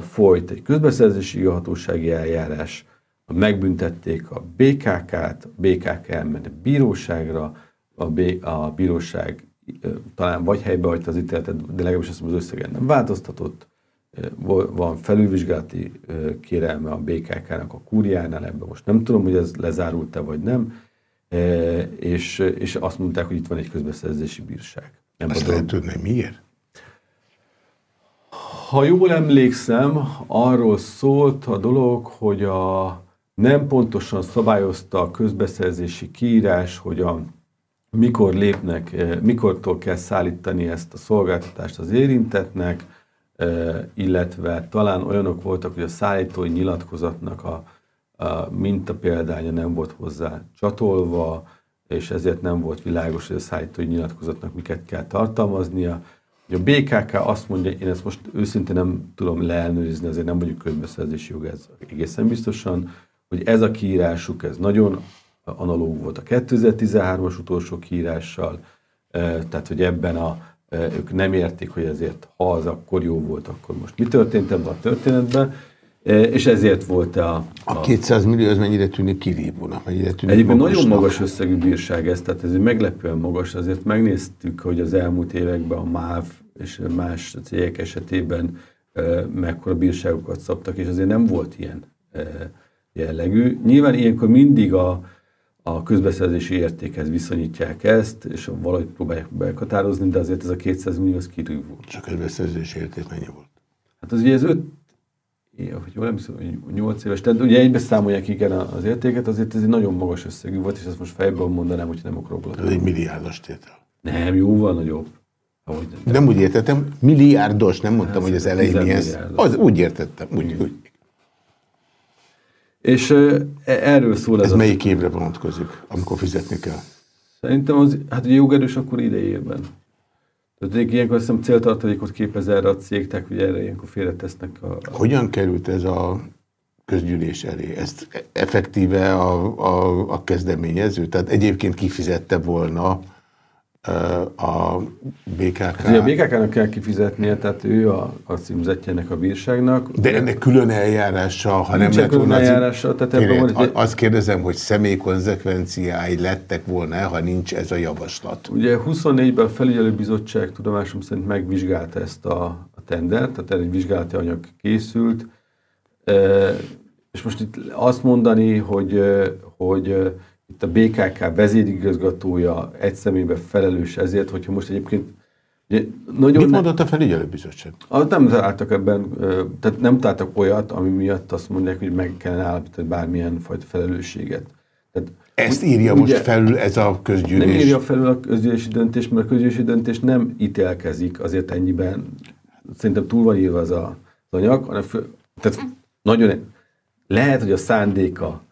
Folyt egy közbeszerzési hatósági eljárás, megbüntették a BKK-t, a BKK elment a bíróságra, a, B, a bíróság talán vagy helybe hagyta az ítéletet, de legalábbis azt az összegen nem változtatott. Van felülvizsgálati kérelme a BKK-nak a kúriánál, ebben most nem tudom, hogy ez lezárult-e vagy nem és, és azt mondták, hogy itt van egy közbeszerzési bírság. Nem Azt lehet tudni, miért? Ha jól emlékszem, arról szólt a dolog, hogy a nem pontosan szabályozta a közbeszerzési kiírás, hogy a, mikor lépnek, mikortól kell szállítani ezt a szolgáltatást az érintetnek, illetve talán olyanok voltak, hogy a szállítói nyilatkozatnak a a minta példánya nem volt hozzá csatolva, és ezért nem volt világos, hogy a szállítói nyilatkozatnak miket kell tartalmaznia. A BKK azt mondja, én ezt most őszintén nem tudom leelnőrizni, azért nem vagyok közbeszerzési jog, ez egészen biztosan, hogy ez a kiírásuk, ez nagyon analóg volt a 2013-as utolsó kiírással, tehát hogy ebben a, ők nem értik, hogy ezért ha az akkor jó volt, akkor most mi történt ebben a történetben, és ezért volt a... A, a 200 millió az mennyire tűnik kirívónak? Mennyire tűnik Egyébként nagyon magas összegű bírság ez, tehát ez meglepően magas. Azért megnéztük, hogy az elmúlt években a MÁV és más cégek esetében mekkora bírságokat szabtak, és azért nem volt ilyen jellegű. Nyilván ilyenkor mindig a, a közbeszerzési értékhez viszonyítják ezt, és valahogy próbálják meghatározni, de azért ez a 200 millió az kirívó. És a közbeszerzési érték mennyi volt? Hát az ugye ez 5 hogy jól emlékszem, hogy 8 éves, tehát ugye egybe számolják igen az értéket, azért ez egy nagyon magas összegű volt, és ezt most fejből mondanám, hogy nem akarok Ez egy milliárdos tétel. Nem, jóval nagyobb. Ahogy, nem, nem úgy értettem, milliárdos, nem mondtam, hát, hogy az elején mi ez. Az, úgy értettem, úgy, úgy. És e, erről szól ez. Ez melyik évre vonatkozik, amikor fizetni kell? Szerintem az, hát jogerős akkor idejében. Tehát ilyenkor azt hiszem céltartalékot képez erre a cég, tehát ugye erre ilyenkor félretesznek a, a... Hogyan került ez a közgyűlés elé? Ezt effektíve a, a, a kezdeményező? Tehát egyébként kifizette volna a BKK. Hát, a BKK-nak kell kifizetnie, tehát ő a, a címzetjének a bírságnak. De ennek külön eljárása, ha nem lett volna... eljárása, tehát ebben van egy... Azt kérdezem, hogy személy konzekvenciái lettek volna, ha nincs ez a javaslat. Ugye 24-ben a felügyelőbizottság tudomásom szerint megvizsgálta ezt a, a tendert, tehát egy vizsgálati anyag készült, e, és most itt azt mondani, hogy, hogy a BKK vezérigazgatója egy személyben felelős ezért, hogyha most egyébként Ugye, nagyon Mit mondott a felügyelőbizottság? Nem találtak ebben, tehát nem találtak olyat, ami miatt azt mondják, hogy meg kellene állapítani bármilyen fajta felelősséget. Tehát Ezt írja Ugye, most felül ez a közgyűlés? Nem írja felül a közgyűlési döntés, mert a közgyűlési döntés nem ítélkezik azért ennyiben. Szerintem túl van írva az, a, az anyag. Hanem fő, tehát nagyon lehet, hogy a szándéka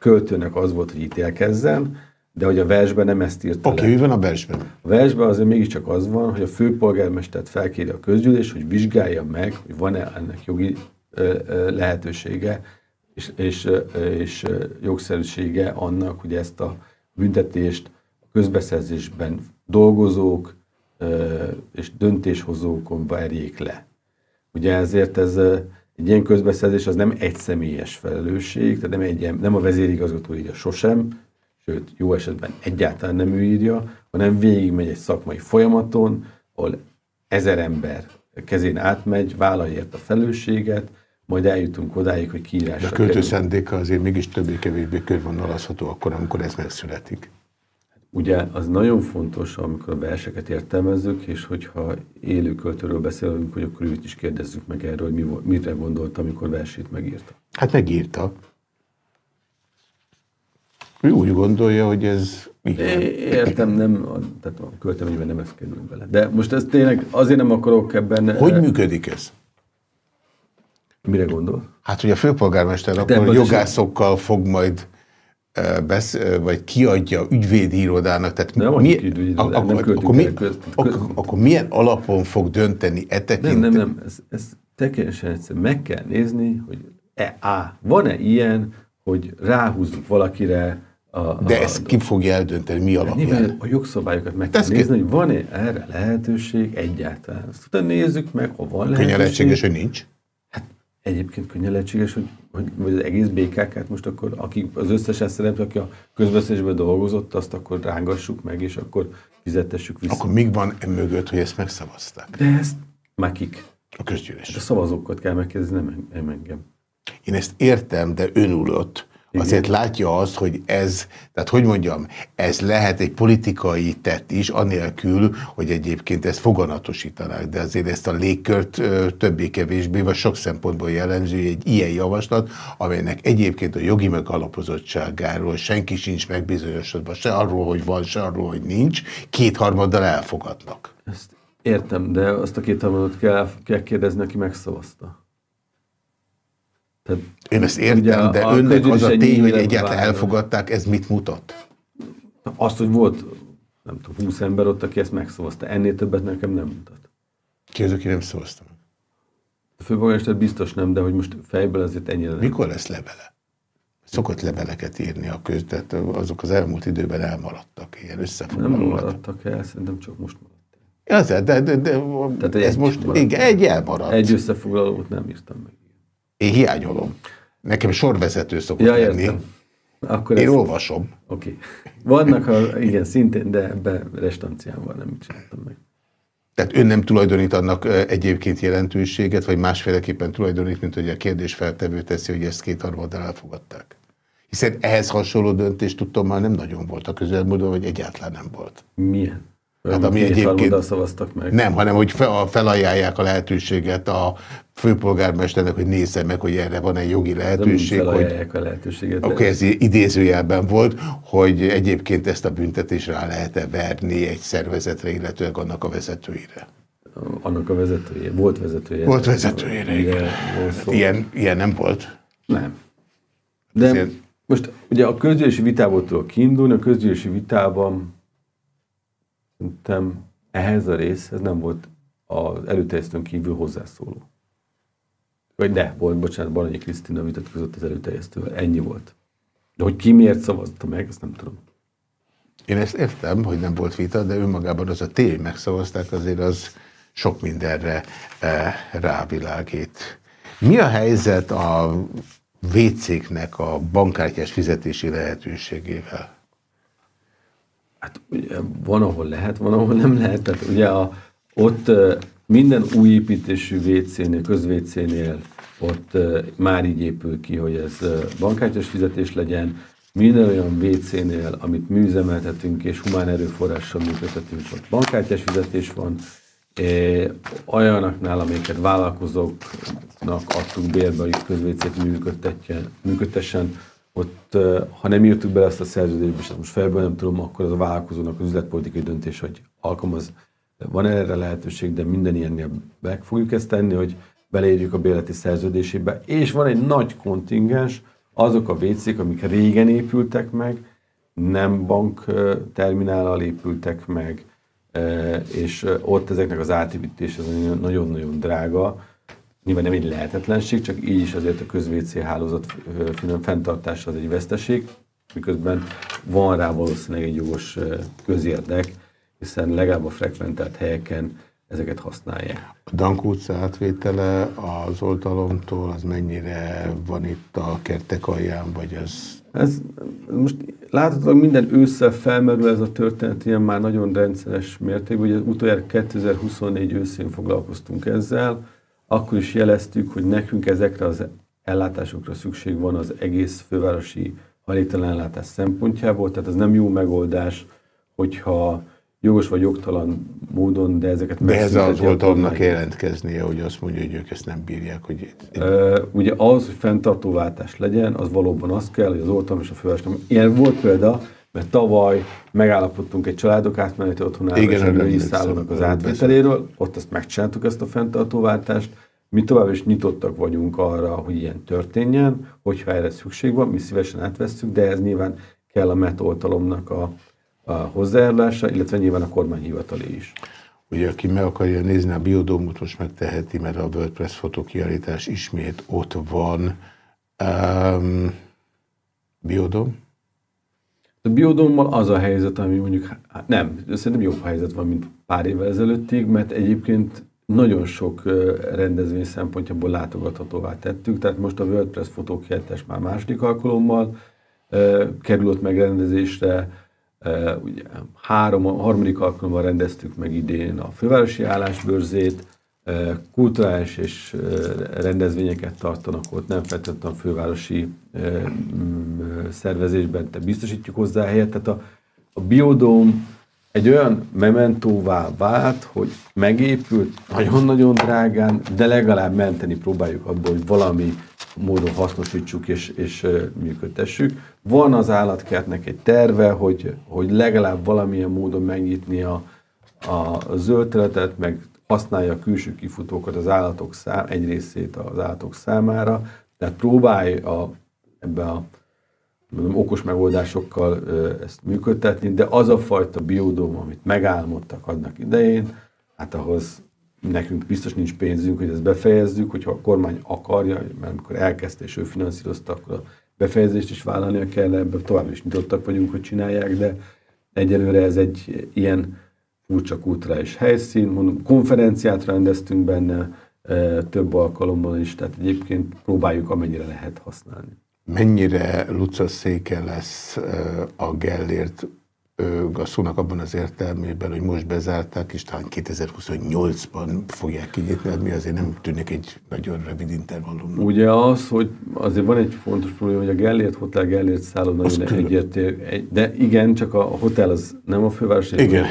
költőnek az volt, hogy ítélkezzen, de hogy a versben nem ezt írta Oké, okay, mi van a versben? A versben azért mégiscsak az van, hogy a főpolgármestert felkéri a közgyűlés, hogy vizsgálja meg, hogy van-e ennek jogi ö, ö, lehetősége és, és, és jogszerűsége annak, hogy ezt a büntetést a közbeszerzésben dolgozók és döntéshozókon verjék le. Ugye ezért ez egy ilyen közbeszerzés az nem egy személyes felelősség, tehát nem, egy, nem a vezérigazgató írja sosem, sőt, jó esetben egyáltalán nem ő írja, hanem végigmegy egy szakmai folyamaton, ahol ezer ember kezén átmegy, vállalja a felelősséget, majd eljutunk odáig, hogy kiírásra De a költő szándéka azért mégis többé-kevésbé körvonalazható akkor, amikor ez megszületik. Ugye az nagyon fontos, amikor a verseket értelmezzük, és hogyha élő költőről beszélünk, hogy akkor őt is kérdezzük meg erről, hogy mi, mire gondolt, amikor versét megírta. Hát megírta. Ő úgy gondolja, hogy ez igen. Értem, nem, tehát a költeményben nem ezt kerül bele. De most ez tényleg azért nem akarok ebben... Hogy eh, működik ez? Mire gondol? Hát, hogy a főpolgármester hát akkor jogászokkal fog majd besz, vagy kiadja ügyvédírodának, tehát nem mi, ügyvédírodának, akkor, nem akkor, mi, akkor, akkor milyen alapon fog dönteni e tekintet? Nem, nem, nem, ez, ez teljesen egyszer. Meg kell nézni, hogy e, A, van-e ilyen, hogy ráhúzzuk valakire a, a, De ezt ki fogja eldönteni, mi hát alapján? A jogszabályokat meg kell nézni, hogy van-e erre lehetőség egyáltalán. Azt utána nézzük meg, ha van lehetőség. Könnyen lehetséges, hogy nincs? Egyébként könnyen lehetséges, hogy, hogy vagy az egész BKK-t most akkor, aki az összes szereplő, aki a közbeszélésben dolgozott, azt akkor rángassuk meg, és akkor fizetessük vissza. Akkor még van e mögött, hogy ezt megszavazták? De ezt már kik? A közgyűlés. Hát a szavazókat kell megkérdezni, nem, nem engem. Én ezt értem, de önulott azért látja azt, hogy ez, tehát hogy mondjam, ez lehet egy politikai tett is, anélkül, hogy egyébként ezt foganatosítanák, de azért ezt a légkört többé-kevésbé, vagy sok szempontból jellemző egy ilyen javaslat, amelynek egyébként a jogi megalapozottságáról senki sincs megbizonyosodva, se arról, hogy van, se arról, hogy nincs, kétharmaddal elfogadnak. Ezt értem, de azt a kétharmadot kell, kell kérdezni, aki megszavazta. Tehát, Én ezt értem, de a önnek az a tény, hogy egyáltalán elfogadták, ez mit mutat? Azt, hogy volt, nem tudom, 20 ember ott, aki ezt megszavazta. Ennél többet nekem nem mutat. Ki az, aki nem szavazta? A főpolgármester biztos nem, de hogy most fejből azért ennyire nem. Mikor lesz levele? Szokott leveleket írni a köz, tehát azok az elmúlt időben elmaradtak, ilyen összefoglalóak. Nem maradtak el, szerintem csak most maradt. Azért, de, de, de, Tehát ez most, igen, egy elmaradt. Egy összefoglalót nem írtam meg. Én hiányolom. Nekem sorvezető szokott ja, lenni. Akkor Én ezt... olvasom. Oké. Okay. Vannak, a, igen, szintén, de ebbe restanciával nem csináltam meg. Tehát ön nem tulajdonít annak egyébként jelentőséget, vagy másféleképpen tulajdonít, mint hogy a kérdés feltevő teszi, hogy ezt két harmaddal elfogadták. Hiszen ehhez hasonló döntést tudtam már nem nagyon volt a közelmúltban, vagy egyáltalán nem volt. Milyen? Hát ami egyébként szavaztak meg. Nem, hanem hogy felajánlják a lehetőséget a főpolgármesternek, hogy nézze meg, hogy erre van egy jogi lehetőség. Nem hogy, a lehetőséget. Akkor ez idézőjelben volt, hogy egyébként ezt a büntetést rá lehet-e verni egy szervezetre, illetőleg annak a vezetőire. Annak a vezetője, volt vezetője. Volt vezetőjére, igen. Ilyen, ilyen nem volt? Nem. De Ezért... most ugye a közgyűlési vitából tudok kiindulni, a közgyűlési vitában Szerintem ehhez a részhez nem volt az előterjesztőn kívül hozzászóló. Vagy de, volt, bocsánat, Baranyi Krisztina vitatkozott az előterjesztővel. Ennyi volt. De hogy ki miért szavazta meg, azt nem tudom. Én ezt értem, hogy nem volt vita, de önmagában az a tény, hogy megszavazták, azért az sok mindenre e, rávilágít. Mi a helyzet a WC-knek a bankkártyás fizetési lehetőségével? Hát ugye van, ahol lehet, van, ahol nem lehet. Tehát ugye a, ott minden új építésű WC-nél, közvécénél ott már így épül ki, hogy ez bankkártyás fizetés legyen, minden olyan WC-nél, amit műzemeltetünk és humán erőforrással működtetünk, ott bankkártyás fizetés van, olyanoknál, amiket vállalkozóknak adtuk bérbe, hogy közvécét működtessen, ott, ha nem írtuk bele ezt a szerződésbe, és most felből nem tudom, akkor az a vállalkozónak az üzletpolitikai döntés, hogy alkalmaz, van erre lehetőség, de minden ilyennél meg fogjuk ezt tenni, hogy beleírjuk a béleti szerződésébe, és van egy nagy kontingens, azok a WC-k, amik régen épültek meg, nem bank terminállal épültek meg, és ott ezeknek az átépítés az nagyon-nagyon drága. Nyilván nem egy lehetetlenség, csak így is azért a közvécé hálózat fenntartása az egy veszteség, miközben van rá valószínűleg egy jogos közérdek, hiszen legalább a frekventált helyeken ezeket használják. A Dank utca átvétele az oltalomtól, az mennyire van itt a kertek alján, vagy az... Ez most láthatóan minden ősszel felmerül ez a történet ilyen már nagyon rendszeres mértékben. Ugye utoljára 2024 őszén foglalkoztunk ezzel, akkor is jeleztük, hogy nekünk ezekre az ellátásokra szükség van az egész fővárosi hajléktalan ellátás szempontjából, tehát ez nem jó megoldás, hogyha jogos vagy jogtalan módon, de ezeket De ez az oltalomnak jelentkeznie, hogy azt mondja, hogy ők ezt nem bírják. Hogy... Uh, ugye az, hogy fenntartóváltás legyen, az valóban az kell, hogy az oltalom és a főváros nem. Ilyen volt példa, mert tavaly megállapodtunk egy családok átmeneti otthonára és a női szállónak az átvételéről, ott azt megcsináltuk ezt a fenntartóváltást, mi tovább is nyitottak vagyunk arra, hogy ilyen történjen, hogyha erre szükség van, mi szívesen átvesszük, de ez nyilván kell a metoltalomnak a, a hozzájárulása, illetve nyilván a kormányhivatalé is. Ugye, aki meg akarja nézni a biodómot, most megteheti, mert a WordPress fotókiállítás ismét ott van. Um, biodóm? A biodómmal az a helyzet, ami mondjuk, hát nem, szerintem jobb helyzet van, mint pár évvel ezelőttig, mert egyébként nagyon sok rendezvény szempontjából látogathatóvá tettük, tehát most a WordPress fotókiállítás már második alkalommal került megrendezésre, ugye három, harmadik alkalommal rendeztük meg idén a fővárosi állásbőrzét, kulturális és rendezvényeket tartanak ott, nem feltétlenül a fővárosi szervezésben, de biztosítjuk hozzá a helyet. Tehát a, a biodóm egy olyan mementóvá vált, hogy megépült nagyon-nagyon drágán, de legalább menteni próbáljuk abból, hogy valami módon hasznosítsuk és, és működtessük. Van az állatkertnek egy terve, hogy, hogy legalább valamilyen módon megnyitni a, a zöld területet, meg használja a külső kifutókat az állatok szám, egy részét az állatok számára, tehát próbálj a, ebbe a mondom, okos megoldásokkal ezt működtetni, de az a fajta biodóm, amit megálmodtak annak idején, hát ahhoz nekünk biztos nincs pénzünk, hogy ezt befejezzük, hogyha a kormány akarja, mert amikor elkezdte és ő finanszírozta, akkor a befejezést is vállalnia kell, ebben tovább is nyitottak vagyunk, hogy csinálják, de egyelőre ez egy ilyen furcsa kulturális helyszín, mondom, konferenciát rendeztünk benne több alkalommal is, tehát egyébként próbáljuk amennyire lehet használni. Mennyire széke lesz a Gellért a szónak abban az értelmében, hogy most bezárták, és talán 2028-ban fogják kinyitni, mi azért nem tűnik egy nagyon rövid intervallum. Ugye az, hogy azért van egy fontos probléma, hogy a Gellért Hotel, Gellért szálló nagyon egyértelmű, de igen, csak a hotel az nem a főváros, igen.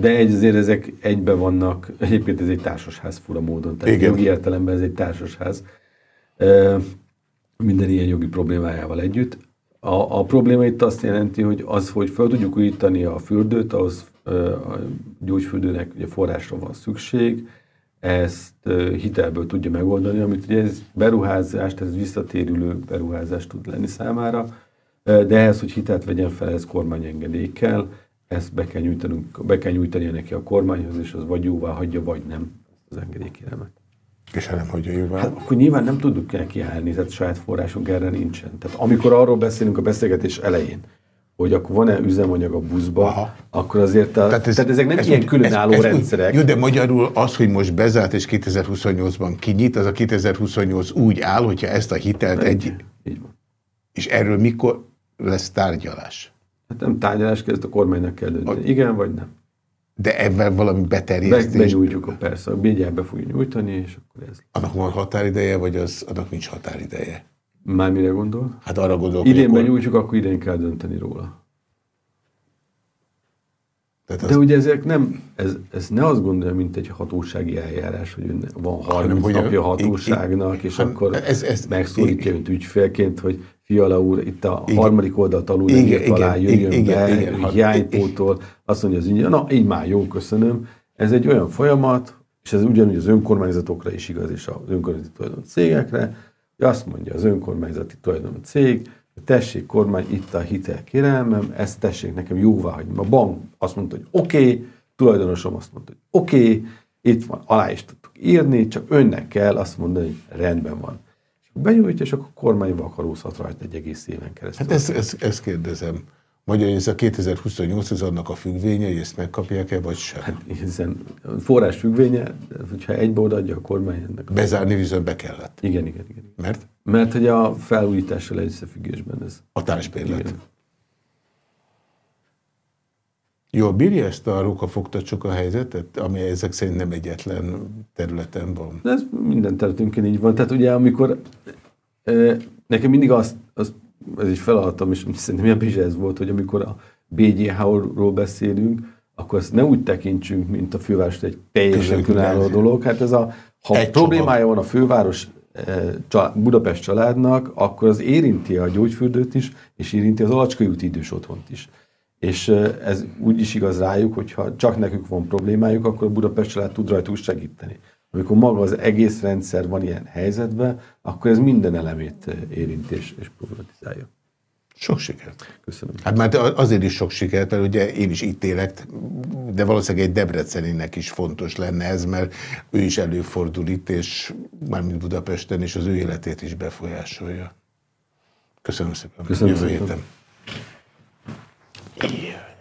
de egy, azért ezek egybe vannak, egyébként ez egy társasház fura módon, tehát igen. jogi értelemben ez egy társasház minden ilyen jogi problémájával együtt. A, a probléma itt azt jelenti, hogy az, hogy fel tudjuk újítani a fürdőt, ahhoz a gyógyfürdőnek ugye forrásra van szükség, ezt hitelből tudja megoldani, amit ugye ez beruházás, tehát ez visszatérülő beruházás tud lenni számára, de ehhez, hogy hitelt vegyen fel, ez kormányengedély kell, ezt be kell, nyújtanunk, be kell nyújtani neki a kormányhoz, és az vagy jóvá hagyja, vagy nem az engedélykérelmet. És ha nem hagyja jóvá? Hát akkor nyilván nem tudjuk el kiállni, tehát saját forrásunk erre nincsen. Tehát amikor arról beszélünk a beszélgetés elején, hogy akkor van-e üzemanyag a buszba, Aha. akkor azért a, tehát, ez, tehát ezek nem ez ilyen úgy, különálló ez, ez rendszerek. Úgy, jó, de magyarul az, hogy most bezárt és 2028-ban kinyit, az a 2028 úgy áll, hogyha ezt a hitelt egy... egy... Így van. És erről mikor lesz tárgyalás? Hát nem tárgyalás, kezd a kormánynak kell dönteni. A... Igen vagy nem? De ebben valami beterjesztés? Be, benyújtjuk a persze, a bégyen be fogjuk nyújtani, és akkor ez. Annak van határideje, vagy az, annak nincs határideje? Már mire gondol? Hát arra gondolok, Idén akkor... benyújtjuk, akkor idén kell dönteni róla. Tehát De az... ugye ezek nem, ez, ez ne azt gondolja, mint egy hatósági eljárás, hogy van 30 hanem, napja a hatóságnak, és akkor ez, ez, megszólítja önt ügyfélként, hogy Fiala úr itt a igen, harmadik oldalt alul igen, igen, alá jöjjön igen, be, igen, hiánypótol, azt mondja az ügy, na így már jó, köszönöm. Ez egy olyan folyamat, és ez ugyanúgy az önkormányzatokra is igaz, és az önkormányzati tulajdon cégekre, hogy azt mondja az önkormányzati tulajdon cég, tessék kormány, itt a hitel kérelmem, ezt tessék nekem jóvá hagyni. A bank azt mondta, hogy oké, okay, tulajdonosom azt mondta, hogy oké, okay, itt van, alá is tudtuk írni, csak önnek kell azt mondani, hogy rendben van. És benyújtja, és akkor kormány vakarózhat rajta egy egész éven keresztül. Hát ezt, ezt, ezt kérdezem. Magyar, ez a 2028 az annak a függvénye, hogy ezt megkapják-e, vagy sem? Hát hiszen forrás függvénye, hogyha egybe odaadja a kormány ennek. Bezárni viszont be kellett. Igen, igen, igen. Mert? Mert hogy a felújítással egy összefüggésben ez. A társbérlet. Jól bírja ezt a rukafogtacsok a helyzetet, ami ezek szerint nem egyetlen területen van? De ez minden területünkön így van. Tehát ugye amikor e, nekem mindig azt, azt ez is feladtam, és szerintem ebben is ez volt, hogy amikor a BGH-ról beszélünk, akkor ezt ne úgy tekintsünk, mint a főváros egy teljesen különálló dolog. Hát ez a, ha egy problémája van a főváros eh, Budapest családnak, akkor az érinti a gyógyfürdőt is, és érinti az Alacskai úti idős otthont is. És eh, ez úgy is igaz rájuk, hogyha csak nekük van problémájuk, akkor a Budapest család tud rajtuk segíteni. Amikor maga az egész rendszer van ilyen helyzetben, akkor ez minden elemét eh, érinti és, és problematizálja. Sok sikert. Köszönöm. Hát mert azért is sok sikert, mert ugye én is itt élek, de valószínűleg egy Debreceninek is fontos lenne ez, mert ő is előfordul itt, és mármint Budapesten, és az ő életét is befolyásolja. Köszönöm szépen. Köszönöm Jövő szépen. héten. Yeah.